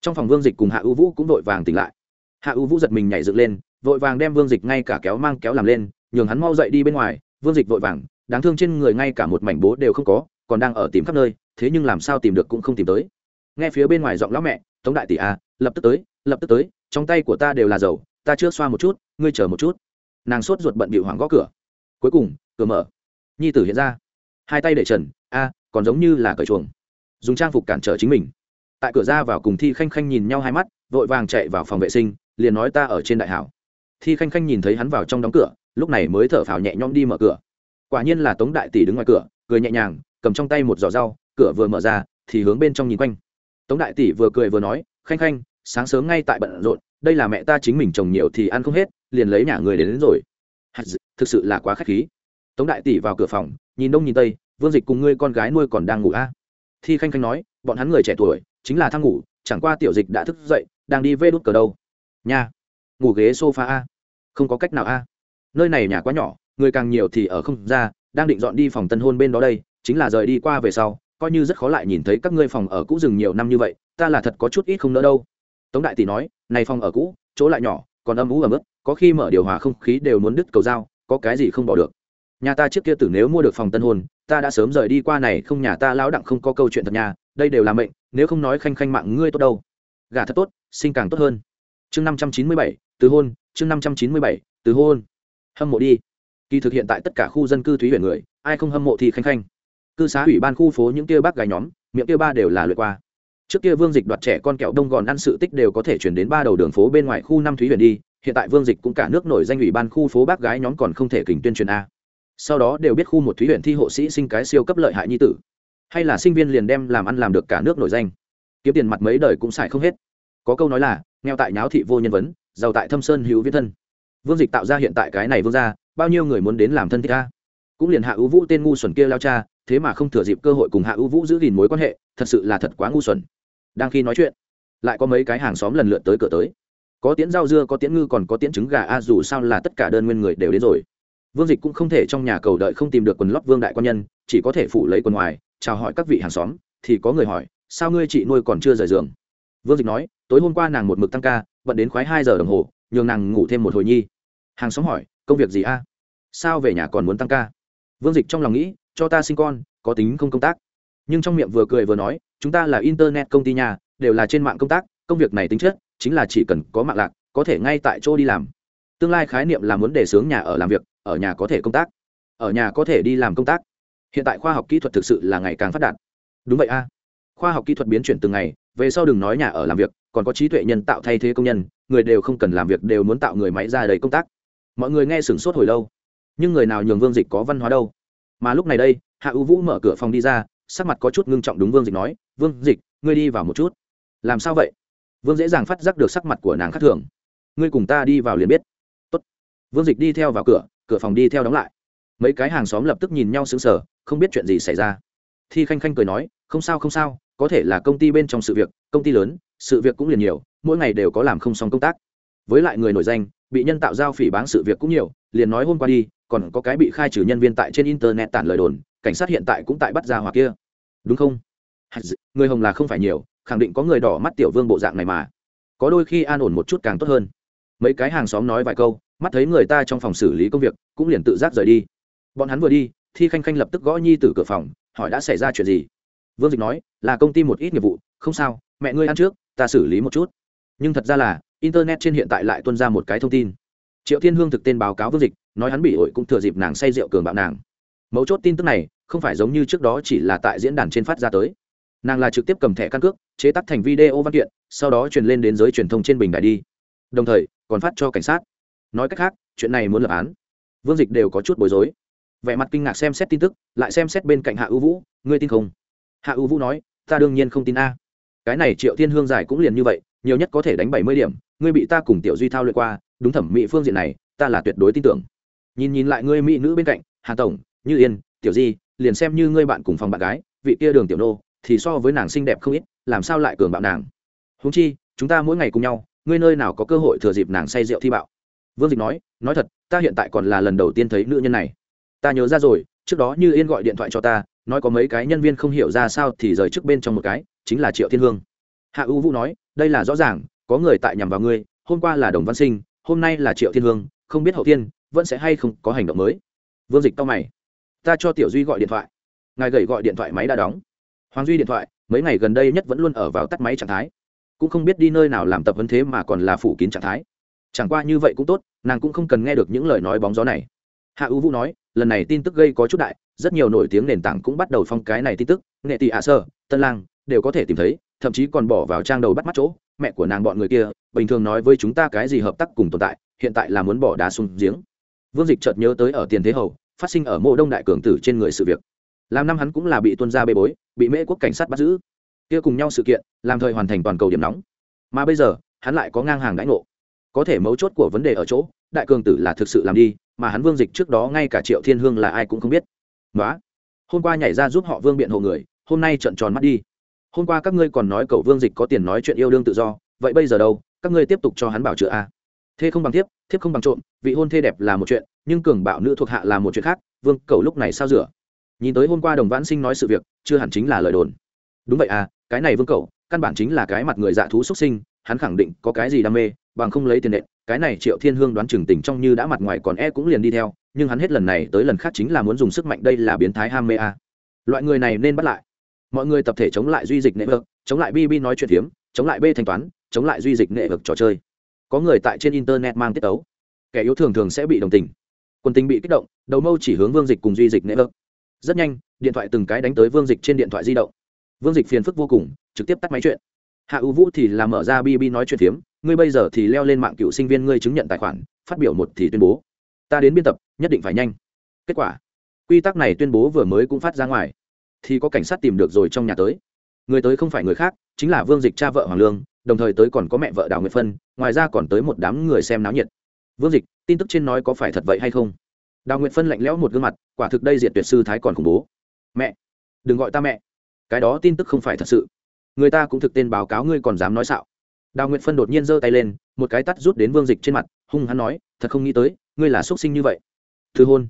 Trong phòng vương dịch cùng hạ ưu vũ cũng vội vàng tỉnh lại. Hạ ưu vũ giật mình nhảy dựng lên, vội vàng đem vương dịch ngay cả kéo mang kéo làm lên, nhường hắn mau dậy đi bên ngoài. Vương dịch vội vàng, đáng thương trên người ngay cả một mảnh bố đều không có, còn đang ở tìm khắp nơi, thế nhưng làm sao tìm được cũng không tìm tới nghe phía bên ngoài giọng lão mẹ, tống đại tỷ a lập tức tới, lập tức tới, trong tay của ta đều là dầu, ta chưa xoa một chút, ngươi chờ một chút. Nàng sốt ruột bận bị hoảng gõ cửa. Cuối cùng, cửa mở. Nhi tử hiện ra. Hai tay để trần, a, còn giống như là cởi chuồng. Dùng trang phục cản trở chính mình. Tại cửa ra vào cùng thi khanh khanh nhìn nhau hai mắt, vội vàng chạy vào phòng vệ sinh, liền nói ta ở trên đại hảo. Thi khanh khanh nhìn thấy hắn vào trong đóng cửa, lúc này mới thở phào nhẹ nhõm đi mở cửa. Quả nhiên là tống đại tỷ đứng ngoài cửa, cười nhẹ nhàng, cầm trong tay một giỏ rau, cửa vừa mở ra, thì hướng bên trong nhìn quanh tống đại tỷ vừa cười vừa nói khanh khanh sáng sớm ngay tại bận rộn đây là mẹ ta chính mình trồng nhiều thì ăn không hết liền lấy nhà người đến, đến rồi. Thực sự là quá k h á c h khí. Tống đại tỷ vào cửa phòng nhìn đông nhìn tây vương dịch cùng ngươi con gái nuôi còn đang ngủ a à? thi khanh khanh nói bọn hắn người trẻ tuổi chính là thang ngủ chẳng qua tiểu dịch đã thức dậy đang đi vê đút cờ đâu. Nha ngủ ghế sofa a không có cách nào a nơi này nhà quá nhỏ người càng nhiều thì ở không ra đang định dọn đi phòng tân hôn bên đó đây chính là rời đi qua về sau coi như rất khó lại nhìn thấy các ngươi phòng ở cũ dừng nhiều năm như vậy, ta là thật có chút ít không nỡ đâu. Tống đại tỷ nói, này phòng ở cũ, chỗ lại nhỏ, còn âm ú ẩm ướt, có khi mở điều hòa không khí đều muốn đứt cầu dao, có cái gì không bỏ được. Nhà ta trước kia tử nếu mua được phòng tân hôn, ta đã sớm rời đi qua này, không nhà ta lão đặng không có câu chuyện thật nhà, đây đều là mệnh, nếu không nói khanh khanh mạng ngươi tốt đâu. Gà thật tốt, sinh càng tốt hơn. Chương năm trăm chín mươi bảy, từ hôn, chương năm trăm chín mươi bảy, từ hôn. Hâm mộ đi. Kỳ thực hiện tại tất cả khu dân cư thúy huyện người, ai không hâm mộ thì khanh khanh cư xá ủy ban khu phố những kia bác gái nhóm, miệng kia ba đều là lượt qua. Trước kia vương dịch đoạt trẻ con kẹo đông gòn ăn sự tích đều có thể chuyển đến ba đầu đường phố bên ngoài khu năm thúy huyện đi, hiện tại vương dịch cũng cả nước nổi danh ủy ban khu phố bác gái nhóm còn không thể kình tuyên truyền a. Sau đó đều biết khu một thúy huyện thi hộ sĩ sinh cái siêu cấp lợi hại nhi tử. Hay là sinh viên liền đem làm ăn làm được cả nước nổi danh. Kiếm tiền mặt mấy đời cũng xài không hết. Có câu nói là, nghèo tại nháo thị vô nhân vấn, giàu tại thâm sơn hữu viễn thân. Vương dịch tạo ra hiện tại cái này vương ra bao nhiêu người muốn đến làm thân thích ta cũng liền hạ ưu vũ tên ngu xuẩn kia lao cha, thế mà không thừa dịp cơ hội cùng hạ ưu vũ giữ gìn mối quan hệ, thật sự là thật quá ngu xuẩn. Đang khi nói chuyện, lại có mấy cái hàng xóm lần lượt tới cửa tới. Có tiễn rau dưa, có tiễn ngư, còn có tiễn trứng gà, a, dù sao là tất cả đơn nguyên người đều đến rồi. Vương dịch cũng không thể trong nhà cầu đợi không tìm được quần lót vương đại quan nhân, chỉ có thể phụ lấy quần ngoài, chào hỏi các vị hàng xóm, thì có người hỏi, sao ngươi chị nuôi còn chưa rời giường? Vương dịch nói, tối hôm qua nàng một mực tăng ca vận đến khoái hai giờ đồng hồ, nhường nàng ngủ thêm một hồi nhi. Hàng xóm hỏi, công việc gì a? Sao về nhà còn muốn tăng ca? Vương dịch trong lòng nghĩ, cho ta sinh con, có tính không công tác. Nhưng trong miệng vừa cười vừa nói, chúng ta là internet công ty nhà, đều là trên mạng công tác, công việc này tính chất chính là chỉ cần có mạng lạc, có thể ngay tại chỗ đi làm. Tương lai khái niệm là muốn đề xướng nhà ở làm việc, ở nhà có thể công tác, ở nhà có thể đi làm công tác. Hiện tại khoa học kỹ thuật thực sự là ngày càng phát đạt. Đúng vậy a. Khoa học kỹ thuật biến chuyển từng ngày, về sau đừng nói nhà ở làm việc, còn có trí tuệ nhân tạo thay thế công nhân, người đều không cần làm việc đều muốn tạo người máy ra đầy công tác. Mọi người nghe sửng sốt hồi lâu nhưng người nào nhường vương dịch có văn hóa đâu? Mà lúc này đây, hạ ưu vũ mở cửa phòng đi ra, sắc mặt có chút ngưng trọng đúng vương dịch nói, vương dịch, ngươi đi vào một chút. Làm sao vậy? Vương dễ dàng phát giác được sắc mặt của nàng khác thường. Ngươi cùng ta đi vào liền biết. Tốt. vương dịch đi theo vào cửa cửa phòng đi theo đóng lại. Mấy cái hàng xóm lập tức nhìn nhau sững sờ, không biết chuyện gì xảy ra. Thi khanh khanh cười nói, không sao không sao, có thể là công ty bên trong sự việc, công ty lớn, sự việc cũng liền nhiều, mỗi ngày đều có làm không xong công tác. Với lại người nổi danh, bị nhân tạo giao phỉ báng sự việc cũng nhiều, liền nói hôm qua đi còn có cái bị khai trừ nhân viên tại trên internet tản lời đồn, cảnh sát hiện tại cũng tại bắt ra hoặc kia. Đúng không? Người hồng là không phải nhiều, khẳng định có người đỏ mắt tiểu vương bộ dạng này mà. Có đôi khi an ổn một chút càng tốt hơn. Mấy cái hàng xóm nói vài câu, mắt thấy người ta trong phòng xử lý công việc, cũng liền tự giác rời đi. Bọn hắn vừa đi, thi khanh khanh lập tức gõ nhi từ cửa phòng, hỏi đã xảy ra chuyện gì? Vương dịch nói, là công ty một ít nghiệp vụ, không sao, mẹ ngươi ăn trước, ta xử lý một chút. Nhưng thật ra là, internet trên hiện tại lại tuân ra một cái thông tin. Triệu thiên hương thực tên báo cáo vương dịch nói hắn bị ổi cũng thừa dịp nàng say rượu cường bạo nàng. Mấu chốt tin tức này, không phải giống như trước đó chỉ là tại diễn đàn trên phát ra tới. Nàng là trực tiếp cầm thẻ căn cước, chế tác thành video văn kiện, sau đó truyền lên đến giới truyền thông trên bình đài đi. Đồng thời, còn phát cho cảnh sát. Nói cách khác, chuyện này muốn lập án. Vương dịch đều có chút bối rối. Vẻ mặt kinh ngạc xem xét tin tức, lại xem xét bên cạnh hạ ưu vũ, ngươi tin không? Hạ ưu vũ nói, ta đương nhiên không tin a. Cái này triệu thiên hương giải cũng liền như vậy, nhiều nhất có thể đánh bảy mươi điểm, ngươi bị ta cùng tiểu duy thao luyện qua, đúng thẩm mỹ phương diện này, ta là tuyệt đối tin tưởng nhìn nhìn lại ngươi mỹ nữ bên cạnh, hà tổng, như yên, tiểu di, liền xem như ngươi bạn cùng phòng bạn gái, vị kia đường tiểu nô, thì so với nàng xinh đẹp không ít, làm sao lại cường bạo nàng? Húng chi, chúng ta mỗi ngày cùng nhau, ngươi nơi nào có cơ hội thừa dịp nàng say rượu thi bạo? Vương dịch nói nói thật, ta hiện tại còn là lần đầu tiên thấy nữ nhân này. Ta nhớ ra rồi, trước đó như yên gọi điện thoại cho ta, nói có mấy cái nhân viên không hiểu ra sao thì rời trước bên trong một cái, chính là triệu thiên hương. Hạ ưu vũ nói, đây là rõ ràng, có người tại nhằm vào ngươi, hôm qua là đồng văn sinh, hôm nay là triệu thiên hương, không biết hậu thiên vẫn sẽ hay không có hành động mới. Vương dịch tao mày. Ta cho tiểu duy gọi điện thoại. Ngài gầy gọi điện thoại máy đã đóng. Hoàng duy điện thoại, mấy ngày gần đây nhất vẫn luôn ở vào tắt máy trạng thái. Cũng không biết đi nơi nào làm tập vấn thế mà còn là phủ kín trạng thái. Chẳng qua như vậy cũng tốt, nàng cũng không cần nghe được những lời nói bóng gió này. Hạ ưu vũ nói, lần này tin tức gây có chút đại, rất nhiều nổi tiếng nền tảng cũng bắt đầu phong cái này tin tức. Nghệ tỷ hạ sơ, tân lang đều có thể tìm thấy, thậm chí còn bỏ vào trang đầu bắt mắt chỗ. Mẹ của nàng bọn người kia, bình thường nói với chúng ta cái gì hợp tác cùng tồn tại, hiện tại là muốn bỏ đá xuống giếng vương dịch chợt nhớ tới ở tiền thế hầu, phát sinh ở mộ đông đại cường tử trên người sự việc. Làm năm hắn cũng là bị tuân gia bê bối, bị mễ quốc cảnh sát bắt giữ. Kia cùng nhau sự kiện, làm thời hoàn thành toàn cầu điểm nóng. Mà bây giờ, hắn lại có ngang hàng đãi ngộ. Có thể mấu chốt của vấn đề ở chỗ, đại cường tử là thực sự làm đi, mà hắn vương dịch trước đó ngay cả triệu thiên hương là ai cũng không biết. Nói hôm qua nhảy ra giúp họ vương biện hộ người, hôm nay trận tròn mắt đi. Hôm qua các ngươi còn nói cậu vương dịch có tiền nói chuyện yêu đương tự do, vậy bây giờ đâu? Các ngươi tiếp tục cho hắn bảo chữa a. à? Thê không bằng thiếp thiếp không bằng trộm vị hôn thê đẹp là một chuyện nhưng cường bạo nữ thuộc hạ là một chuyện khác vương cầu lúc này sao rửa? Nhìn tới hôm qua đồng vãn sinh nói sự việc chưa hẳn chính là lời đồn. Đúng vậy à cái này vương cầu căn bản chính là cái mặt người dạ thú xuất sinh hắn khẳng định có cái gì đam mê bằng không lấy tiền nện cái này triệu thiên hương đoán chừng tình trong như đã mặt ngoài còn e cũng liền đi theo nhưng hắn hết lần này tới lần khác chính là muốn dùng sức mạnh đây là biến thái ham mê a loại người này nên bắt lại. Mọi người tập thể chống lại duy dịch nệ vực chống lại bb nói chuyện hiếm, chống lại b thanh toán chống lại duy dịch nệ vực trò chơi có người tại trên internet mang tiết tấu, kẻ yếu thường thường sẽ bị đồng tình. Quân tình bị kích động đầu mâu chỉ hướng vương dịch cùng duy dịch nệ ơ. Rất nhanh điện thoại từng cái đánh tới vương dịch trên điện thoại di động. Vương dịch phiền phức vô cùng trực tiếp tắt máy chuyện. Hạ ưu vũ thì làm mở ra bb nói chuyện phiếm ngươi bây giờ thì leo lên mạng cựu sinh viên ngươi chứng nhận tài khoản phát biểu một thì tuyên bố. Ta đến biên tập nhất định phải nhanh. Kết quả quy tắc này tuyên bố vừa mới cũng phát ra ngoài. Thì có cảnh sát tìm được rồi trong nhà tới. Người tới không phải người khác chính là vương dịch cha vợ hoàng lương đồng thời tới còn có mẹ vợ đào nguyệt phân, ngoài ra còn tới một đám người xem náo nhiệt. Vương dịch, tin tức trên nói có phải thật vậy hay không? Đào nguyệt phân lạnh lẽo một gương mặt, quả thực đây diện tuyệt sư thái còn khủng bố. Mẹ, đừng gọi ta mẹ. Cái đó tin tức không phải thật sự. Người ta cũng thực tên báo cáo ngươi còn dám nói xạo. Đào nguyệt phân đột nhiên giơ tay lên, một cái tắt rút đến vương dịch trên mặt, hung hắn nói, thật không nghĩ tới, ngươi là xuất sinh như vậy. Thư hôn.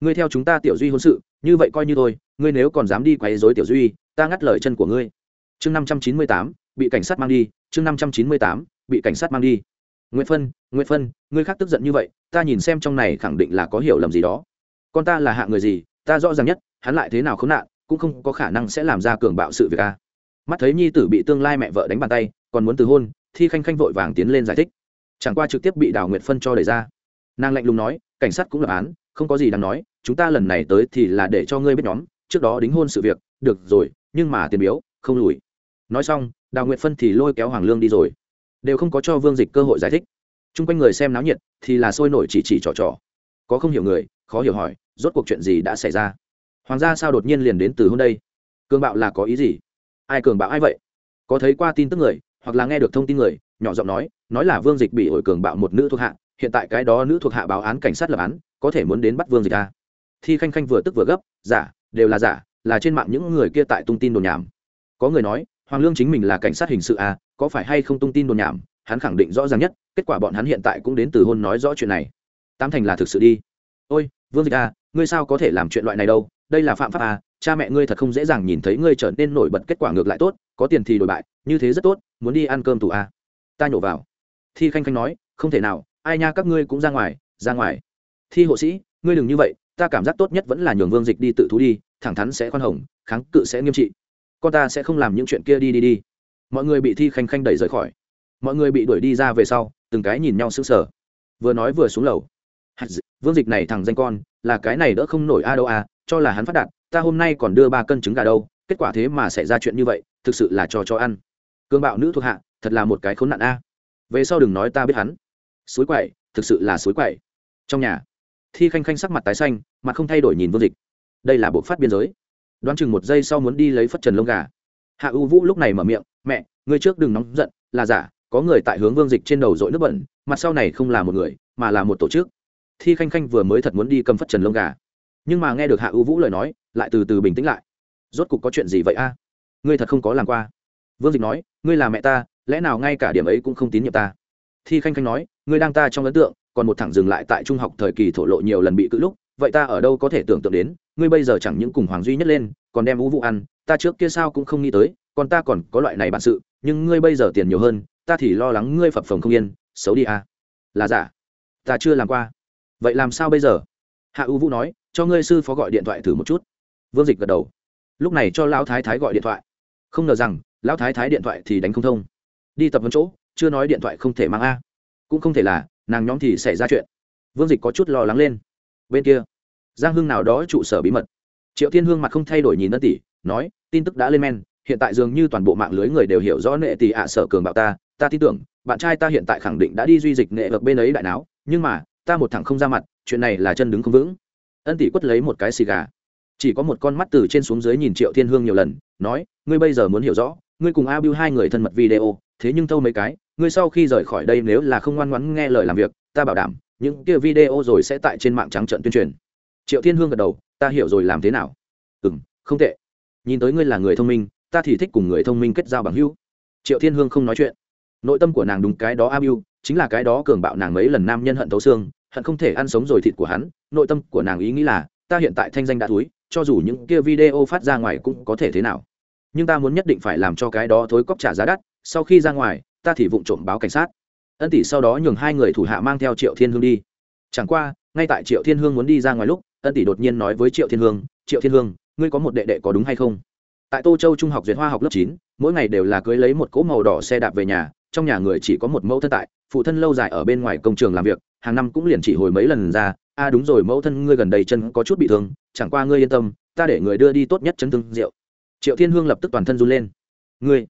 Ngươi theo chúng ta tiểu duy hôn sự, như vậy coi như thôi, ngươi nếu còn dám đi quấy dối tiểu duy, ta ngắt lời chân của ngươi. Chương năm trăm chín mươi tám, bị cảnh sát mang đi chương năm trăm chín mươi tám, bị cảnh sát mang đi. Nguyễn phân nguyễn phân, ngươi khác tức giận như vậy, ta nhìn xem trong này khẳng định là có hiểu lầm gì đó. Con ta là hạ người gì, ta rõ ràng nhất, hắn lại thế nào khốn nạn, cũng không có khả năng sẽ làm ra cường bạo sự việc a. Mắt thấy nhi tử bị tương lai mẹ vợ đánh bàn tay, còn muốn từ hôn, thi khanh khanh vội vàng tiến lên giải thích. Chẳng qua trực tiếp bị đào nguyệt phân cho đẩy ra. Nàng lạnh lùng nói, cảnh sát cũng lập án, không có gì đáng nói, chúng ta lần này tới thì là để cho ngươi biết nhóm, trước đó đính hôn sự việc, được rồi, nhưng mà tiền biếu, không lùi. Nói xong đào nguyệt phân thì lôi kéo hoàng lương đi rồi. Đều không có cho vương dịch cơ hội giải thích. T r u n g quanh người xem náo nhiệt thì là sôi nổi chỉ chỉ trò trò. Có không hiểu người, khó hiểu hỏi, rốt cuộc chuyện gì đã xảy ra? Hoàng gia sao đột nhiên liền đến từ hôm đây? Cường bạo là có ý gì? Ai cường bạo ai vậy? Có thấy qua tin tức người, hoặc là nghe được thông tin người, nhỏ giọng nói nói là vương dịch bị hội cường bạo một nữ thuộc hạ, hiện tại cái đó nữ thuộc hạ báo án cảnh sát lập án, có thể muốn đến bắt vương dịch ta thi khanh khanh vừa tức vừa gấp, giả, đều là giả, là trên mạng những người kia tại tung tin đồn nhảm. Có người nói hoàng lương chính mình là cảnh sát hình sự à có phải hay không tung tin đồn nhảm, hắn khẳng định rõ ràng nhất, kết quả bọn hắn hiện tại cũng đến từ hôn nói rõ chuyện này. Tám thành là thực sự đi. Ôi, vương dịch à ngươi sao có thể làm chuyện loại này đâu, đây là phạm pháp à cha mẹ ngươi thật không dễ dàng nhìn thấy ngươi trở nên nổi bật kết quả ngược lại tốt, có tiền thì đổi bại, như thế rất tốt, muốn đi ăn cơm tù à. Ta nhổ vào. Thi khanh khanh nói, không thể nào, ai nha, các ngươi cũng ra ngoài ra ngoài. Thi hộ sĩ, ngươi đừng như vậy, ta cảm giác tốt nhất vẫn là nhường vương dịch đi tự thú đi, thẳng thắn sẽ khoan hồng, kháng cự sẽ nghiêm trị con ta sẽ không làm những chuyện kia đi đi đi. Mọi người bị thi khanh khanh đẩy rời khỏi. Mọi người bị đuổi đi ra về sau, từng cái nhìn nhau sững sờ. Vừa nói vừa xuống lầu. Vương dịch này thằng danh con, là cái này đỡ không nổi a đâu a, cho là hắn phát đạt, ta hôm nay còn đưa ba cân trứng gà đâu, kết quả thế mà xảy ra chuyện như vậy, thực sự là cho cho ăn. Cương bạo nữ thuộc hạ, thật là một cái khốn nạn a. Về sau đừng nói ta biết hắn. Suối quậy, thực sự là suối quậy. Trong nhà, thi khanh khanh sắc mặt tái xanh, mặt không thay đổi nhìn vương dịch. Đây là bộ phát biên giới đoán chừng một giây sau muốn đi lấy phất trần lông gà. Hạ u vũ lúc này mở miệng, mẹ, ngươi trước đừng nóng giận, là giả, có người tại hướng vương dịch trên đầu dội nước bẩn, mặt sau này không là một người, mà là một tổ chức. Thi khanh khanh vừa mới thật muốn đi cầm phất trần lông gà. Nhưng mà nghe được hạ u vũ lời nói, lại từ từ bình tĩnh lại. Rốt cục có chuyện gì vậy a? Ngươi thật không có làm qua. Vương dịch nói, ngươi là mẹ ta, lẽ nào ngay cả điểm ấy cũng không tín nhiệm ta? Thi khanh khanh nói, ngươi đang ta trong ấn tượng, còn một thẳng dừng lại tại trung học thời kỳ thổ lộ nhiều lần bị cự lúc, vậy ta ở đâu có thể tưởng tượng đến ngươi bây giờ chẳng những cùng hoàng duy nhất lên, còn đem u vũ ăn, ta trước kia sao cũng không nghĩ tới, còn ta còn có loại này bản sự, nhưng ngươi bây giờ tiền nhiều hơn, ta thì lo lắng ngươi phập phồng không yên, xấu đi à. Là giả. Ta chưa làm qua. Vậy làm sao bây giờ? Hạ u vũ nói, cho ngươi sư phó gọi điện thoại thử một chút. Vương dịch gật đầu. Lúc này cho lão thái thái gọi điện thoại. Không ngờ rằng, lão thái thái điện thoại thì đánh không thông. Đi tập vấn chỗ, chưa nói điện thoại không thể mang a. Cũng không thể là, nàng nhóm thì xảy ra chuyện. Vương dịch có chút lo lắng lên. Bên kia giang hưng nào đó trụ sở bí mật. Triệu thiên hương mặt không thay đổi nhìn ân tỷ, nói, tin tức đã lên men, hiện tại dường như toàn bộ mạng lưới người đều hiểu rõ nệ tỷ ạ sở cường bạo ta ta tin tưởng, bạn trai ta hiện tại khẳng định đã đi duy dịch nệ vật bên ấy đại não nhưng mà, ta một thằng không ra mặt, chuyện này là chân đứng không vững. Ân tỷ quất lấy một cái xì gà. Chỉ có một con mắt từ trên xuống dưới nhìn triệu thiên hương nhiều lần, nói, ngươi bây giờ muốn hiểu rõ, ngươi cùng a bưu hai người thân mật video, thế nhưng thâu mấy cái, ngươi sau khi rời khỏi đây nếu là không ngoan ngoãn nghe lời làm việc, ta bảo đảm, những kia video rồi sẽ tại trên mạng trắng trận tuyên truyền triệu thiên hương gật đầu, ta hiểu rồi, làm thế nào? Ừ m không tệ. Nhìn tới ngươi là người thông minh, ta thì thích cùng người thông minh kết giao bằng hữu. Triệu thiên hương không nói chuyện. Nội tâm của nàng đúng cái đó a bưu chính là cái đó cường bạo nàng mấy lần nam nhân hận thấu xương, hận không thể ăn sống rồi thịt của hắn. Nội tâm của nàng ý nghĩ là, ta hiện tại thanh danh đã túi cho dù những kia video phát ra ngoài cũng có thể thế nào. Nhưng ta muốn nhất định phải làm cho cái đó thối cóc trả giá đắt, sau khi ra ngoài, ta thì vụng trộm báo cảnh sát. Ân tỷ sau đó nhường hai người thủ hạ mang theo triệu thiên hương đi. Chẳng qua, ngay tại triệu thiên hương muốn đi ra ngoài lúc ân tỷ đột nhiên nói với triệu thiên hương, triệu thiên hương, ngươi có một đệ đệ có đúng hay không? Tại tô châu trung học duyệt hoa học lớp chín, mỗi ngày đều là cưới lấy một cỗ màu đỏ xe đạp về nhà, trong nhà người chỉ có một mẫu thân tại, phụ thân lâu dài ở bên ngoài công trường làm việc, hàng năm cũng liền chỉ hồi mấy lần ra, a, đúng rồi, mẫu thân ngươi gần đây chân có chút bị thương, chẳng qua ngươi yên tâm, ta để người đưa đi tốt nhất chấn thương rượu. Triệu thiên hương lập tức toàn thân run lên. Ngươi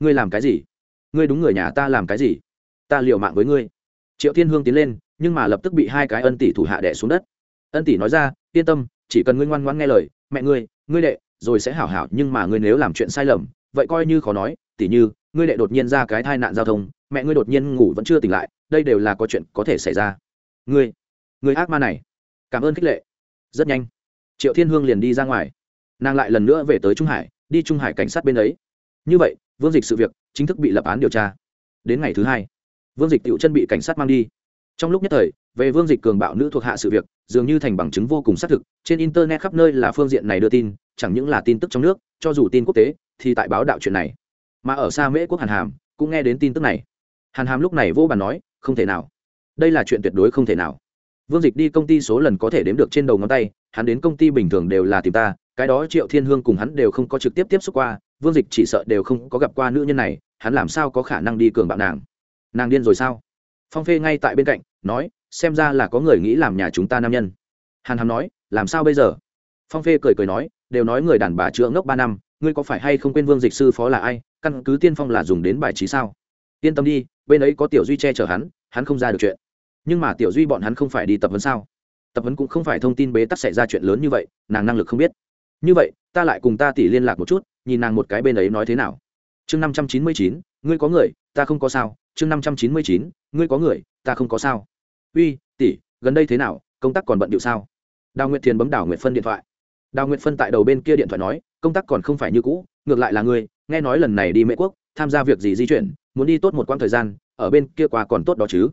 ngươi làm cái gì? Ngươi đúng người nhà ta làm cái gì? Ta liều mạng với ngươi. Triệu thiên hương tiến lên, nhưng mà lập tức bị hai cái ân tỷ thủ hạ đẻ xuống đất ân tỷ nói ra, yên tâm, chỉ cần ngươi ngoan ngoãn nghe lời, mẹ ngươi ngươi đệ, rồi sẽ hảo hảo, nhưng mà ngươi nếu làm chuyện sai lầm, vậy coi như khó nói, tỉ như, ngươi đệ đột nhiên ra cái tai nạn giao thông, mẹ ngươi đột nhiên ngủ vẫn chưa tỉnh lại, đây đều là có chuyện có thể xảy ra. Ngươi ngươi ác ma này. Cảm ơn khích lệ. Rất nhanh. Triệu thiên hương liền đi ra ngoài. Nàng lại lần nữa về tới trung hải, đi trung hải cảnh sát bên ấy. Như vậy, vương dịch sự việc chính thức bị lập án điều tra. Đến ngày thứ hai, vương dịch tựu chân bị cảnh sát mang đi trong lúc nhất thời, về vương dịch cường bạo nữ thuộc hạ sự việc, dường như thành bằng chứng vô cùng xác thực, trên internet khắp nơi là phương diện này đưa tin, chẳng những là tin tức trong nước, cho dù tin quốc tế, thì tại báo đạo chuyện này. Mà ở xa mễ quốc hàn hàm, cũng nghe đến tin tức này. Hàn hàm lúc này vô bàn nói, không thể nào. Đây là chuyện tuyệt đối không thể nào. Vương dịch đi công ty số lần có thể đếm được trên đầu ngón tay, hắn đến công ty bình thường đều là tìm ta, cái đó triệu thiên hương cùng hắn đều không có trực tiếp tiếp xúc qua, vương dịch chỉ sợ đều không có gặp qua nữ nhân này, hắn làm sao có khả năng đi cường bạo nàng? Nàng điên rồi sao? Phong phê ngay tại bên cạnh, nói, xem ra là có người nghĩ làm nhà chúng ta nam nhân. Hàn hàm nói, làm sao bây giờ? Phong phê cười cười nói, đều nói người đàn bà chữa ngốc ba năm, ngươi có phải hay không quên vương dịch sư phó là ai? Căn cứ tiên phong là dùng đến bài trí sao? Yên tâm đi, bên ấy có tiểu duy che chở hắn hắn không ra được chuyện. Nhưng mà tiểu duy bọn hắn không phải đi tập huấn sao? Tập huấn cũng không phải thông tin bế tắc xảy ra chuyện lớn như vậy, nàng năng lực không biết. Như vậy, ta lại cùng ta tỷ liên lạc một chút, nhìn nàng một cái bên ấy nói thế nào. Chương năm trăm chín mươi chín, ngươi có người ta không có sao, chương năm trăm chín mươi chín, ngươi có người, ta không có sao. Uy, tỷ, gần đây thế nào, công tác còn bận điệu sao? Đào nguyệt thiền bấm đào nguyệt phân điện thoại. Đào nguyệt phân tại đầu bên kia điện thoại nói, công tác còn không phải như cũ, ngược lại là ngươi, nghe nói lần này đi mễ quốc, tham gia việc gì di chuyển, muốn đi tốt một quãng thời gian, ở bên kia qua còn tốt đó chứ.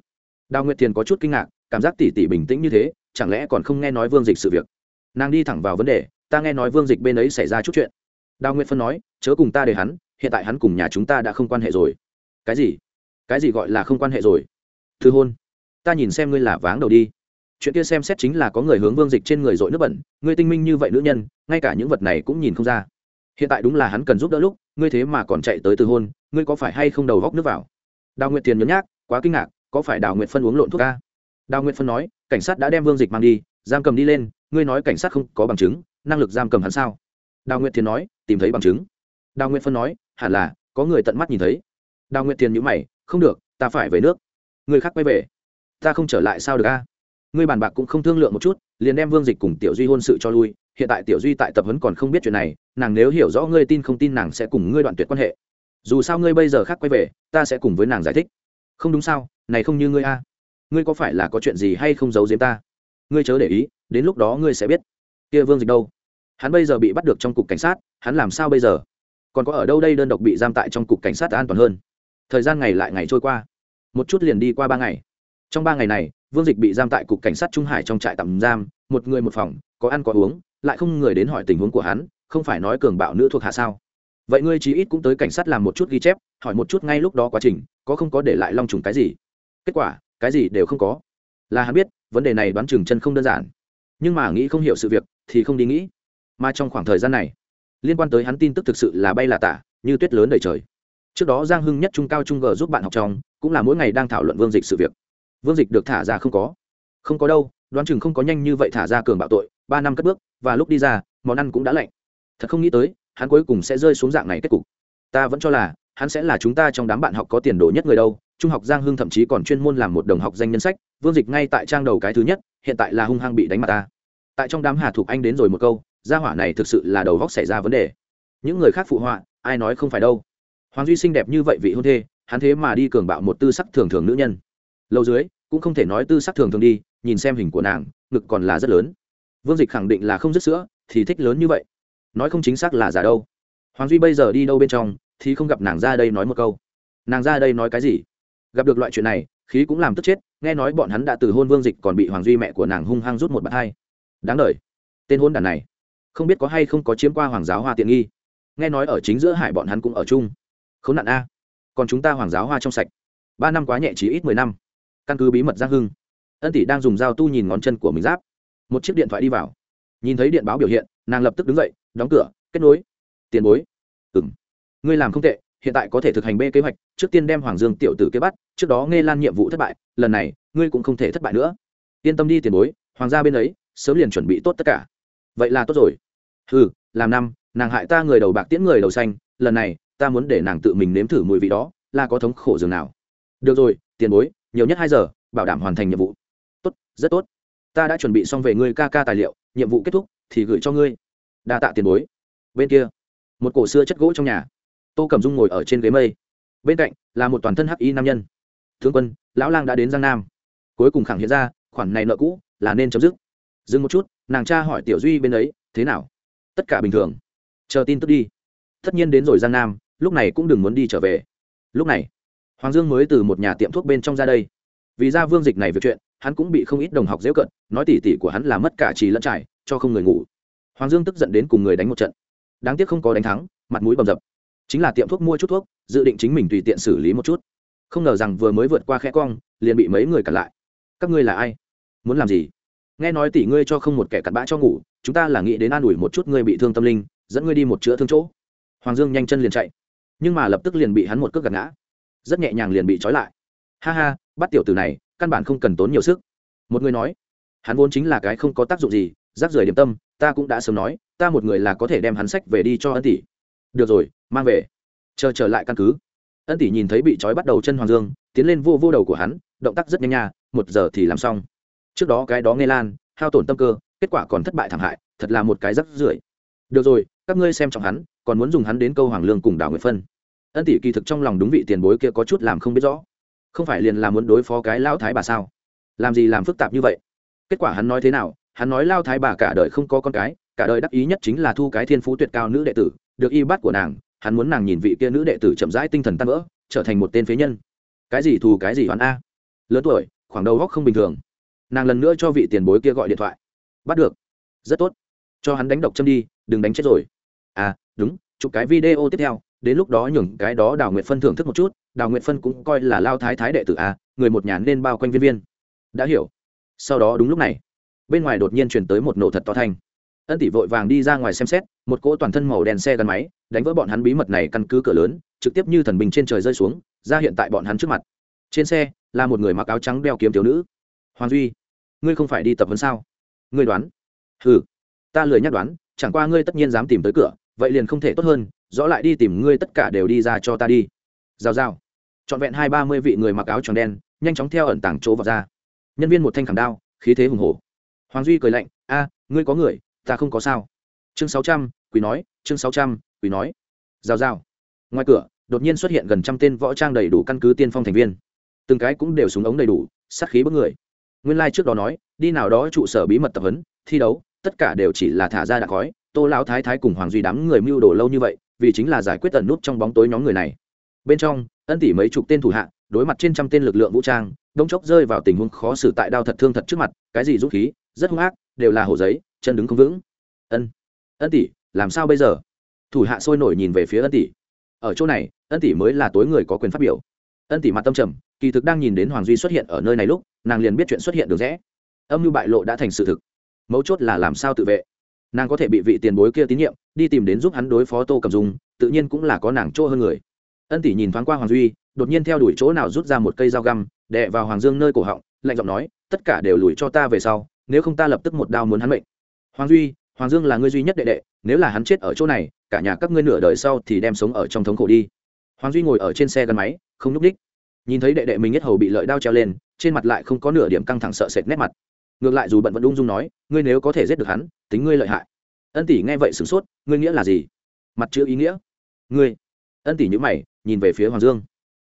Đào nguyệt thiền có chút kinh ngạc, cảm giác tỉ tỉ bình tĩnh như thế, chẳng lẽ còn không nghe nói vương dịch sự việc? Nàng đi thẳng vào vấn đề, ta nghe nói vương dịch bên ấy xảy ra chút chuyện. Đào nguyệt phân nói, chớ cùng ta để hắn, hiện tại hắn cùng nhà chúng ta đã không quan hệ rồi cái gì? Cái gì gọi là không quan hệ rồi? Thư hôn. Ta nhìn xem ngươi là váng đầu đi. Chuyện kia xem xét chính là có người hướng vương dịch trên người dội nước bẩn, ngươi tinh minh như vậy nữ nhân, ngay cả những vật này cũng nhìn không ra. Hiện tại đúng là hắn cần giúp đỡ lúc, ngươi thế mà còn chạy tới từ hôn, ngươi có phải hay không đầu góc nước vào? Đào nguyệt tiền nhớ nhác, quá kinh ngạc, có phải đào nguyệt phân uống lộn thuốc ca? Đào nguyệt phân nói, cảnh sát đã đem vương dịch mang đi, giam cầm đi lên, ngươi nói cảnh sát không có bằng chứng, năng lực giam cầm hắn sao? Đào nguyệt thiền nói, tìm thấy bằng chứng. Đào nguyệt phân nói, hẳn là, có người tận mắt nhìn thấy đào nguyệt thiền nhữ mày, không được, ta phải về nước. Người khác quay về. Ta không trở lại sao được a? Ngươi bàn bạc cũng không thương lượng một chút, liền đem vương dịch cùng tiểu duy hôn sự cho lui. Hiện tại tiểu duy tại tập huấn còn không biết chuyện này, nàng nếu hiểu rõ ngươi tin không tin nàng sẽ cùng ngươi đoạn tuyệt quan hệ. Dù sao ngươi bây giờ khác quay về, ta sẽ cùng với nàng giải thích. Không đúng sao, này không như ngươi a. Ngươi có phải là có chuyện gì hay không giấu giếm ta? Ngươi chớ để ý, đến lúc đó ngươi sẽ biết. Kia vương dịch đâu? Hắn bây giờ bị bắt được trong cục cảnh sát, hắn làm sao bây giờ? Còn có ở đâu đây đơn độc bị giam tại trong cục cảnh sát an toàn hơn? Thời gian ngày lại ngày trôi qua. Một chút liền đi qua ba ngày. Trong ba ngày này, vương dịch bị giam tại cục cảnh sát trung hải trong trại tạm giam, một người một phòng, có ăn có uống, lại không người đến hỏi tình huống của hắn, không phải nói cường bạo nữ thuộc hạ sao? Vậy ngươi chí ít cũng tới cảnh sát làm một chút ghi chép, hỏi một chút ngay lúc đó quá trình, có không có để lại long trùng cái gì? Kết quả, cái gì đều không có. Là hắn biết, vấn đề này đoán chừng chân không đơn giản. Nhưng mà nghĩ không hiểu sự việc, thì không đi nghĩ. Mà trong khoảng thời gian này, liên quan tới hắn tin tức thực sự là bay là tả, như tuyết lớn đầy trời trước đó giang hưng nhất trung cao trung g giúp bạn học trong, cũng là mỗi ngày đang thảo luận vương dịch sự việc. Vương dịch được thả ra không có. Không có đâu, đoán chừng không có nhanh như vậy thả ra cường bạo tội, ba năm cất bước, và lúc đi ra, món ăn cũng đã lạnh. Thật không nghĩ tới, hắn cuối cùng sẽ rơi xuống dạng này kết cục. Ta vẫn cho là, hắn sẽ là chúng ta trong đám bạn học có tiền đồ nhất người đâu. Trung học giang hưng thậm chí còn chuyên môn làm một đồng học danh nhân sách. Vương dịch ngay tại trang đầu cái thứ nhất, hiện tại là hung hăng bị đánh mặt ta. Tại trong đám hà thục anh đến rồi một câu, gia hỏa này thực sự là đầu góc xảy ra vấn đề. Những người khác phụ họa, ai nói không phải đâu hoàng duy xinh đẹp như vậy vị hôn thê, hắn thế mà đi cường bạo một tư sắc thường thường nữ nhân. Lâu dưới, cũng không thể nói tư sắc thường thường đi, nhìn xem hình của nàng, ngực còn là rất lớn. Vương dịch khẳng định là không dứt sữa, thì thích lớn như vậy. Nói không chính xác là giả đâu. Hoàng duy bây giờ đi đâu bên trong, thì không gặp nàng ra đây nói một câu. Nàng ra đây nói cái gì? Gặp được loại chuyện này, khí cũng làm tức chết, nghe nói bọn hắn đã từ hôn vương dịch còn bị hoàng duy mẹ của nàng hung hăng rút một bàn hai. Đáng đ tên hôn đàn này, không biết có hay không có chiếm qua hoàng giáo hoa tiện nghi. Nghe nói ở chính giữa hải bọn hắn cũng ở chung k h ố n nạn a. Còn chúng ta hoàng giáo hoa trong sạch. Ba năm quá nhẹ chỉ ít mười năm. Căn cứ bí mật giang hưng, ân tỷ đang dùng dao tu nhìn ngón chân của mình giáp. Một chiếc điện thoại đi vào. Nhìn thấy điện báo biểu hiện, nàng lập tức đứng dậy, đóng cửa, kết nối. Tiền bối. Ừng ngươi làm không tệ, hiện tại có thể thực hành b kế hoạch, trước tiên đem hoàng dương tiểu tử kế bắt, trước đó nghe lan nhiệm vụ thất bại, lần này, ngươi cũng không thể thất bại nữa. Yên tâm đi tiền bối, hoàng gia bên ấy, sớm liền chuẩn bị tốt tất cả. Vậy là tốt rồi. Ừ làm năm, nàng hại ta người đầu bạc tiễn người đầu xanh, lần này ta muốn để nàng tự mình nếm thử mùi vị đó, là có thống khổ dường nào. Được rồi, tiền bối, nhiều nhất hai giờ, bảo đảm hoàn thành nhiệm vụ. Tốt, rất tốt. Ta đã chuẩn bị xong về ngươi ca ca tài liệu, nhiệm vụ kết thúc, thì gửi cho ngươi. Đa tạ tiền bối. Bên kia, một cổ xưa chất gỗ trong nhà. Tô cẩm dung ngồi ở trên ghế mây. Bên cạnh, là một toàn thân hắc y nam nhân. Thương quân, lão lang đã đến giang nam. Cuối cùng khẳng hiện ra, khoản này nợ cũ, là nên chấm dứt. Dừng một chút, nàng cha hỏi tiểu duy bên ấy, thế nào? Tất cả bình thường. Chờ tin tức đi. Tất nhiên đến rồi giang nam lúc này cũng đừng muốn đi trở về. Lúc này, hoàng dương mới từ một nhà tiệm thuốc bên trong ra đây. Vì ra vương dịch này việc chuyện, hắn cũng bị không ít đồng học dễ cận nói tỉ tỉ của hắn là mất cả trì lẫn trải, cho không người ngủ. Hoàng dương tức giận đến cùng người đánh một trận. Đáng tiếc không có đánh thắng, mặt mũi bầm dập. Chính là tiệm thuốc mua chút thuốc, dự định chính mình tùy tiện xử lý một chút. Không ngờ rằng vừa mới vượt qua khe cong, liền bị mấy người cản lại. Các ngươi là ai? Muốn làm gì? Nghe nói tỷ ngươi cho không một kẻ cặn bã cho ngủ, chúng ta là nghĩ đến an ủi một chút ngươi bị thương tâm linh, dẫn ngươi đi một chữa thương chỗ. Hoàng dương nhanh chân liền chạy nhưng mà lập tức liền bị hắn một cước gạt ngã. Rất nhẹ nhàng liền bị trói lại. Ha ha, bắt tiểu tử này, căn bản không cần tốn nhiều sức. Một người nói, hắn vốn chính là cái không có tác dụng gì, rác rưởi điểm tâm, ta cũng đã sớm nói, ta một người là có thể đem hắn sách về đi cho ân tỷ. Được rồi, mang về. Chờ trở lại căn cứ. Ân tỷ nhìn thấy bị trói bắt đầu chân hoàng dương, tiến lên vô vô đầu của hắn, động tác rất nhanh nha, một giờ thì làm xong. Trước đó cái đó nghe lan, hao tổn tâm cơ, kết quả còn thất bại thảm hại, thật là một cái rắc rưởi. Được rồi, các ngươi xem trọng hắn còn muốn dùng hắn đến câu hoàng lương cùng đào nguyệt phân. Ân tỷ kỳ thực trong lòng đúng vị tiền bối kia có chút làm không biết rõ. Không phải liền là muốn đối phó cái lão thái bà sao? Làm gì làm phức tạp như vậy? Kết quả hắn nói thế nào? Hắn nói lao thái bà cả đời không có con cái, cả đời đắc ý nhất chính là thu cái thiên phú tuyệt cao nữ đệ tử, được y bắt của nàng, hắn muốn nàng nhìn vị kia nữ đệ tử chậm rãi tinh thần tan vỡ, trở thành một tên phế nhân. Cái gì thù cái gì hoán a? Lớn tuổi, khoảng đầu góc không bình thường. Nàng lần nữa cho vị tiền bối kia gọi điện thoại. Bắt được. Rất tốt. Cho hắn đánh độc châm đi, đừng đánh chết rồi. À đúng, chụp cái video tiếp theo, đến lúc đó nhường cái đó đào nguyệt phân thưởng thức một chút, đào nguyệt phân cũng coi là lao thái thái đệ tử a, người một nhà nên bao quanh viên viên. Đã hiểu. Sau đó đúng lúc này, bên ngoài đột nhiên truyền tới một nổ thật to thanh. Ân tỷ vội vàng đi ra ngoài xem xét, một cỗ toàn thân màu đen xe gắn máy, đánh vỡ bọn hắn bí mật này căn cứ cửa lớn, trực tiếp như thần bình trên trời rơi xuống, ra hiện tại bọn hắn trước mặt. Trên xe, là một người mặc áo trắng đeo kiếm thiếu nữ. Hoàng duy, ngươi không phải đi tập vấn sao? Ngươi đoán. Ừ ta lười nhắc đoán, chẳng qua ngươi tất nhiên dám tìm tới cửa vậy liền không thể tốt hơn, rõ lại đi tìm ngươi tất cả đều đi ra cho ta đi. Rào rào. Trọn vẹn hai ba mươi vị người mặc áo tròn đen, nhanh chóng theo ẩn tàng chỗ vào ra. Nhân viên một thanh khảm đao, khí thế hùng hổ. Hoàng duy cười lạnh, a, ngươi có người, ta không có sao. Chương sáu trăm quỳ nói, chương sáu trăm quỳ nói. Rào rào. Ngoài cửa, đột nhiên xuất hiện gần trăm tên võ trang đầy đủ căn cứ tiên phong thành viên. Từng cái cũng đều súng ống đầy đủ, sát khí bức người. Nguyên lai、like、trước đó nói, đi nào đó trụ sở bí mật tập huấn, thi đấu, tất cả đều chỉ là thả ra đạn khói tô lão thái thái cùng hoàng duy đám người mưu đồ lâu như vậy, vì chính là giải quyết tần nút trong bóng tối nhóm người này. Bên trong, ân tỷ mấy chục tên thủ hạ, đối mặt trên trăm tên lực lượng vũ trang, đông chốc rơi vào tình huống khó xử tại đao thật thương thật trước mặt, cái gì dũng khí, rất hung ác, đều là hổ giấy, chân đứng không vững. Ân ân tỷ, làm sao bây giờ? Thủ hạ sôi nổi nhìn về phía ân tỷ. Ở chỗ này, ân tỷ mới là tối người có quyền phát biểu. Ân tỷ mặt tâm trầm, kỳ thực đang nhìn đến hoàng duy xuất hiện ở nơi này lúc, nàng liền biết chuyện xuất hiện được rẽ. Âm mưu bại lộ đã thành sự thực. Mấu chốt là làm sao tự vệ nàng có thể bị vị tiền bối kia tín nhiệm, đi tìm đến giúp hắn đối phó tô cầm dung, tự nhiên cũng là có nàng chỗ hơn người. Ân tỷ nhìn thoáng qua hoàng duy, đột nhiên theo đuổi chỗ nào rút ra một cây dao găm, đè vào hoàng dương nơi cổ họng, lạnh giọng nói, tất cả đều lùi cho ta về sau, nếu không ta lập tức một đao muốn hắn mệnh. Hoàng duy, hoàng dương là ngươi duy nhất đệ đệ, nếu là hắn chết ở chỗ này, cả nhà các ngươi nửa đời sau thì đem sống ở trong thống khổ đi. Hoàng duy ngồi ở trên xe gắn máy, không n ú c đích nhìn thấy đệ đệ mình nhất hầu bị lợi đao treo lên, trên mặt lại không có nửa điểm căng thẳng sợ sệt nét mặt ngược lại dù bận vẫn ung dung nói, ngươi nếu có thể giết được hắn, tính ngươi lợi hại. Ân tỷ nghe vậy sửng sốt, ngươi nghĩa là gì? Mặt chữ ý nghĩa. Ngươi. Ân tỷ nhữ mày, nhìn về phía hoàng dương.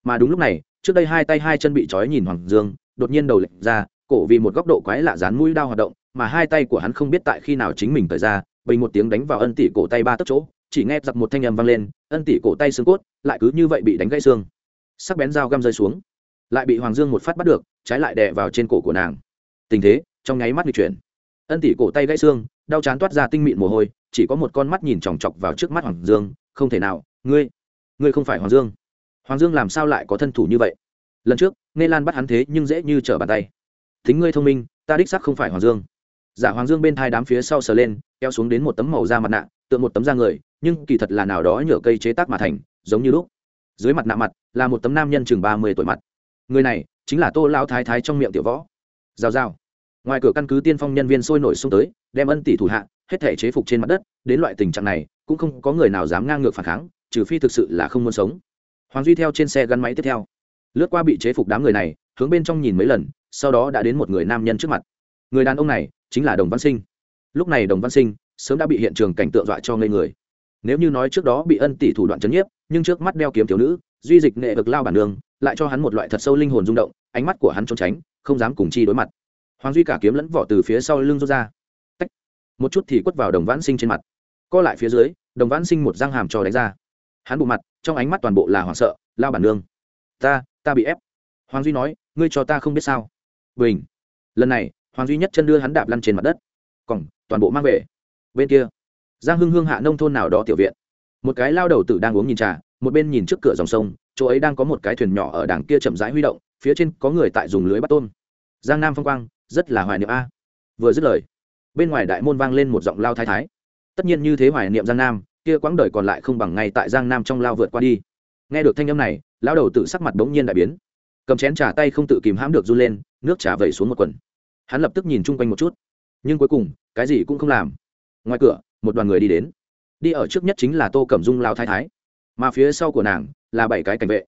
Mà đúng lúc này, trước đây hai tay hai chân bị trói nhìn hoàng dương, đột nhiên đầu lệnh ra, cổ vì một góc độ quái lạ dán mũi đao hoạt động, mà hai tay của hắn không biết tại khi nào chính mình thời ra, bình một tiếng đánh vào ân tỷ cổ tay ba tấc chỗ, chỉ nghe giặc một thanh âm vang lên, ân tỷ cổ tay xương cốt lại cứ như vậy bị đánh gãy xương. Sắc bén dao găm rơi xuống, lại bị hoàng dương một phát bắt được, trái lại đè vào trên cổ của nàng. Tình thế trong nháy mắt bị chuyển. Ân tỷ cổ tay gãy xương, đau chán toát ra tinh mịn mồ hôi, chỉ có một con mắt nhìn chòng chọc vào trước mắt hoàng dương, không thể nào, ngươi ngươi không phải hoàng dương. Hoàng dương làm sao lại có thân thủ như vậy? Lần trước nghe lan bắt hắn thế nhưng dễ như trở bàn tay. Thính ngươi thông minh, ta đích sắc không phải hoàng dương. Giả hoàng dương bên thai đám phía sau sờ lên, kéo xuống đến một tấm màu da mặt nạ, tượng một tấm da người, nhưng kỳ thật là nào đó nhựa cây chế tác mà thành, giống như lúc. Dưới mặt nạ mặt, là một tấm nam nhân chừng ba mươi tuổi mặt. Người này, chính là tô lao thái thái trong miệng tiểu võ. Rào rào ngoài cửa căn cứ tiên phong nhân viên sôi nổi xông tới, đem ân tỷ thủ hạ, hết thể chế phục trên mặt đất, đến loại tình trạng này, cũng không có người nào dám ngang ngược phản kháng, trừ phi thực sự là không muốn sống. Hoàng duy theo trên xe gắn máy tiếp theo. Lướt qua bị chế phục đám người này, hướng bên trong nhìn mấy lần, sau đó đã đến một người nam nhân trước mặt. Người đàn ông này, chính là đồng văn sinh. Lúc này đồng văn sinh, sớm đã bị hiện trường cảnh tượng dọa cho ngây người. Nếu như nói trước đó bị ân tỷ thủ đoạn chấn nhiếp, nhưng trước mắt đeo kiếm thiếu nữ, duy dịch nghệ vực lao bản đường, lại cho hắn một loại thật sâu linh hồn rung động, ánh mắt của hắn trốn tránh, không dám cùng chi đối mặt hoàng duy cả kiếm lẫn vỏ từ phía sau lưng rút ra. Tách. một chút thì quất vào đồng vãn sinh trên mặt. Co lại phía dưới, đồng vãn sinh một răng hàm cho đánh ra. Hắn bộ mặt, trong ánh mắt toàn bộ là hoảng sợ, lao bản nương. Ta ta bị ép. Hoàng duy nói, ngươi cho ta không biết sao. Bình. Lần này, hoàng duy nhất chân đưa hắn đạp lăn trên mặt đất. Còn toàn bộ mang về. Bên kia, giang hưng hương hạ nông thôn nào đó tiểu viện. Một cái lao đầu tử đang uống nhìn trà, một bên nhìn trước cửa dòng sông, chỗ ấy đang có một cái thuyền nhỏ ở đằng kia chậm rãi huy động, phía trên có người tại dùng lưới bắt tôm. Giang nam phong quang rất là hoài niệm a. Vừa dứt lời, bên ngoài đại môn vang lên một giọng lao thái thái. Tất nhiên như thế hoài niệm giang nam, kia quãng đời còn lại không bằng ngay tại giang nam trong lao vượt qua đi. Nghe được thanh âm này lao đầu tự sắc mặt bỗng nhiên đại biến. Cầm chén trà tay không tự kìm hãm được run lên, nước trà vẩy xuống một quần. Hắn lập tức nhìn chung quanh một chút. Nhưng cuối cùng, cái gì cũng không làm. Ngoài cửa, một đoàn người đi đến. Đi ở trước nhất chính là tô cẩm dung lao thái thái. Mà phía sau của nàng là bảy cái cảnh vệ.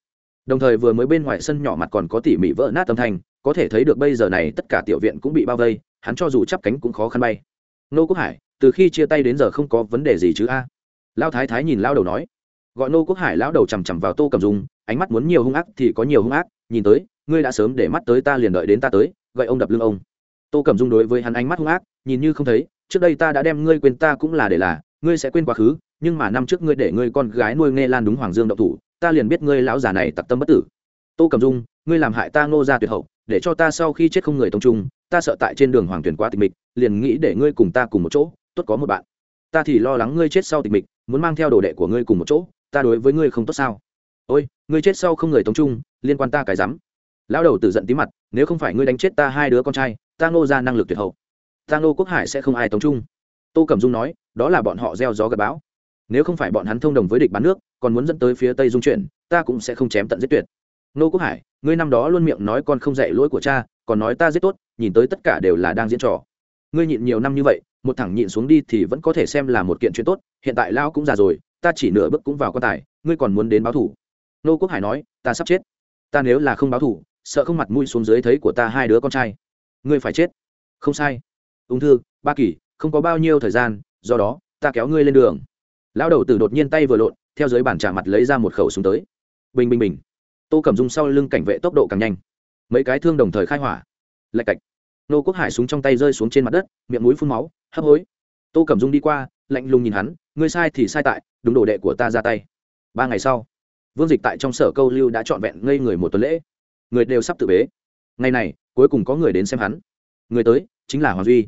Đồng thời vừa mới bên ngoài sân nhỏ mặt còn có tỉ mỉ vỡ nát âm thanh có thể thấy được bây giờ này tất cả tiểu viện cũng bị bao vây, hắn cho dù chắp cánh cũng khó khăn bay. Nô quốc hải, từ khi chia tay đến giờ không có vấn đề gì chứ a? Lao thái thái nhìn lao đầu nói. Gọi nô quốc hải, lão đầu chằm chằm vào tô cầm dung, ánh mắt muốn nhiều hung ác thì có nhiều hung ác, nhìn tới, ngươi đã sớm để mắt tới ta liền đợi đến ta tới, gậy ông đập lưng ông. Tô cầm dung đối với hắn ánh mắt hung ác, nhìn như không thấy, trước đây ta đã đem ngươi quên ta cũng là để là, ngươi sẽ quên quá khứ, nhưng mà năm trước ngươi để ngươi con gái nuôi nghe lan đúng hoàng dương độc thủ, ta liền biết ngươi lão già này tặc tâm bất tử. Tô cầm dung, ngươi làm hại ta ngô ra tuyệt hậu để cho ta sau khi chết không người tông trung ta sợ tại trên đường hoàng tuyển qua tịch mịch, liền nghĩ để ngươi cùng ta cùng một chỗ, tốt có một bạn. Ta thì lo lắng ngươi chết sau tịch mịch, muốn mang theo đồ đệ của ngươi cùng một chỗ, ta đối với ngươi không tốt sao? Ôi, ngươi chết sau không người tống trung liên quan ta cái rắm. Lão đầu tự giận tí mặt, nếu không phải ngươi đánh chết ta hai đứa con trai, ta ngô ra năng lực tuyệt hậu. Ta ngô quốc hải sẽ không ai tống trung tô cẩm dung nói, đó là bọn họ gieo gió gặp bão. Nếu không phải bọn hắn thông đồng với địch bán nước, còn muốn dẫn tới phía tây dung chuyển, ta cũng sẽ không chém tận giết tuyệt nô quốc hải, ngươi năm đó luôn miệng nói con không dạy lỗi của cha, còn nói ta giết tốt, nhìn tới tất cả đều là đang diễn trò. Ngươi nhịn nhiều năm như vậy, một thằng nhịn xuống đi thì vẫn có thể xem là một kiện chuyện tốt, hiện tại lao cũng già rồi, ta chỉ nửa bước cũng vào quan tài, ngươi còn muốn đến báo thủ. Nô quốc hải nói, ta sắp chết. Ta nếu là không báo thủ, sợ không mặt mũi xuống dưới thấy của ta hai đứa con trai. Ngươi phải chết. Không sai. Ung thư, ba kỳ, không có bao nhiêu thời gian, do đó, ta kéo ngươi lên đường. Lão đầu tử đột nhiên tay vừa lộn, theo dưới bàn trà mặt lấy ra một khẩu súng tới. Bình bình bình tô cẩm dung sau lưng cảnh vệ tốc độ càng nhanh. Mấy cái thương đồng thời khai hỏa. Lạch cạch. Nô quốc hải súng trong tay rơi xuống trên mặt đất, miệng mũi phun máu, hấp hối. Tô cẩm dung đi qua, lạnh lùng nhìn hắn, ngươi sai thì sai tại, đúng đồ đệ của ta ra tay. Ba ngày sau, vương dịch tại trong sở câu lưu đã trọn vẹn ngây người một tuần lễ. Người đều sắp tự bế. Ngày này, cuối cùng có người đến xem hắn. Người tới, chính là hoàng duy.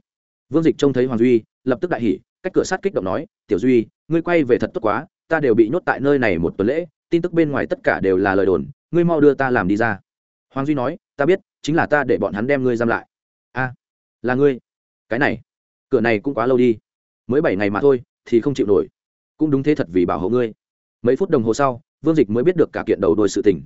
Vương dịch trông thấy hoàng duy, lập tức đại hỉ, cách cửa sát kích động nói, tiểu duy, ngươi quay về thật tốt quá, ta đều bị nhốt tại nơi này một tuần lễ, tin tức bên ngoài tất cả đều là lời đồn ngươi mau đưa ta làm đi ra. Hoàng duy nói, ta biết, chính là ta để bọn hắn đem ngươi giam lại. A, là ngươi. Cái này, cửa này cũng quá lâu đi. Mới bảy ngày mà thôi, thì không chịu nổi. Cũng đúng thế thật vì bảo hộ ngươi. Mấy phút đồng hồ sau, vương dịch mới biết được cả kiện đầu đôi sự tình.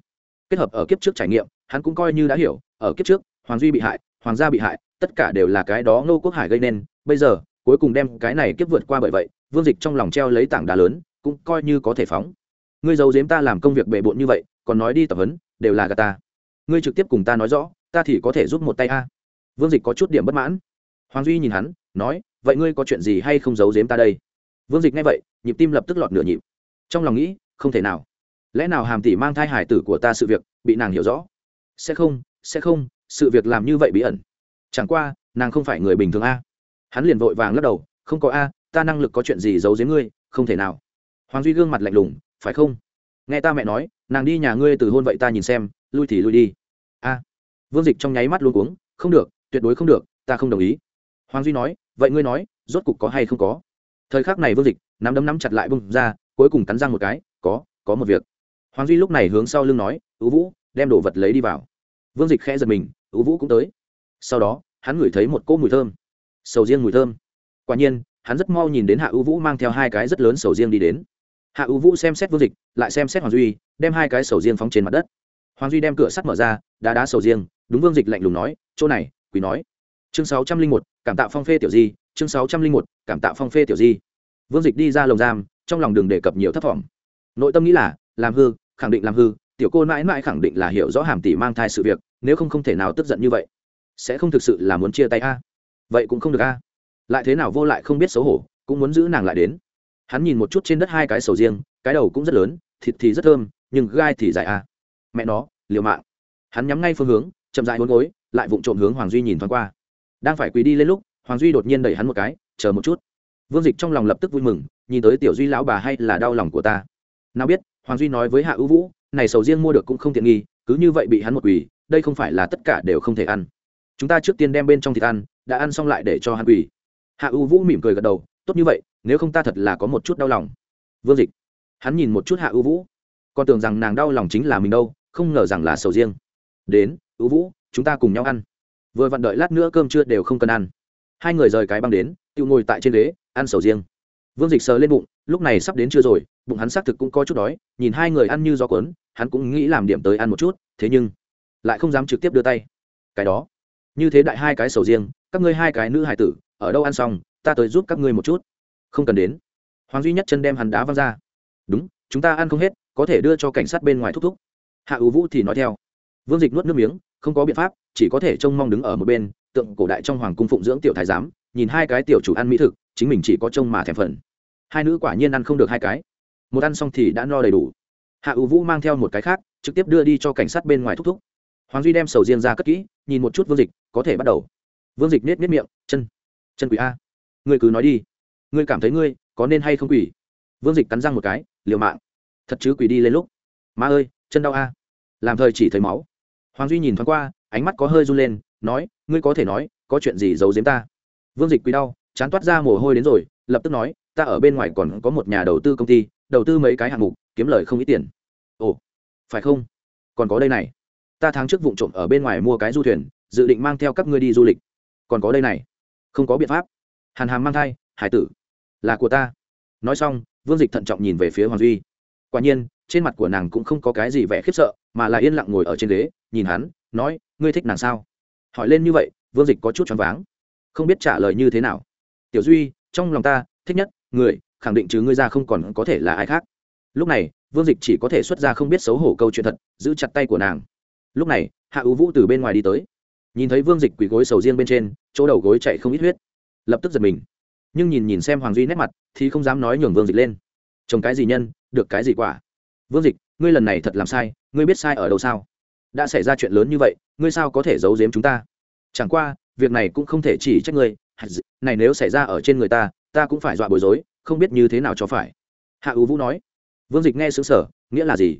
Kết hợp ở kiếp trước trải nghiệm, hắn cũng coi như đã hiểu, ở kiếp trước, hoàng duy bị hại, hoàng gia bị hại, tất cả đều là cái đó Ngô quốc hải gây nên. Bây giờ, cuối cùng đem cái này kiếp vượt qua bởi vậy, vương dịch trong lòng treo lấy tảng đá lớn, cũng coi như có thể phóng. Ngươi giấu giếm ta làm công việc bề bộn như vậy còn nói đi tập huấn, đều là gà ta. Ngươi trực tiếp cùng ta nói rõ, ta thì có thể giúp một tay a. Vương dịch có chút điểm bất mãn. Hoàng duy nhìn hắn, nói, vậy ngươi có chuyện gì hay không giấu giếm ta đây? Vương dịch nghe vậy, nhịp tim lập tức lọt nửa nhịp. Trong lòng nghĩ, không thể nào. Lẽ nào hàm tỷ mang thai hải tử của ta sự việc, bị nàng hiểu rõ? Sẽ không sẽ không, sự việc làm như vậy bí ẩn. Chẳng qua, nàng không phải người bình thường a. Hắn liền vội vàng lắc đầu, không có a, ta năng lực có chuyện gì giấu giếm ngươi, không thể nào. Hoàng duy gương mặt lạnh lùng, phải không? Nghe ta mẹ nói nàng đi nhà ngươi từ hôn vậy ta nhìn xem, lui thì lui đi. A, vương dịch trong nháy mắt luôn cuống, không được, tuyệt đối không được, ta không đồng ý. Hoàng duy nói, vậy ngươi nói, rốt cục có hay không có? Thời khắc này vương dịch, nắm đấm nắm chặt lại bông ra, cuối cùng cắn răng một cái, có có một việc. Hoàng duy lúc này hướng sau lưng nói ưu vũ, đem đồ vật lấy đi vào. Vương dịch khẽ giật mình ưu vũ cũng tới. Sau đó, hắn ngửi thấy một cỗ mùi thơm, sầu riêng mùi thơm. Quả nhiên, hắn rất mau nhìn đến hạ ưu vũ mang theo hai cái rất lớn sầu riêng đi đến hạ ưu vũ xem xét vương dịch, lại xem xét hoàng duy, đem hai cái sầu riêng phóng trên mặt đất. Hoàng duy đem cửa sắt mở ra, đá đá sầu riêng, đúng vương dịch lạnh lùng nói, chỗ này, quỷ nói. Chương sáu trăm linh một, cảm tạo phong phê tiểu di, chương sáu trăm linh một, cảm tạo phong phê tiểu di. Vương dịch đi ra lồng giam, trong lòng đường đề cập nhiều thất vọng. Nội tâm nghĩ là, làm hư, khẳng định làm hư, tiểu cô mãi mãi khẳng định là hiểu rõ hàm tỷ mang thai sự việc, nếu không không thể nào tức giận như vậy. Sẽ không thực sự là muốn chia tay a? Vậy cũng không được a. Lại thế nào vô lại không biết xấu hổ, cũng muốn giữ nàng lại đến hắn nhìn một chút trên đất hai cái sầu riêng, cái đầu cũng rất lớn, thịt thì rất thơm, nhưng gai thì dài à? mẹ nó, liều mạng. Hắn nhắm ngay phương hướng, chậm dại hôn gối, lại vụng trộm hướng hoàng duy nhìn thoáng qua. Đang phải quỳ đi lên lúc, hoàng duy đột nhiên đẩy hắn một cái, chờ một chút. Vương dịch trong lòng lập tức vui mừng, nhìn tới tiểu duy lão bà hay là đau lòng của ta. Nào biết, hoàng duy nói với hạ ưu vũ, này sầu riêng mua được cũng không tiện nghi, cứ như vậy bị hắn một quỳ, đây không phải là tất cả đều không thể ăn. Chúng ta trước tiên đem bên trong thịt ăn, đã ăn xong lại để cho hắn quỳ. Hạ ưu vũ mỉm cười gật đầu tốt như vậy, nếu không ta thật là có một chút đau lòng. Vương dịch, hắn nhìn một chút hạ ưu vũ. Còn tưởng rằng nàng đau lòng chính là mình đâu, không ngờ rằng là sầu riêng. Đến ưu vũ, chúng ta cùng nhau ăn. Vừa vặn đợi lát nữa cơm trưa đều không cần ăn. Hai người rời cái băng đến, tự ngồi tại trên ghế, ăn sầu riêng. Vương dịch sờ lên bụng, lúc này sắp đến trưa rồi, bụng hắn xác thực cũng có chút đói, nhìn hai người ăn như gió cuốn, hắn cũng nghĩ làm điểm tới ăn một chút, thế nhưng lại không dám trực tiếp đưa tay. Cái đó, như thế đại hai cái sầu riêng, các ngươi hai cái nữ hải tử, ở đâu ăn xong ta tới giúp các ngươi một chút. Không cần đến. Hoàng duy nhất chân đem hắn đá văng ra. Đúng, chúng ta ăn không hết, có thể đưa cho cảnh sát bên ngoài thúc thúc. Hạ ưu vũ thì nói theo. Vương dịch nuốt nước miếng, không có biện pháp, chỉ có thể trông mong đứng ở một bên, tượng cổ đại trong hoàng cung phụng dưỡng tiểu thái giám, nhìn hai cái tiểu chủ ăn mỹ thực, chính mình chỉ có trông mà thèm phần. Hai nữ quả nhiên ăn không được hai cái. Một ăn xong thì đã no đầy đủ. Hạ ưu vũ mang theo một cái khác, trực tiếp đưa đi cho cảnh sát bên ngoài thúc thúc. Hoàng duy đem sầu riêng ra cất kỹ, nhìn một chút vương dịch, có thể bắt đầu. Vương dịch nết nết miệng, chân chân quỷ a ngươi cứ nói đi. Ngươi cảm thấy ngươi có nên hay không quỷ? Vương dịch cắn răng một cái, liều mạng. Thật chứ quỷ đi lên lúc. Má ơi, chân đau a. Làm thời chỉ thấy máu. Hoàng duy nhìn thoáng qua, ánh mắt có hơi run lên, nói, ngươi có thể nói, có chuyện gì giấu giếm ta? Vương dịch quỷ đau, chán toát ra mồ hôi đến rồi, lập tức nói, ta ở bên ngoài còn có một nhà đầu tư công ty, đầu tư mấy cái hạng mục, kiếm lời không ít tiền. Ồ, phải không? Còn có đây này. Ta tháng trước vụ trộm ở bên ngoài mua cái du thuyền, dự định mang theo các ngươi đi du lịch. Còn có đây này. Không có biện pháp hàn hàm mang thai, hải tử. Là của ta. Nói xong, vương dịch thận trọng nhìn về phía hoàng duy. Quả nhiên, trên mặt của nàng cũng không có cái gì vẻ khiếp sợ, mà là yên lặng ngồi ở trên ghế, nhìn hắn, nói, ngươi thích nàng sao? Hỏi lên như vậy, vương dịch có chút choáng váng. Không biết trả lời như thế nào. Tiểu duy, trong lòng ta, thích nhất, người, khẳng định chứ ngươi ra không còn có thể là ai khác. Lúc này, vương dịch chỉ có thể xuất ra không biết xấu hổ câu chuyện thật, giữ chặt tay của nàng. Lúc này, hạ ưu vũ từ bên ngoài đi tới. Nhìn thấy vương dịch quỳ gối sầu riêng bên trên, chỗ đầu gối chạy không ít huyết lập tức giật mình. Nhưng nhìn nhìn xem hoàng duy nét mặt, thì không dám nói nhường vương dịch lên. Trồng cái gì nhân, được cái gì quả? Vương dịch, ngươi lần này thật làm sai, ngươi biết sai ở đâu sao? Đã xảy ra chuyện lớn như vậy, ngươi sao có thể giấu giếm chúng ta? Chẳng qua, việc này cũng không thể chỉ trách ngươi. Này nếu xảy ra ở trên người ta ta cũng phải dọa bối rối, không biết như thế nào cho phải. Hạ ưu vũ nói. Vương dịch nghe xứng sở nghĩa là gì?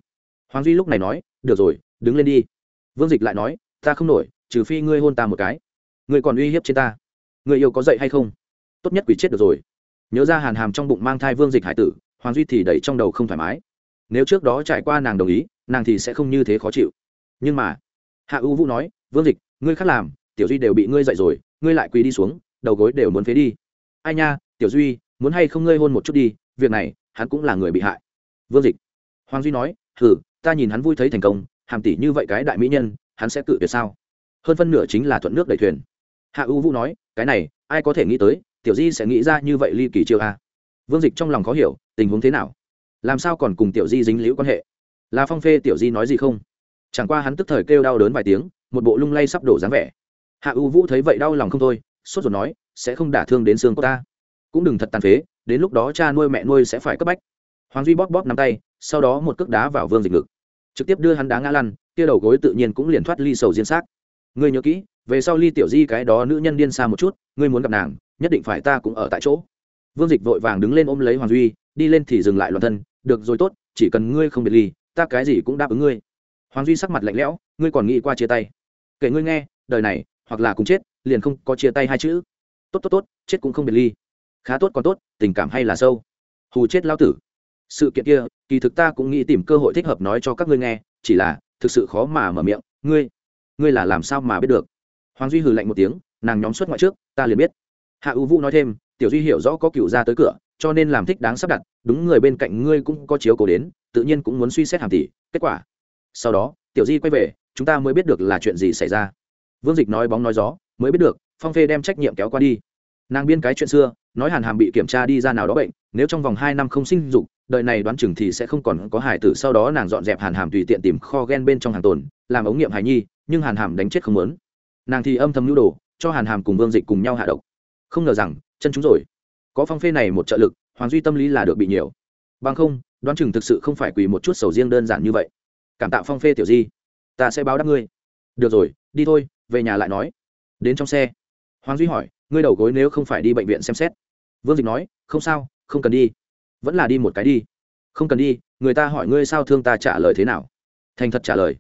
Hoàng duy lúc này nói, được rồi, đứng lên đi. Vương dịch lại nói, ta không nổi, trừ phi ngươi hôn ta một cái. Ngươi còn uy hiếp trên ta người yêu có dậy hay không? Tốt nhất quỷ chết được rồi. Nhớ ra hàn hàm trong bụng mang thai vương dịch hải tử, hoàng duy thì đẩy trong đầu không thoải mái. Nếu trước đó trải qua nàng đồng ý, nàng thì sẽ không như thế khó chịu. Nhưng mà, hạ ưu vũ nói, vương dịch, ngươi khác làm, tiểu duy đều bị ngươi dậy rồi, ngươi lại quỳ đi xuống, đầu gối đều muốn phế đi. Ai nha, tiểu duy, muốn hay không ngươi hôn một chút đi, việc này, hắn cũng là người bị hại. Vương dịch. Hoàng duy nói, hừ, ta nhìn hắn vui thấy thành công, hàm tỷ như vậy cái đại mỹ nhân, hắn sẽ cự tuyệt sao? Hơn phân nửa chính là thuận nước đẩy thuyền hạ ưu vũ nói, cái này, ai có thể nghĩ tới, tiểu di sẽ nghĩ ra như vậy ly kỳ chiêu a. Vương dịch trong lòng khó hiểu, tình huống thế nào? Làm sao còn cùng tiểu di dính liễu quan hệ? Là phong phê tiểu di nói gì không? Chẳng qua hắn tức thời kêu đau đớn vài tiếng, một bộ lung lay sắp đổ dáng vẻ. Hạ ưu vũ thấy vậy đau lòng không thôi, sốt ruột nói, sẽ không đả thương đến xương của ta. Cũng đừng thật tàn phế, đến lúc đó cha nuôi mẹ nuôi sẽ phải cấp bách. Hoàng duy bóp bóp nắm tay, sau đó một cước đá vào vương dịch ngực. Trực tiếp đưa hắn đá ngã lăn, kia đầu gối tự nhiên cũng liền thoát ly sầu diên xác ngươi nhớ kỹ, về sau ly tiểu di cái đó nữ nhân điên xa một chút, ngươi muốn gặp nàng, nhất định phải ta cũng ở tại chỗ. Vương dịch vội vàng đứng lên ôm lấy hoàng duy, đi lên thì dừng lại loạn thân, được rồi tốt, chỉ cần ngươi không biệt ly, ta cái gì cũng đáp ứng ngươi. Hoàng duy sắc mặt lạnh lẽo, ngươi còn nghĩ qua chia tay? Kể ngươi nghe, đời này, hoặc là cùng chết, liền không có chia tay hai chữ. Tốt tốt tốt, chết cũng không biệt ly. Khá tốt còn tốt, tình cảm hay là sâu. Hù chết lao tử. Sự kiện kia, kỳ thực ta cũng nghĩ tìm cơ hội thích hợp nói cho các ngươi nghe, chỉ là thực sự khó mà mở miệng. Ngươi ngươi là làm sao mà biết được? Hoàng duy hừ lạnh một tiếng, nàng nhóm xuất ngoại trước, ta liền biết. Hạ ưu vũ nói thêm, tiểu duy hiểu rõ có cựu ra tới cửa, cho nên làm thích đáng sắp đặt, đúng người bên cạnh ngươi cũng có chiếu cố đến, tự nhiên cũng muốn suy xét hàm tỷ, kết quả. Sau đó, tiểu di quay về, chúng ta mới biết được là chuyện gì xảy ra. Vương dịch nói bóng nói gió, mới biết được, phong phê đem trách nhiệm kéo qua đi nàng biên cái chuyện xưa, nói hàn hàm bị kiểm tra đi ra nào đó bệnh, nếu trong vòng hai năm không sinh dục, đời này đoán chừng thì sẽ không còn có hải tử. Sau đó nàng dọn dẹp hàn hàm tùy tiện tìm kho gen bên trong hàng tồn, làm ống nghiệm hài nhi, nhưng hàn hàm đánh chết không lớn nàng thì âm thầm nhu đồ, cho hàn hàm cùng vương dịch cùng nhau hạ độc. Không ngờ rằng, chân chúng rồi. Có phong phê này một trợ lực, hoàng duy tâm lý là được bị nhiều. Bằng không, đoán chừng thực sự không phải quỳ một chút sầu riêng đơn giản như vậy. Cảm tạo phong phê tiểu di. Ta sẽ báo đáp ngươi. Được rồi, đi thôi, về nhà lại nói. Đến trong xe. Hoàng duy hỏi ngươi đầu gối nếu không phải đi bệnh viện xem xét. Vương dịch nói không sao không cần đi. Vẫn là đi một cái đi. Không cần đi người ta hỏi ngươi sao thương ta trả lời thế nào? Thành thật trả lời.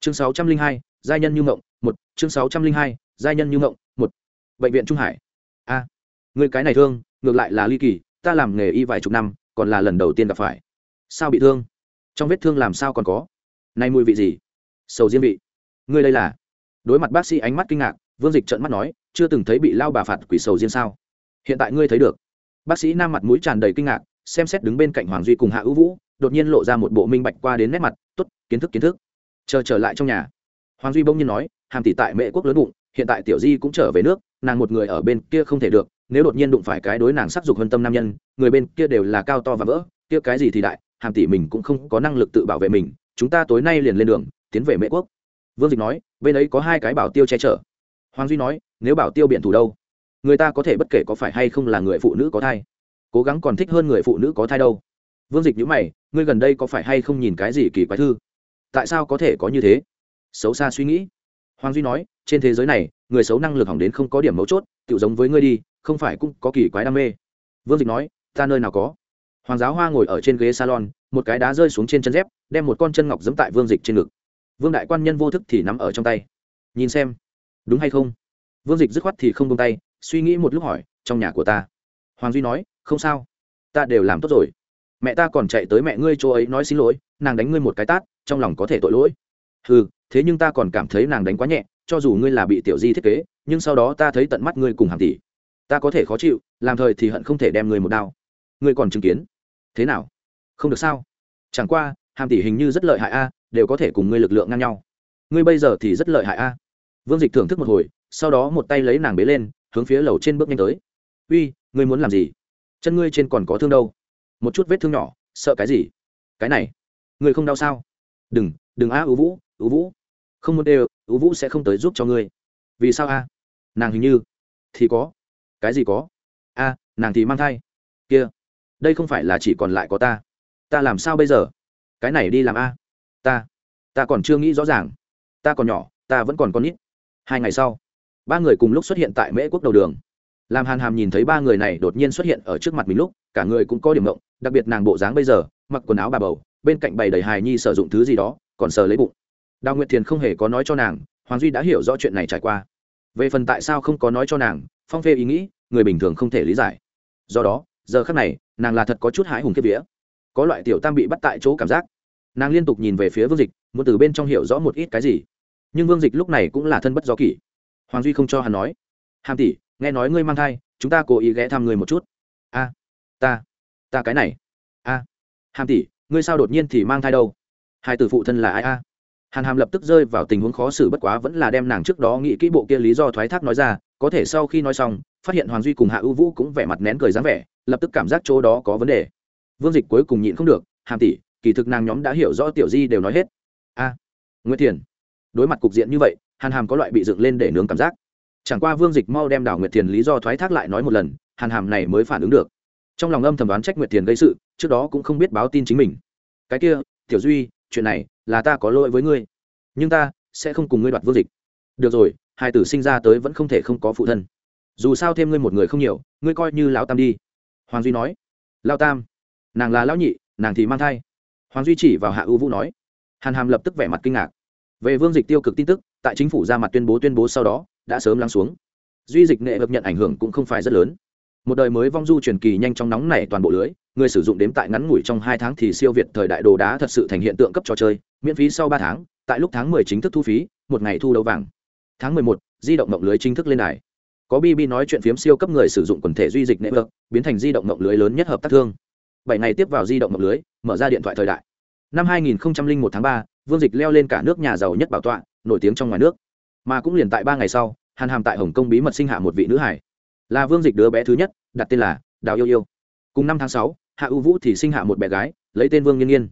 Chương sáu trăm linh hai giai nhân như ngộng một. Chương sáu trăm linh hai giai nhân như ngộng một. Bệnh viện trung hải. A à, người cái này thương ngược lại là ly kỳ ta làm nghề y vài chục năm còn là lần đầu tiên gặp phải. Sao bị thương? Trong vết thương làm sao còn có? Nay mùi vị gì? Sầu riêng vị. Ngươi đây là? Đối mặt bác sĩ ánh mắt kinh ngạc vương dịch trợn mắt nói chưa từng thấy bị lao bà phạt quỷ sầu riêng sao? Hiện tại ngươi thấy được. Bác sĩ nam mặt mũi tràn đầy kinh ngạc, xem xét đứng bên cạnh hoàng duy cùng hạ ưu vũ, đột nhiên lộ ra một bộ minh bạch qua đến nét mặt t ố t kiến thức kiến thức. Chờ trở lại trong nhà. Hoàng duy bỗng nhiên nói, hàm tỷ tại mễ quốc lớn bụng, hiện tại tiểu di cũng trở về nước, nàng một người ở bên kia không thể được, nếu đột nhiên đụng phải cái đối nàng sắc dục hơn tâm nam nhân, người bên kia đều là cao to và vỡ, kia cái gì thì đại, hàm tỷ mình cũng không có năng lực tự bảo vệ mình, chúng ta tối nay liền lên đường, tiến về mễ quốc. Vương dịch nói, bên ấy có hai cái bảo tiêu che chở hoàng duy nói, nếu bảo tiêu biện thủ đâu, người ta có thể bất kể có phải hay không là người phụ nữ có thai. Cố gắng còn thích hơn người phụ nữ có thai đâu. Vương dịch nhữ mày, ngươi gần đây có phải hay không nhìn cái gì kỳ quái thư? Tại sao có thể có như thế? Xấu xa suy nghĩ. Hoàng duy nói, trên thế giới này, người xấu năng lực hỏng đến không có điểm mấu chốt tự giống với ngươi đi, không phải cũng có kỳ quái đam mê. Vương dịch nói, ta nơi nào có? Hoàng giáo hoa ngồi ở trên ghế salon, một cái đá rơi xuống trên chân dép, đem một con chân ngọc giẫm tại vương dịch trên ngực. Vương đại quan nhân vô thức thì nắm ở trong tay. Nhìn xem đúng hay không? Vương dịch dứt khoát thì không tung tay, suy nghĩ một lúc hỏi, trong nhà của ta. Hoàng duy nói, không sao. Ta đều làm tốt rồi. Mẹ ta còn chạy tới mẹ ngươi chỗ ấy nói xin lỗi, nàng đánh ngươi một cái tát, trong lòng có thể tội lỗi. Ừ thế nhưng ta còn cảm thấy nàng đánh quá nhẹ, cho dù ngươi là bị tiểu di thiết kế, nhưng sau đó ta thấy tận mắt ngươi cùng hàng tỷ. Ta có thể khó chịu, làm thời thì hận không thể đem ngươi một đao. Ngươi còn chứng kiến. Thế nào? Không được sao? Chẳng qua hàm tỷ hình như rất lợi hại a, đều có thể cùng ngươi lực lượng ngang nhau. Ngươi bây giờ thì rất lợi hại a vương dịch thưởng thức một hồi, sau đó một tay lấy nàng bế lên, hướng phía lầu trên bước nhanh tới. Uy, ngươi muốn làm gì? Chân ngươi trên còn có thương đâu? Một chút vết thương nhỏ, sợ cái gì? Cái này, ngươi không đau sao? Đừng đừng a ưu vũ ưu vũ. Không muốn đều ưu vũ sẽ không tới giúp cho ngươi. Vì sao a? Nàng hình như thì có. Cái gì có? A, nàng thì mang thai. Kia, đây không phải là chỉ còn lại có ta. Ta làm sao bây giờ? Cái này đi làm a. Ta ta còn chưa nghĩ rõ ràng. Ta còn nhỏ, ta vẫn còn con nít hai ngày sau, ba người cùng lúc xuất hiện tại mễ quốc đầu đường. Làm hàn hàm nhìn thấy ba người này đột nhiên xuất hiện ở trước mặt mình lúc, cả người cũng có điểm mộng đặc biệt nàng bộ dáng bây giờ, mặc quần áo bà bầu, bên cạnh bày đầy hài nhi sử dụng thứ gì đó, còn sờ lấy bụng. Đào nguyệt thiền không hề có nói cho nàng, hoàng duy đã hiểu rõ chuyện này trải qua. Về phần tại sao không có nói cho nàng, phong phê ý nghĩ, người bình thường không thể lý giải. Do đó, giờ khác này, nàng là thật có chút hãi hùng kiếp vía. Có loại tiểu tam bị bắt tại chỗ cảm giác. Nàng liên tục nhìn về phía vương dịch, muốn từ bên trong hiểu rõ một ít cái gì nhưng vương dịch lúc này cũng là thân bất do kỷ. Hoàng duy không cho hắn nói. Hàm tỷ, nghe nói ngươi mang thai, chúng ta cố ý ghé thăm người một chút. A, ta ta cái này. A à. hàm tỷ, ngươi sao đột nhiên thì mang thai đâu? Hai tử phụ thân là ai a? Hàn hàm lập tức rơi vào tình huống khó xử bất quá vẫn là đem nàng trước đó nghĩ kỹ bộ kia lý do thoái thác nói ra, có thể sau khi nói xong, phát hiện hoàng duy cùng hạ ưu vũ cũng vẻ mặt nén cười dáng vẻ, lập tức cảm giác chỗ đó có vấn đề. Vương dịch cuối cùng nhịn không được, hàm tỷ, kỳ thực nàng nhóm đã hiểu rõ tiểu di đều nói hết. A nguyễn thiền đối mặt cục diện như vậy, hàn hàm có loại bị dựng lên để nướng cảm giác. Chẳng qua vương dịch mau đem đảo nguyệt thiền lý do thoái thác lại nói một lần, hàn hàm này mới phản ứng được. Trong lòng âm thầm đoán trách nguyệt thiền gây sự, trước đó cũng không biết báo tin chính mình. Cái kia, tiểu duy, chuyện này là ta có lỗi với ngươi, nhưng ta sẽ không cùng ngươi đoạt vương dịch. Được rồi, hai tử sinh ra tới vẫn không thể không có phụ thân. Dù sao thêm ngươi một người không nhiều, ngươi coi như lão tam đi. Hoàng duy nói. Lao tam, nàng là lão nhị, nàng thì mang thai. Hoàng duy chỉ vào hạ ưu vũ nói. Hàn hàm lập tức vẻ mặt kinh ngạc về vương dịch tiêu cực tin tức, tại chính phủ ra mặt tuyên bố tuyên bố sau đó, đã sớm lắng xuống. Duy dịch nghệ hợp nhận ảnh hưởng cũng không phải rất lớn. Một đời mới vong du truyền kỳ nhanh chóng nóng này toàn bộ lưới, người sử dụng đếm tại ngắn ngủi trong hai tháng thì siêu việt thời đại đồ đá thật sự thành hiện tượng cấp trò chơi, miễn phí sau ba tháng, tại lúc tháng mười chính thức thu phí, một ngày thu đấu vàng. Tháng mười một, di động mộng lưới chính thức lên đài. Có bb nói chuyện phiếm siêu cấp người sử dụng quần thể duy dịch network, biến thành di động mộng lưới lớn nhất hợp tác thương. Bảy ngày tiếp vào di động mộng lưới, mở ra điện thoại thời đại năm hai nghìn một tháng 3, vương dịch leo lên cả nước nhà giàu nhất bảo tọa nổi tiếng trong ngoài nước. Mà cũng liền tại ba ngày sau hàn hàm tại hồng kông bí mật sinh hạ một vị nữ hải. Là vương dịch đứa bé thứ nhất đặt tên là đào yêu yêu. Cùng năm tháng 6, hạ U vũ thì sinh hạ một bé gái lấy tên vương Nghiên Nghiên.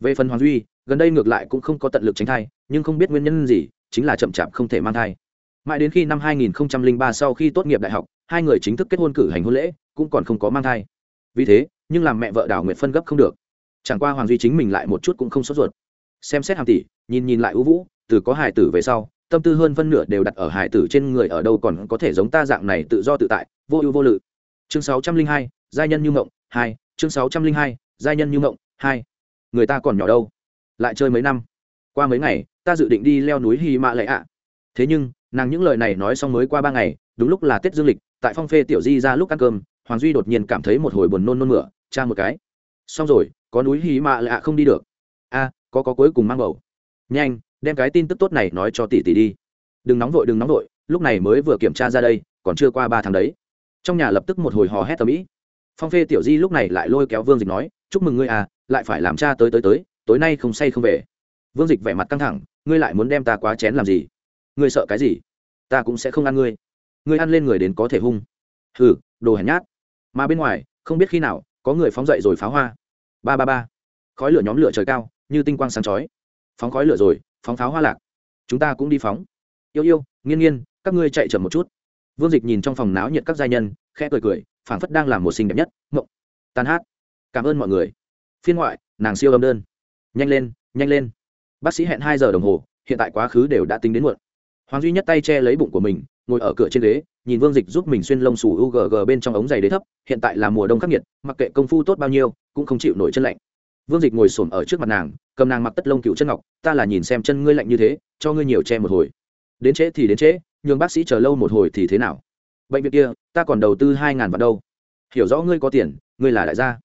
về phần hoàng duy gần đây ngược lại cũng không có tận lực tránh thai nhưng không biết nguyên nhân gì chính là chậm chạp không thể mang thai. Mãi đến khi năm 2003 sau khi tốt nghiệp đại học hai người chính thức kết hôn cử hành hôn lễ cũng còn không có mang thai. Vì thế nhưng làm mẹ vợ đào nguyệt phân gấp không được chẳng qua hoàng duy chính mình lại một chút cũng không sốt ruột. Xem xét hàng tỷ nhìn nhìn lại ưu vũ từ có hải tử về sau tâm tư hơn phân nửa đều đặt ở hải tử trên người ở đâu còn có thể giống ta dạng này tự do tự tại vô ưu vô lự. Chương 602, giai nhân như mộng hai chương 602, giai nhân như mộng hai. Người ta còn nhỏ đâu? Lại chơi mấy năm? Qua mấy ngày ta dự định đi leo núi hy mạ lệ ạ. Thế nhưng nàng những lời này nói xong mới qua ba ngày đúng lúc là tết dương lịch tại phong phê tiểu di ra lúc ăn cơm hoàng duy đột nhiên cảm thấy một hồi buồn nôn nôn mửa cha một cái. Xong rồi có núi hí mạ lạ ạ không đi được. A, có có cuối cùng mang bầu. Nhanh, đem cái tin tức tốt này nói cho tỷ tỷ đi. Đừng nóng vội, đừng nóng vội, lúc này mới vừa kiểm tra ra đây, còn chưa qua ba tháng đấy. Trong nhà lập tức một hồi hò hét tầm ĩ. Phong phê tiểu di lúc này lại lôi kéo vương dịch nói, chúc mừng ngươi à lại phải làm cha tới tới tới, tối nay không say không về. Vương dịch vẻ mặt căng thẳng, ngươi lại muốn đem ta quá chén làm gì? Ngươi sợ cái gì? Ta cũng sẽ không ăn ngươi. Ngươi ăn lên người đến có thể hung. Hừ, đồ hèn nhát. Mà bên ngoài, không biết khi nào, có người phóng dậy rồi pháo hoa ba ba ba. Khói lửa nhóm lửa trời cao, như tinh quang sáng chói. Phóng khói lửa rồi, phóng pháo hoa lạc. Chúng ta cũng đi phóng. Yêu yêu, nghiên nghiên, các ngươi chạy chậm một chút. Vương dịch nhìn trong phòng náo nhiệt các gia nhân, khẽ cười cười, phảng phất đang làm một sinh đẹp nhất. Mộng tan hát. Cảm ơn mọi người. Phiên ngoại, nàng siêu âm đơn. Nhanh lên nhanh lên. Bác sĩ hẹn hai giờ đồng hồ, hiện tại quá khứ đều đã tính đến muộn hoàng duy nhất tay che lấy bụng của mình, ngồi ở cửa trên ghế, nhìn vương dịch giúp mình xuyên lông xù ugg bên trong ống giày đế thấp, hiện tại là mùa đông khắc nghiệt, mặc kệ công phu tốt bao nhiêu, cũng không chịu nổi chân lạnh. Vương dịch ngồi s ổ m ở trước mặt nàng, cầm nàng mặc tất lông cựu chân ngọc, ta là nhìn xem chân ngươi lạnh như thế, cho ngươi nhiều che một hồi. Đến trễ thì đến trễ, nhường bác sĩ chờ lâu một hồi thì thế nào? Bệnh viện kia, ta còn đầu tư hai ngàn vào đâu. Hiểu rõ ngươi có tiền, ngươi là đại gia.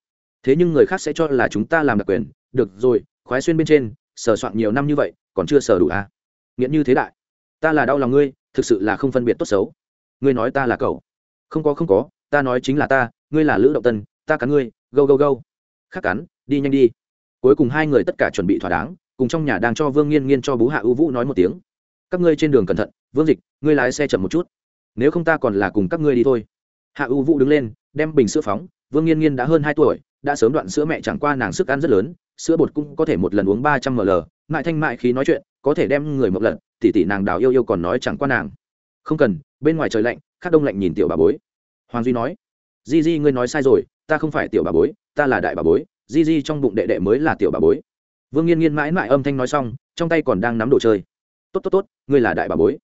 Thế nhưng người khác sẽ cho là chúng ta làm đặc quyền. Được rồi, khoái xuyên bên trên, sờ soạn nhiều năm như vậy, còn chưa sờ đủ à? Nghiện như thế đại ta là đau lòng ngươi, thực sự là không phân biệt tốt xấu. Ngươi nói ta là cậu. Không có không có, ta nói chính là ta, ngươi là lữ động tân, ta cắn ngươi, gâu gâu gâu. Khắc cắn, đi nhanh đi. Cuối cùng hai người tất cả chuẩn bị thỏa đáng, cùng trong nhà đang cho vương nghiên nghiên cho bú hạ ưu vũ nói một tiếng. Các ngươi trên đường cẩn thận, vương dịch, ngươi lái xe chậm một chút. Nếu không ta còn là cùng các ngươi đi thôi. Hạ ưu vũ đứng lên, đem bình sữa phóng. Vương nghiên nghiên đã hơn hai tuổi, đã sớm đoạn sữa mẹ chẳng qua nàng sức ăn rất lớn, sữa bột cũng có thể một lần uống ba trăm ml. Mại thanh mại khí nói chuyện có thể đem người một lần tỉ tỉ nàng đào yêu yêu còn nói chẳng qua nàng. Không cần, bên ngoài trời lạnh, khắc đông lạnh nhìn tiểu bà bối. Hoàng duy nói, di di, ngươi nói sai rồi, ta không phải tiểu bà bối, ta là đại bà bối, di di trong bụng đệ đệ mới là tiểu bà bối. Vương nghiên nghiên mãi mãi âm thanh nói xong, trong tay còn đang nắm đồ chơi. Tốt tốt tốt, ngươi là đại bà bối.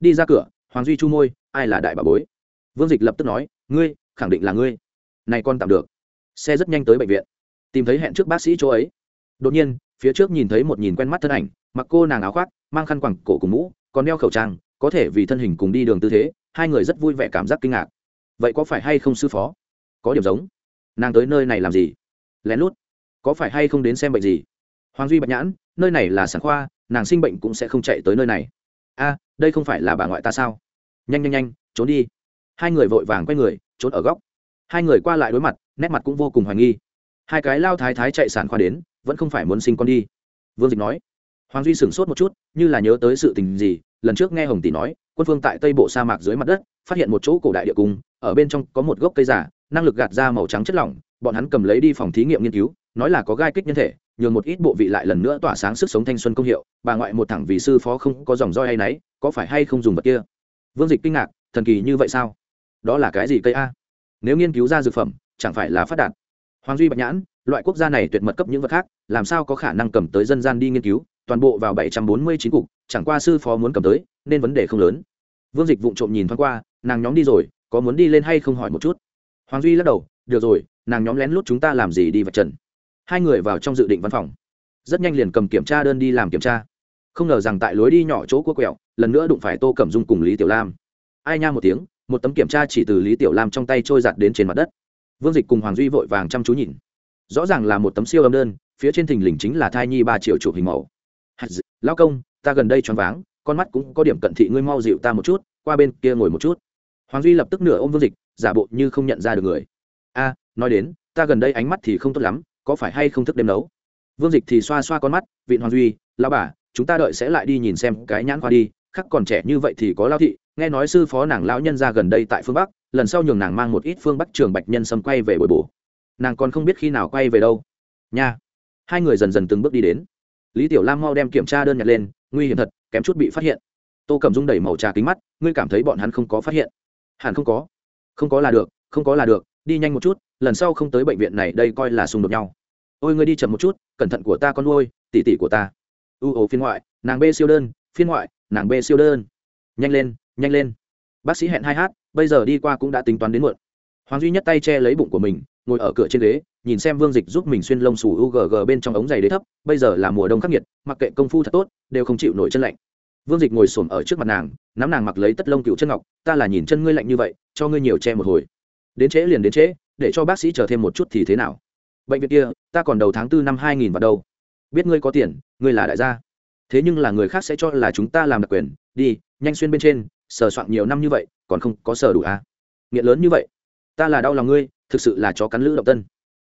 Đi ra cửa, hoàng duy chu môi, ai là đại bà bối? Vương dịch lập tức nói, ngươi, khẳng định là ngươi. Này con tạm được. Xe rất nhanh tới bệnh viện. Tìm thấy hẹn trước bác sĩ chỗ ấy. Đột nhiên, phía trước nhìn thấy một nhìn quen mắt thân ảnh mặc cô nàng áo khoác, mang khăn quẳng cổ cùng mũ, còn đeo khẩu trang, có thể vì thân hình cùng đi đường tư thế, hai người rất vui vẻ cảm giác kinh ngạc. Vậy có phải hay không sư phó? Có điểm giống. Nàng tới nơi này làm gì? Lén lút. Có phải hay không đến xem bệnh gì? Hoàng duy bạch nhãn, nơi này là sản khoa, nàng sinh bệnh cũng sẽ không chạy tới nơi này. A, đây không phải là bà ngoại ta sao? Nhanh nhanh nhanh, trốn đi. Hai người vội vàng quay người, trốn ở góc. Hai người qua lại đối mặt, nét mặt cũng vô cùng hoài nghi. Hai cái lao thái thái chạy sản khoa đến, vẫn không phải muốn sinh con đi. Vương dịch nói hoàng duy sửng sốt một chút, như là nhớ tới sự tình gì, lần trước nghe hồng tỷ nói, quân phương tại tây bộ sa mạc dưới mặt đất, phát hiện một chỗ cổ đại địa cung, ở bên trong có một gốc cây giả năng lực gạt ra màu trắng chất lỏng, bọn hắn cầm lấy đi phòng thí nghiệm nghiên cứu, nói là có gai kích nhân thể, nhường một ít bộ vị lại lần nữa tỏa sáng sức sống thanh xuân công hiệu, bà ngoại một thẳng vì sư phó không có dòng roi hay náy có phải hay không dùng vật kia? Vương dịch kinh ngạc, thần kỳ như vậy sao? Đó là cái gì cây a? Nếu nghiên cứu ra dược phẩm, chẳng phải là phát đạt? Hoàng duy bạch nhãn, loại quốc gia này tuyệt mật cấp những vật khác, làm sao có khả năng cầm tới dân gian đi nghiên cứu? Toàn bộ vào bảy trăm bốn mươi chín cục, chẳng qua sư phó muốn cầm tới, nên vấn đề không lớn. Vương dịch vụng trộm nhìn thoáng qua, nàng nhóm đi rồi, có muốn đi lên hay không hỏi một chút. Hoàng duy lắc đầu, được rồi, nàng nhóm lén lút chúng ta làm gì đi vạch trần? Hai người vào trong dự định văn phòng. Rất nhanh liền cầm kiểm tra đơn đi làm kiểm tra. Không ngờ rằng tại lối đi nhỏ chỗ cua quẹo, lần nữa đụng phải tô cẩm dung cùng lý tiểu lam. Ai nha một tiếng, một tấm kiểm tra chỉ từ lý tiểu lam trong tay trôi giặt đến trên mặt đất. Vương dịch cùng hoàng duy vội vàng chăm chú nhìn. Rõ ràng là một tấm siêu âm đơn, phía trên thình lình chính là thai nhi ba triệu chụp hình mẫu lao công, ta gần đây choáng váng, con mắt cũng có điểm cận thị, ngươi mau dịu ta một chút, qua bên kia ngồi một chút. Hoàng duy lập tức nửa ôm vương dịch, giả bộ như không nhận ra được người. A, nói đến, ta gần đây ánh mắt thì không tốt lắm, có phải hay không thức đêm nấu? Vương dịch thì xoa xoa con mắt vị hoàng duy lao bà, chúng ta đợi sẽ lại đi nhìn xem cái nhãn khoa đi, khắc còn trẻ như vậy thì có lao thị. Nghe nói sư phó nàng lão nhân ra gần đây tại phương bắc, lần sau nhường nàng mang một ít phương bắc trường bạch nhân sâm quay về bồi bổ. Nàng còn không biết khi nào quay về đâu. Nha. Hai người dần dần từng bước đi đến lý tiểu lam mau đem kiểm tra đơn nhặt lên, nguy hiểm thật, kém chút bị phát hiện. Tô cầm dung đẩy màu trà kính mắt, ngươi cảm thấy bọn hắn không có phát hiện? Hẳn không có. Không có là được, không có là được, đi nhanh một chút, lần sau không tới bệnh viện này đây coi là xung đột nhau. Ôi, ngươi đi chậm một chút, cẩn thận của ta con nuôi tỉ tỉ của ta. U ồ phiên ngoại, nàng b siêu đơn, phiên ngoại, nàng b siêu đơn. Nhanh lên nhanh lên. Bác sĩ hẹn hai h bây giờ đi qua cũng đã tính toán đến muộn. Hoàng duy nhất tay che lấy bụng của mình, ngồi ở cửa trên ghế nhìn xem vương dịch giúp mình xuyên lông xù ugg bên trong ống giày đế thấp, bây giờ là mùa đông khắc nghiệt, mặc kệ công phu thật tốt, đều không chịu nổi chân lạnh. Vương dịch ngồi xổm ở trước mặt nàng, nắm nàng mặc lấy tất lông cựu chân ngọc, ta là nhìn chân ngươi lạnh như vậy, cho ngươi nhiều che một hồi. Đến trễ liền đến trễ, để cho bác sĩ chờ thêm một chút thì thế nào? Bệnh viện kia, ta còn đầu tháng tư năm hai nghìn vào đâu? Biết ngươi có tiền, ngươi là đại gia. Thế nhưng là người khác sẽ cho là chúng ta làm đặc quyền. Đi, nhanh xuyên bên trên, sờ soạn nhiều năm như vậy, còn không có sờ đủ à? Nghiện lớn như vậy. Ta là đau lòng ngươi, thực sự là chó cắn lữ động tân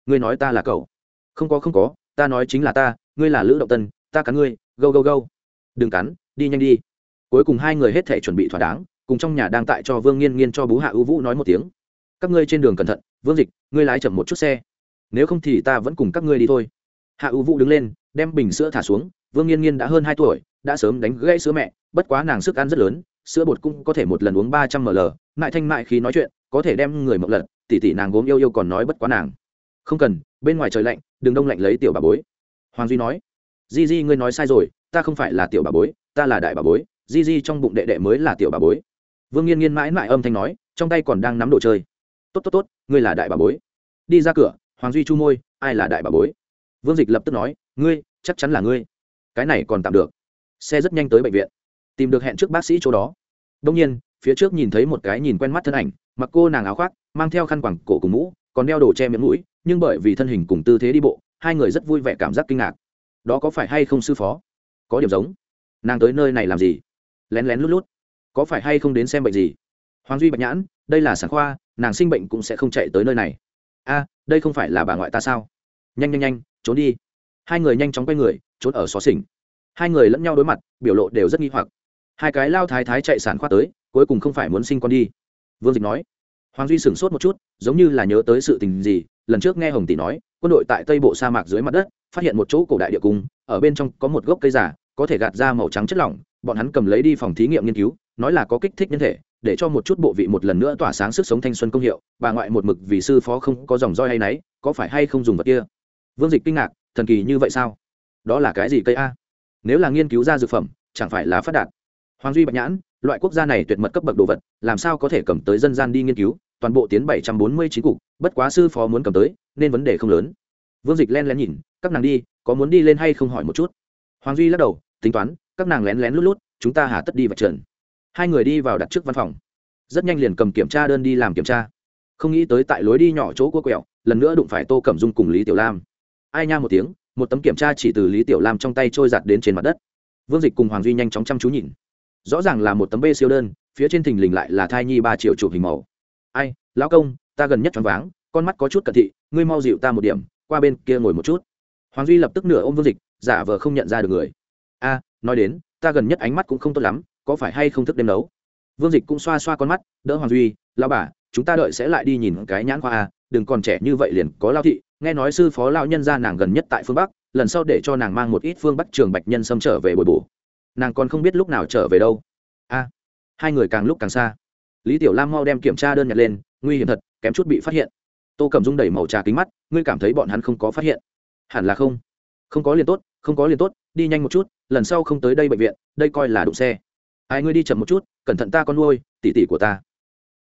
ngươi nói ta là cậu. Không có không có, ta nói chính là ta, ngươi là lữ động tân, ta cắn ngươi, gâu gâu gâu. Đừng cắn, đi nhanh đi. Cuối cùng hai người hết thể chuẩn bị thỏa đáng, cùng trong nhà đang tại cho vương nghiên nghiên cho bú hạ ưu vũ nói một tiếng. Các ngươi trên đường cẩn thận, vương dịch, ngươi lái chậm một chút xe. Nếu không thì ta vẫn cùng các ngươi đi thôi. Hạ ưu vũ đứng lên, đem bình sữa thả xuống. Vương nghiên nghiên đã hơn hai tuổi, đã sớm đánh gãy sữa mẹ, bất quá nàng sức ăn rất lớn, sữa bột cũng có thể một lần uống ba trăm ml. Mại thanh mại khi nói chuyện, có thể đem người mộng lật, tỉ tỉ nàng gốm yêu yêu còn nói bất quá nàng không cần, bên ngoài trời lạnh, đừng đông lạnh lấy tiểu bà bối. Hoàng duy nói. Di di, ngươi nói sai rồi, ta không phải là tiểu bà bối, ta là đại bà bối, di di trong bụng đệ đệ mới là tiểu bà bối. Vương nghiên nghiên mãi mãi âm thanh nói, trong tay còn đang nắm đồ chơi. Tốt tốt tốt, ngươi là đại bà bối. Đi ra cửa, hoàng duy chu môi, ai là đại bà bối? Vương dịch lập tức nói, ngươi, chắc chắn là ngươi. Cái này còn tạm được. Xe rất nhanh tới bệnh viện. Tìm được hẹn trước bác sĩ chỗ đó. Đông nhiên, phía trước nhìn thấy một cái nhìn quen mắt thân ảnh, mặc cô nàng áo khoác, mang theo khăn quẳng cổ cùng mũ, còn đeo đồ che miệng mũi nhưng bởi vì thân hình cùng tư thế đi bộ, hai người rất vui vẻ cảm giác kinh ngạc. Đó có phải hay không sư phó? Có điểm giống. Nàng tới nơi này làm gì? Lén lén lút lút. Có phải hay không đến xem bệnh gì? Hoàng duy bạch nhãn, đây là sản khoa, nàng sinh bệnh cũng sẽ không chạy tới nơi này. A, đây không phải là bà ngoại ta sao? Nhanh nhanh nhanh, trốn đi. Hai người nhanh chóng quay người, trốn ở xó xỉnh. Hai người lẫn nhau đối mặt, biểu lộ đều rất nghi hoặc. Hai cái lao thái thái chạy sản khoa tới, cuối cùng không phải muốn sinh con đi. Vương dịch nói hoàng duy sửng sốt một chút, giống như là nhớ tới sự tình gì, lần trước nghe hồng tỷ nói, quân đội tại tây bộ sa mạc dưới mặt đất, phát hiện một chỗ cổ đại địa cung, ở bên trong có một gốc cây giả có thể gạt ra màu trắng chất lỏng, bọn hắn cầm lấy đi phòng thí nghiệm nghiên cứu, nói là có kích thích nhân thể, để cho một chút bộ vị một lần nữa tỏa sáng sức sống thanh xuân công hiệu, bà ngoại một mực vì sư phó không có dòng roi hay náy, có phải hay không dùng vật kia? Vương dịch kinh ngạc, thần kỳ như vậy sao? Đó là cái gì cây a? Nếu là nghiên cứu ra dược phẩm, chẳng phải là phát đạt. Hoàng duy bạch nhãn loại quốc gia này tuyệt mật cấp bậc đồ vật, làm sao có thể cầm tới dân gian đi nghiên cứu, toàn bộ tiến bảy trăm bốn mươi chín cục, bất quá sư phó muốn cầm tới, nên vấn đề không lớn. Vương dịch len lén nhìn, các nàng đi, có muốn đi lên hay không hỏi một chút. Hoàng duy lắc đầu, tính toán, các nàng lén lén lút lút, chúng ta hà tất đi vạch trần. Hai người đi vào đặt trước văn phòng. Rất nhanh liền cầm kiểm tra đơn đi làm kiểm tra. Không nghĩ tới tại lối đi nhỏ chỗ của quẹo, lần nữa đụng phải tô cẩm dung cùng lý tiểu lam. Ai nha một tiếng, một tấm kiểm tra chỉ từ lý tiểu lam trong tay trôi giặt đến trên mặt đất. Vương dịch cùng hoàng duy nhanh chóng chăm chú nhìn rõ ràng là một tấm bê siêu đơn, phía trên thình lình lại là thai nhi ba triệu chụp hình màu. Ai, lão công, ta gần nhất choáng váng, con mắt có chút cận thị, ngươi mau dịu ta một điểm, qua bên kia ngồi một chút. Hoàng duy lập tức nửa ôm vương dịch, giả vờ không nhận ra được người. A, nói đến, ta gần nhất ánh mắt cũng không tốt lắm, có phải hay không thức đêm nấu? Vương dịch cũng xoa xoa con mắt, đỡ hoàng duy lao bà, chúng ta đợi sẽ lại đi nhìn cái nhãn khoa a, đừng còn trẻ như vậy liền có lao thị. Nghe nói sư phó lao nhân ra nàng gần nhất tại phương bắc, lần sau để cho nàng mang một ít phương bắc trường bạch nhân xâm trở về bồi bổ nàng còn không biết lúc nào trở về đâu. A, hai người càng lúc càng xa. Lý tiểu lam mau đem kiểm tra đơn nhặt lên, nguy hiểm thật, kém chút bị phát hiện. Tô cầm dung đẩy màu trà kính mắt, ngươi cảm thấy bọn hắn không có phát hiện? Hẳn là không. Không có liền tốt, không có liền tốt, đi nhanh một chút, lần sau không tới đây bệnh viện, đây coi là đụng xe. Ai ngươi đi chậm một chút, cẩn thận ta con nuôi tỉ tỉ của ta.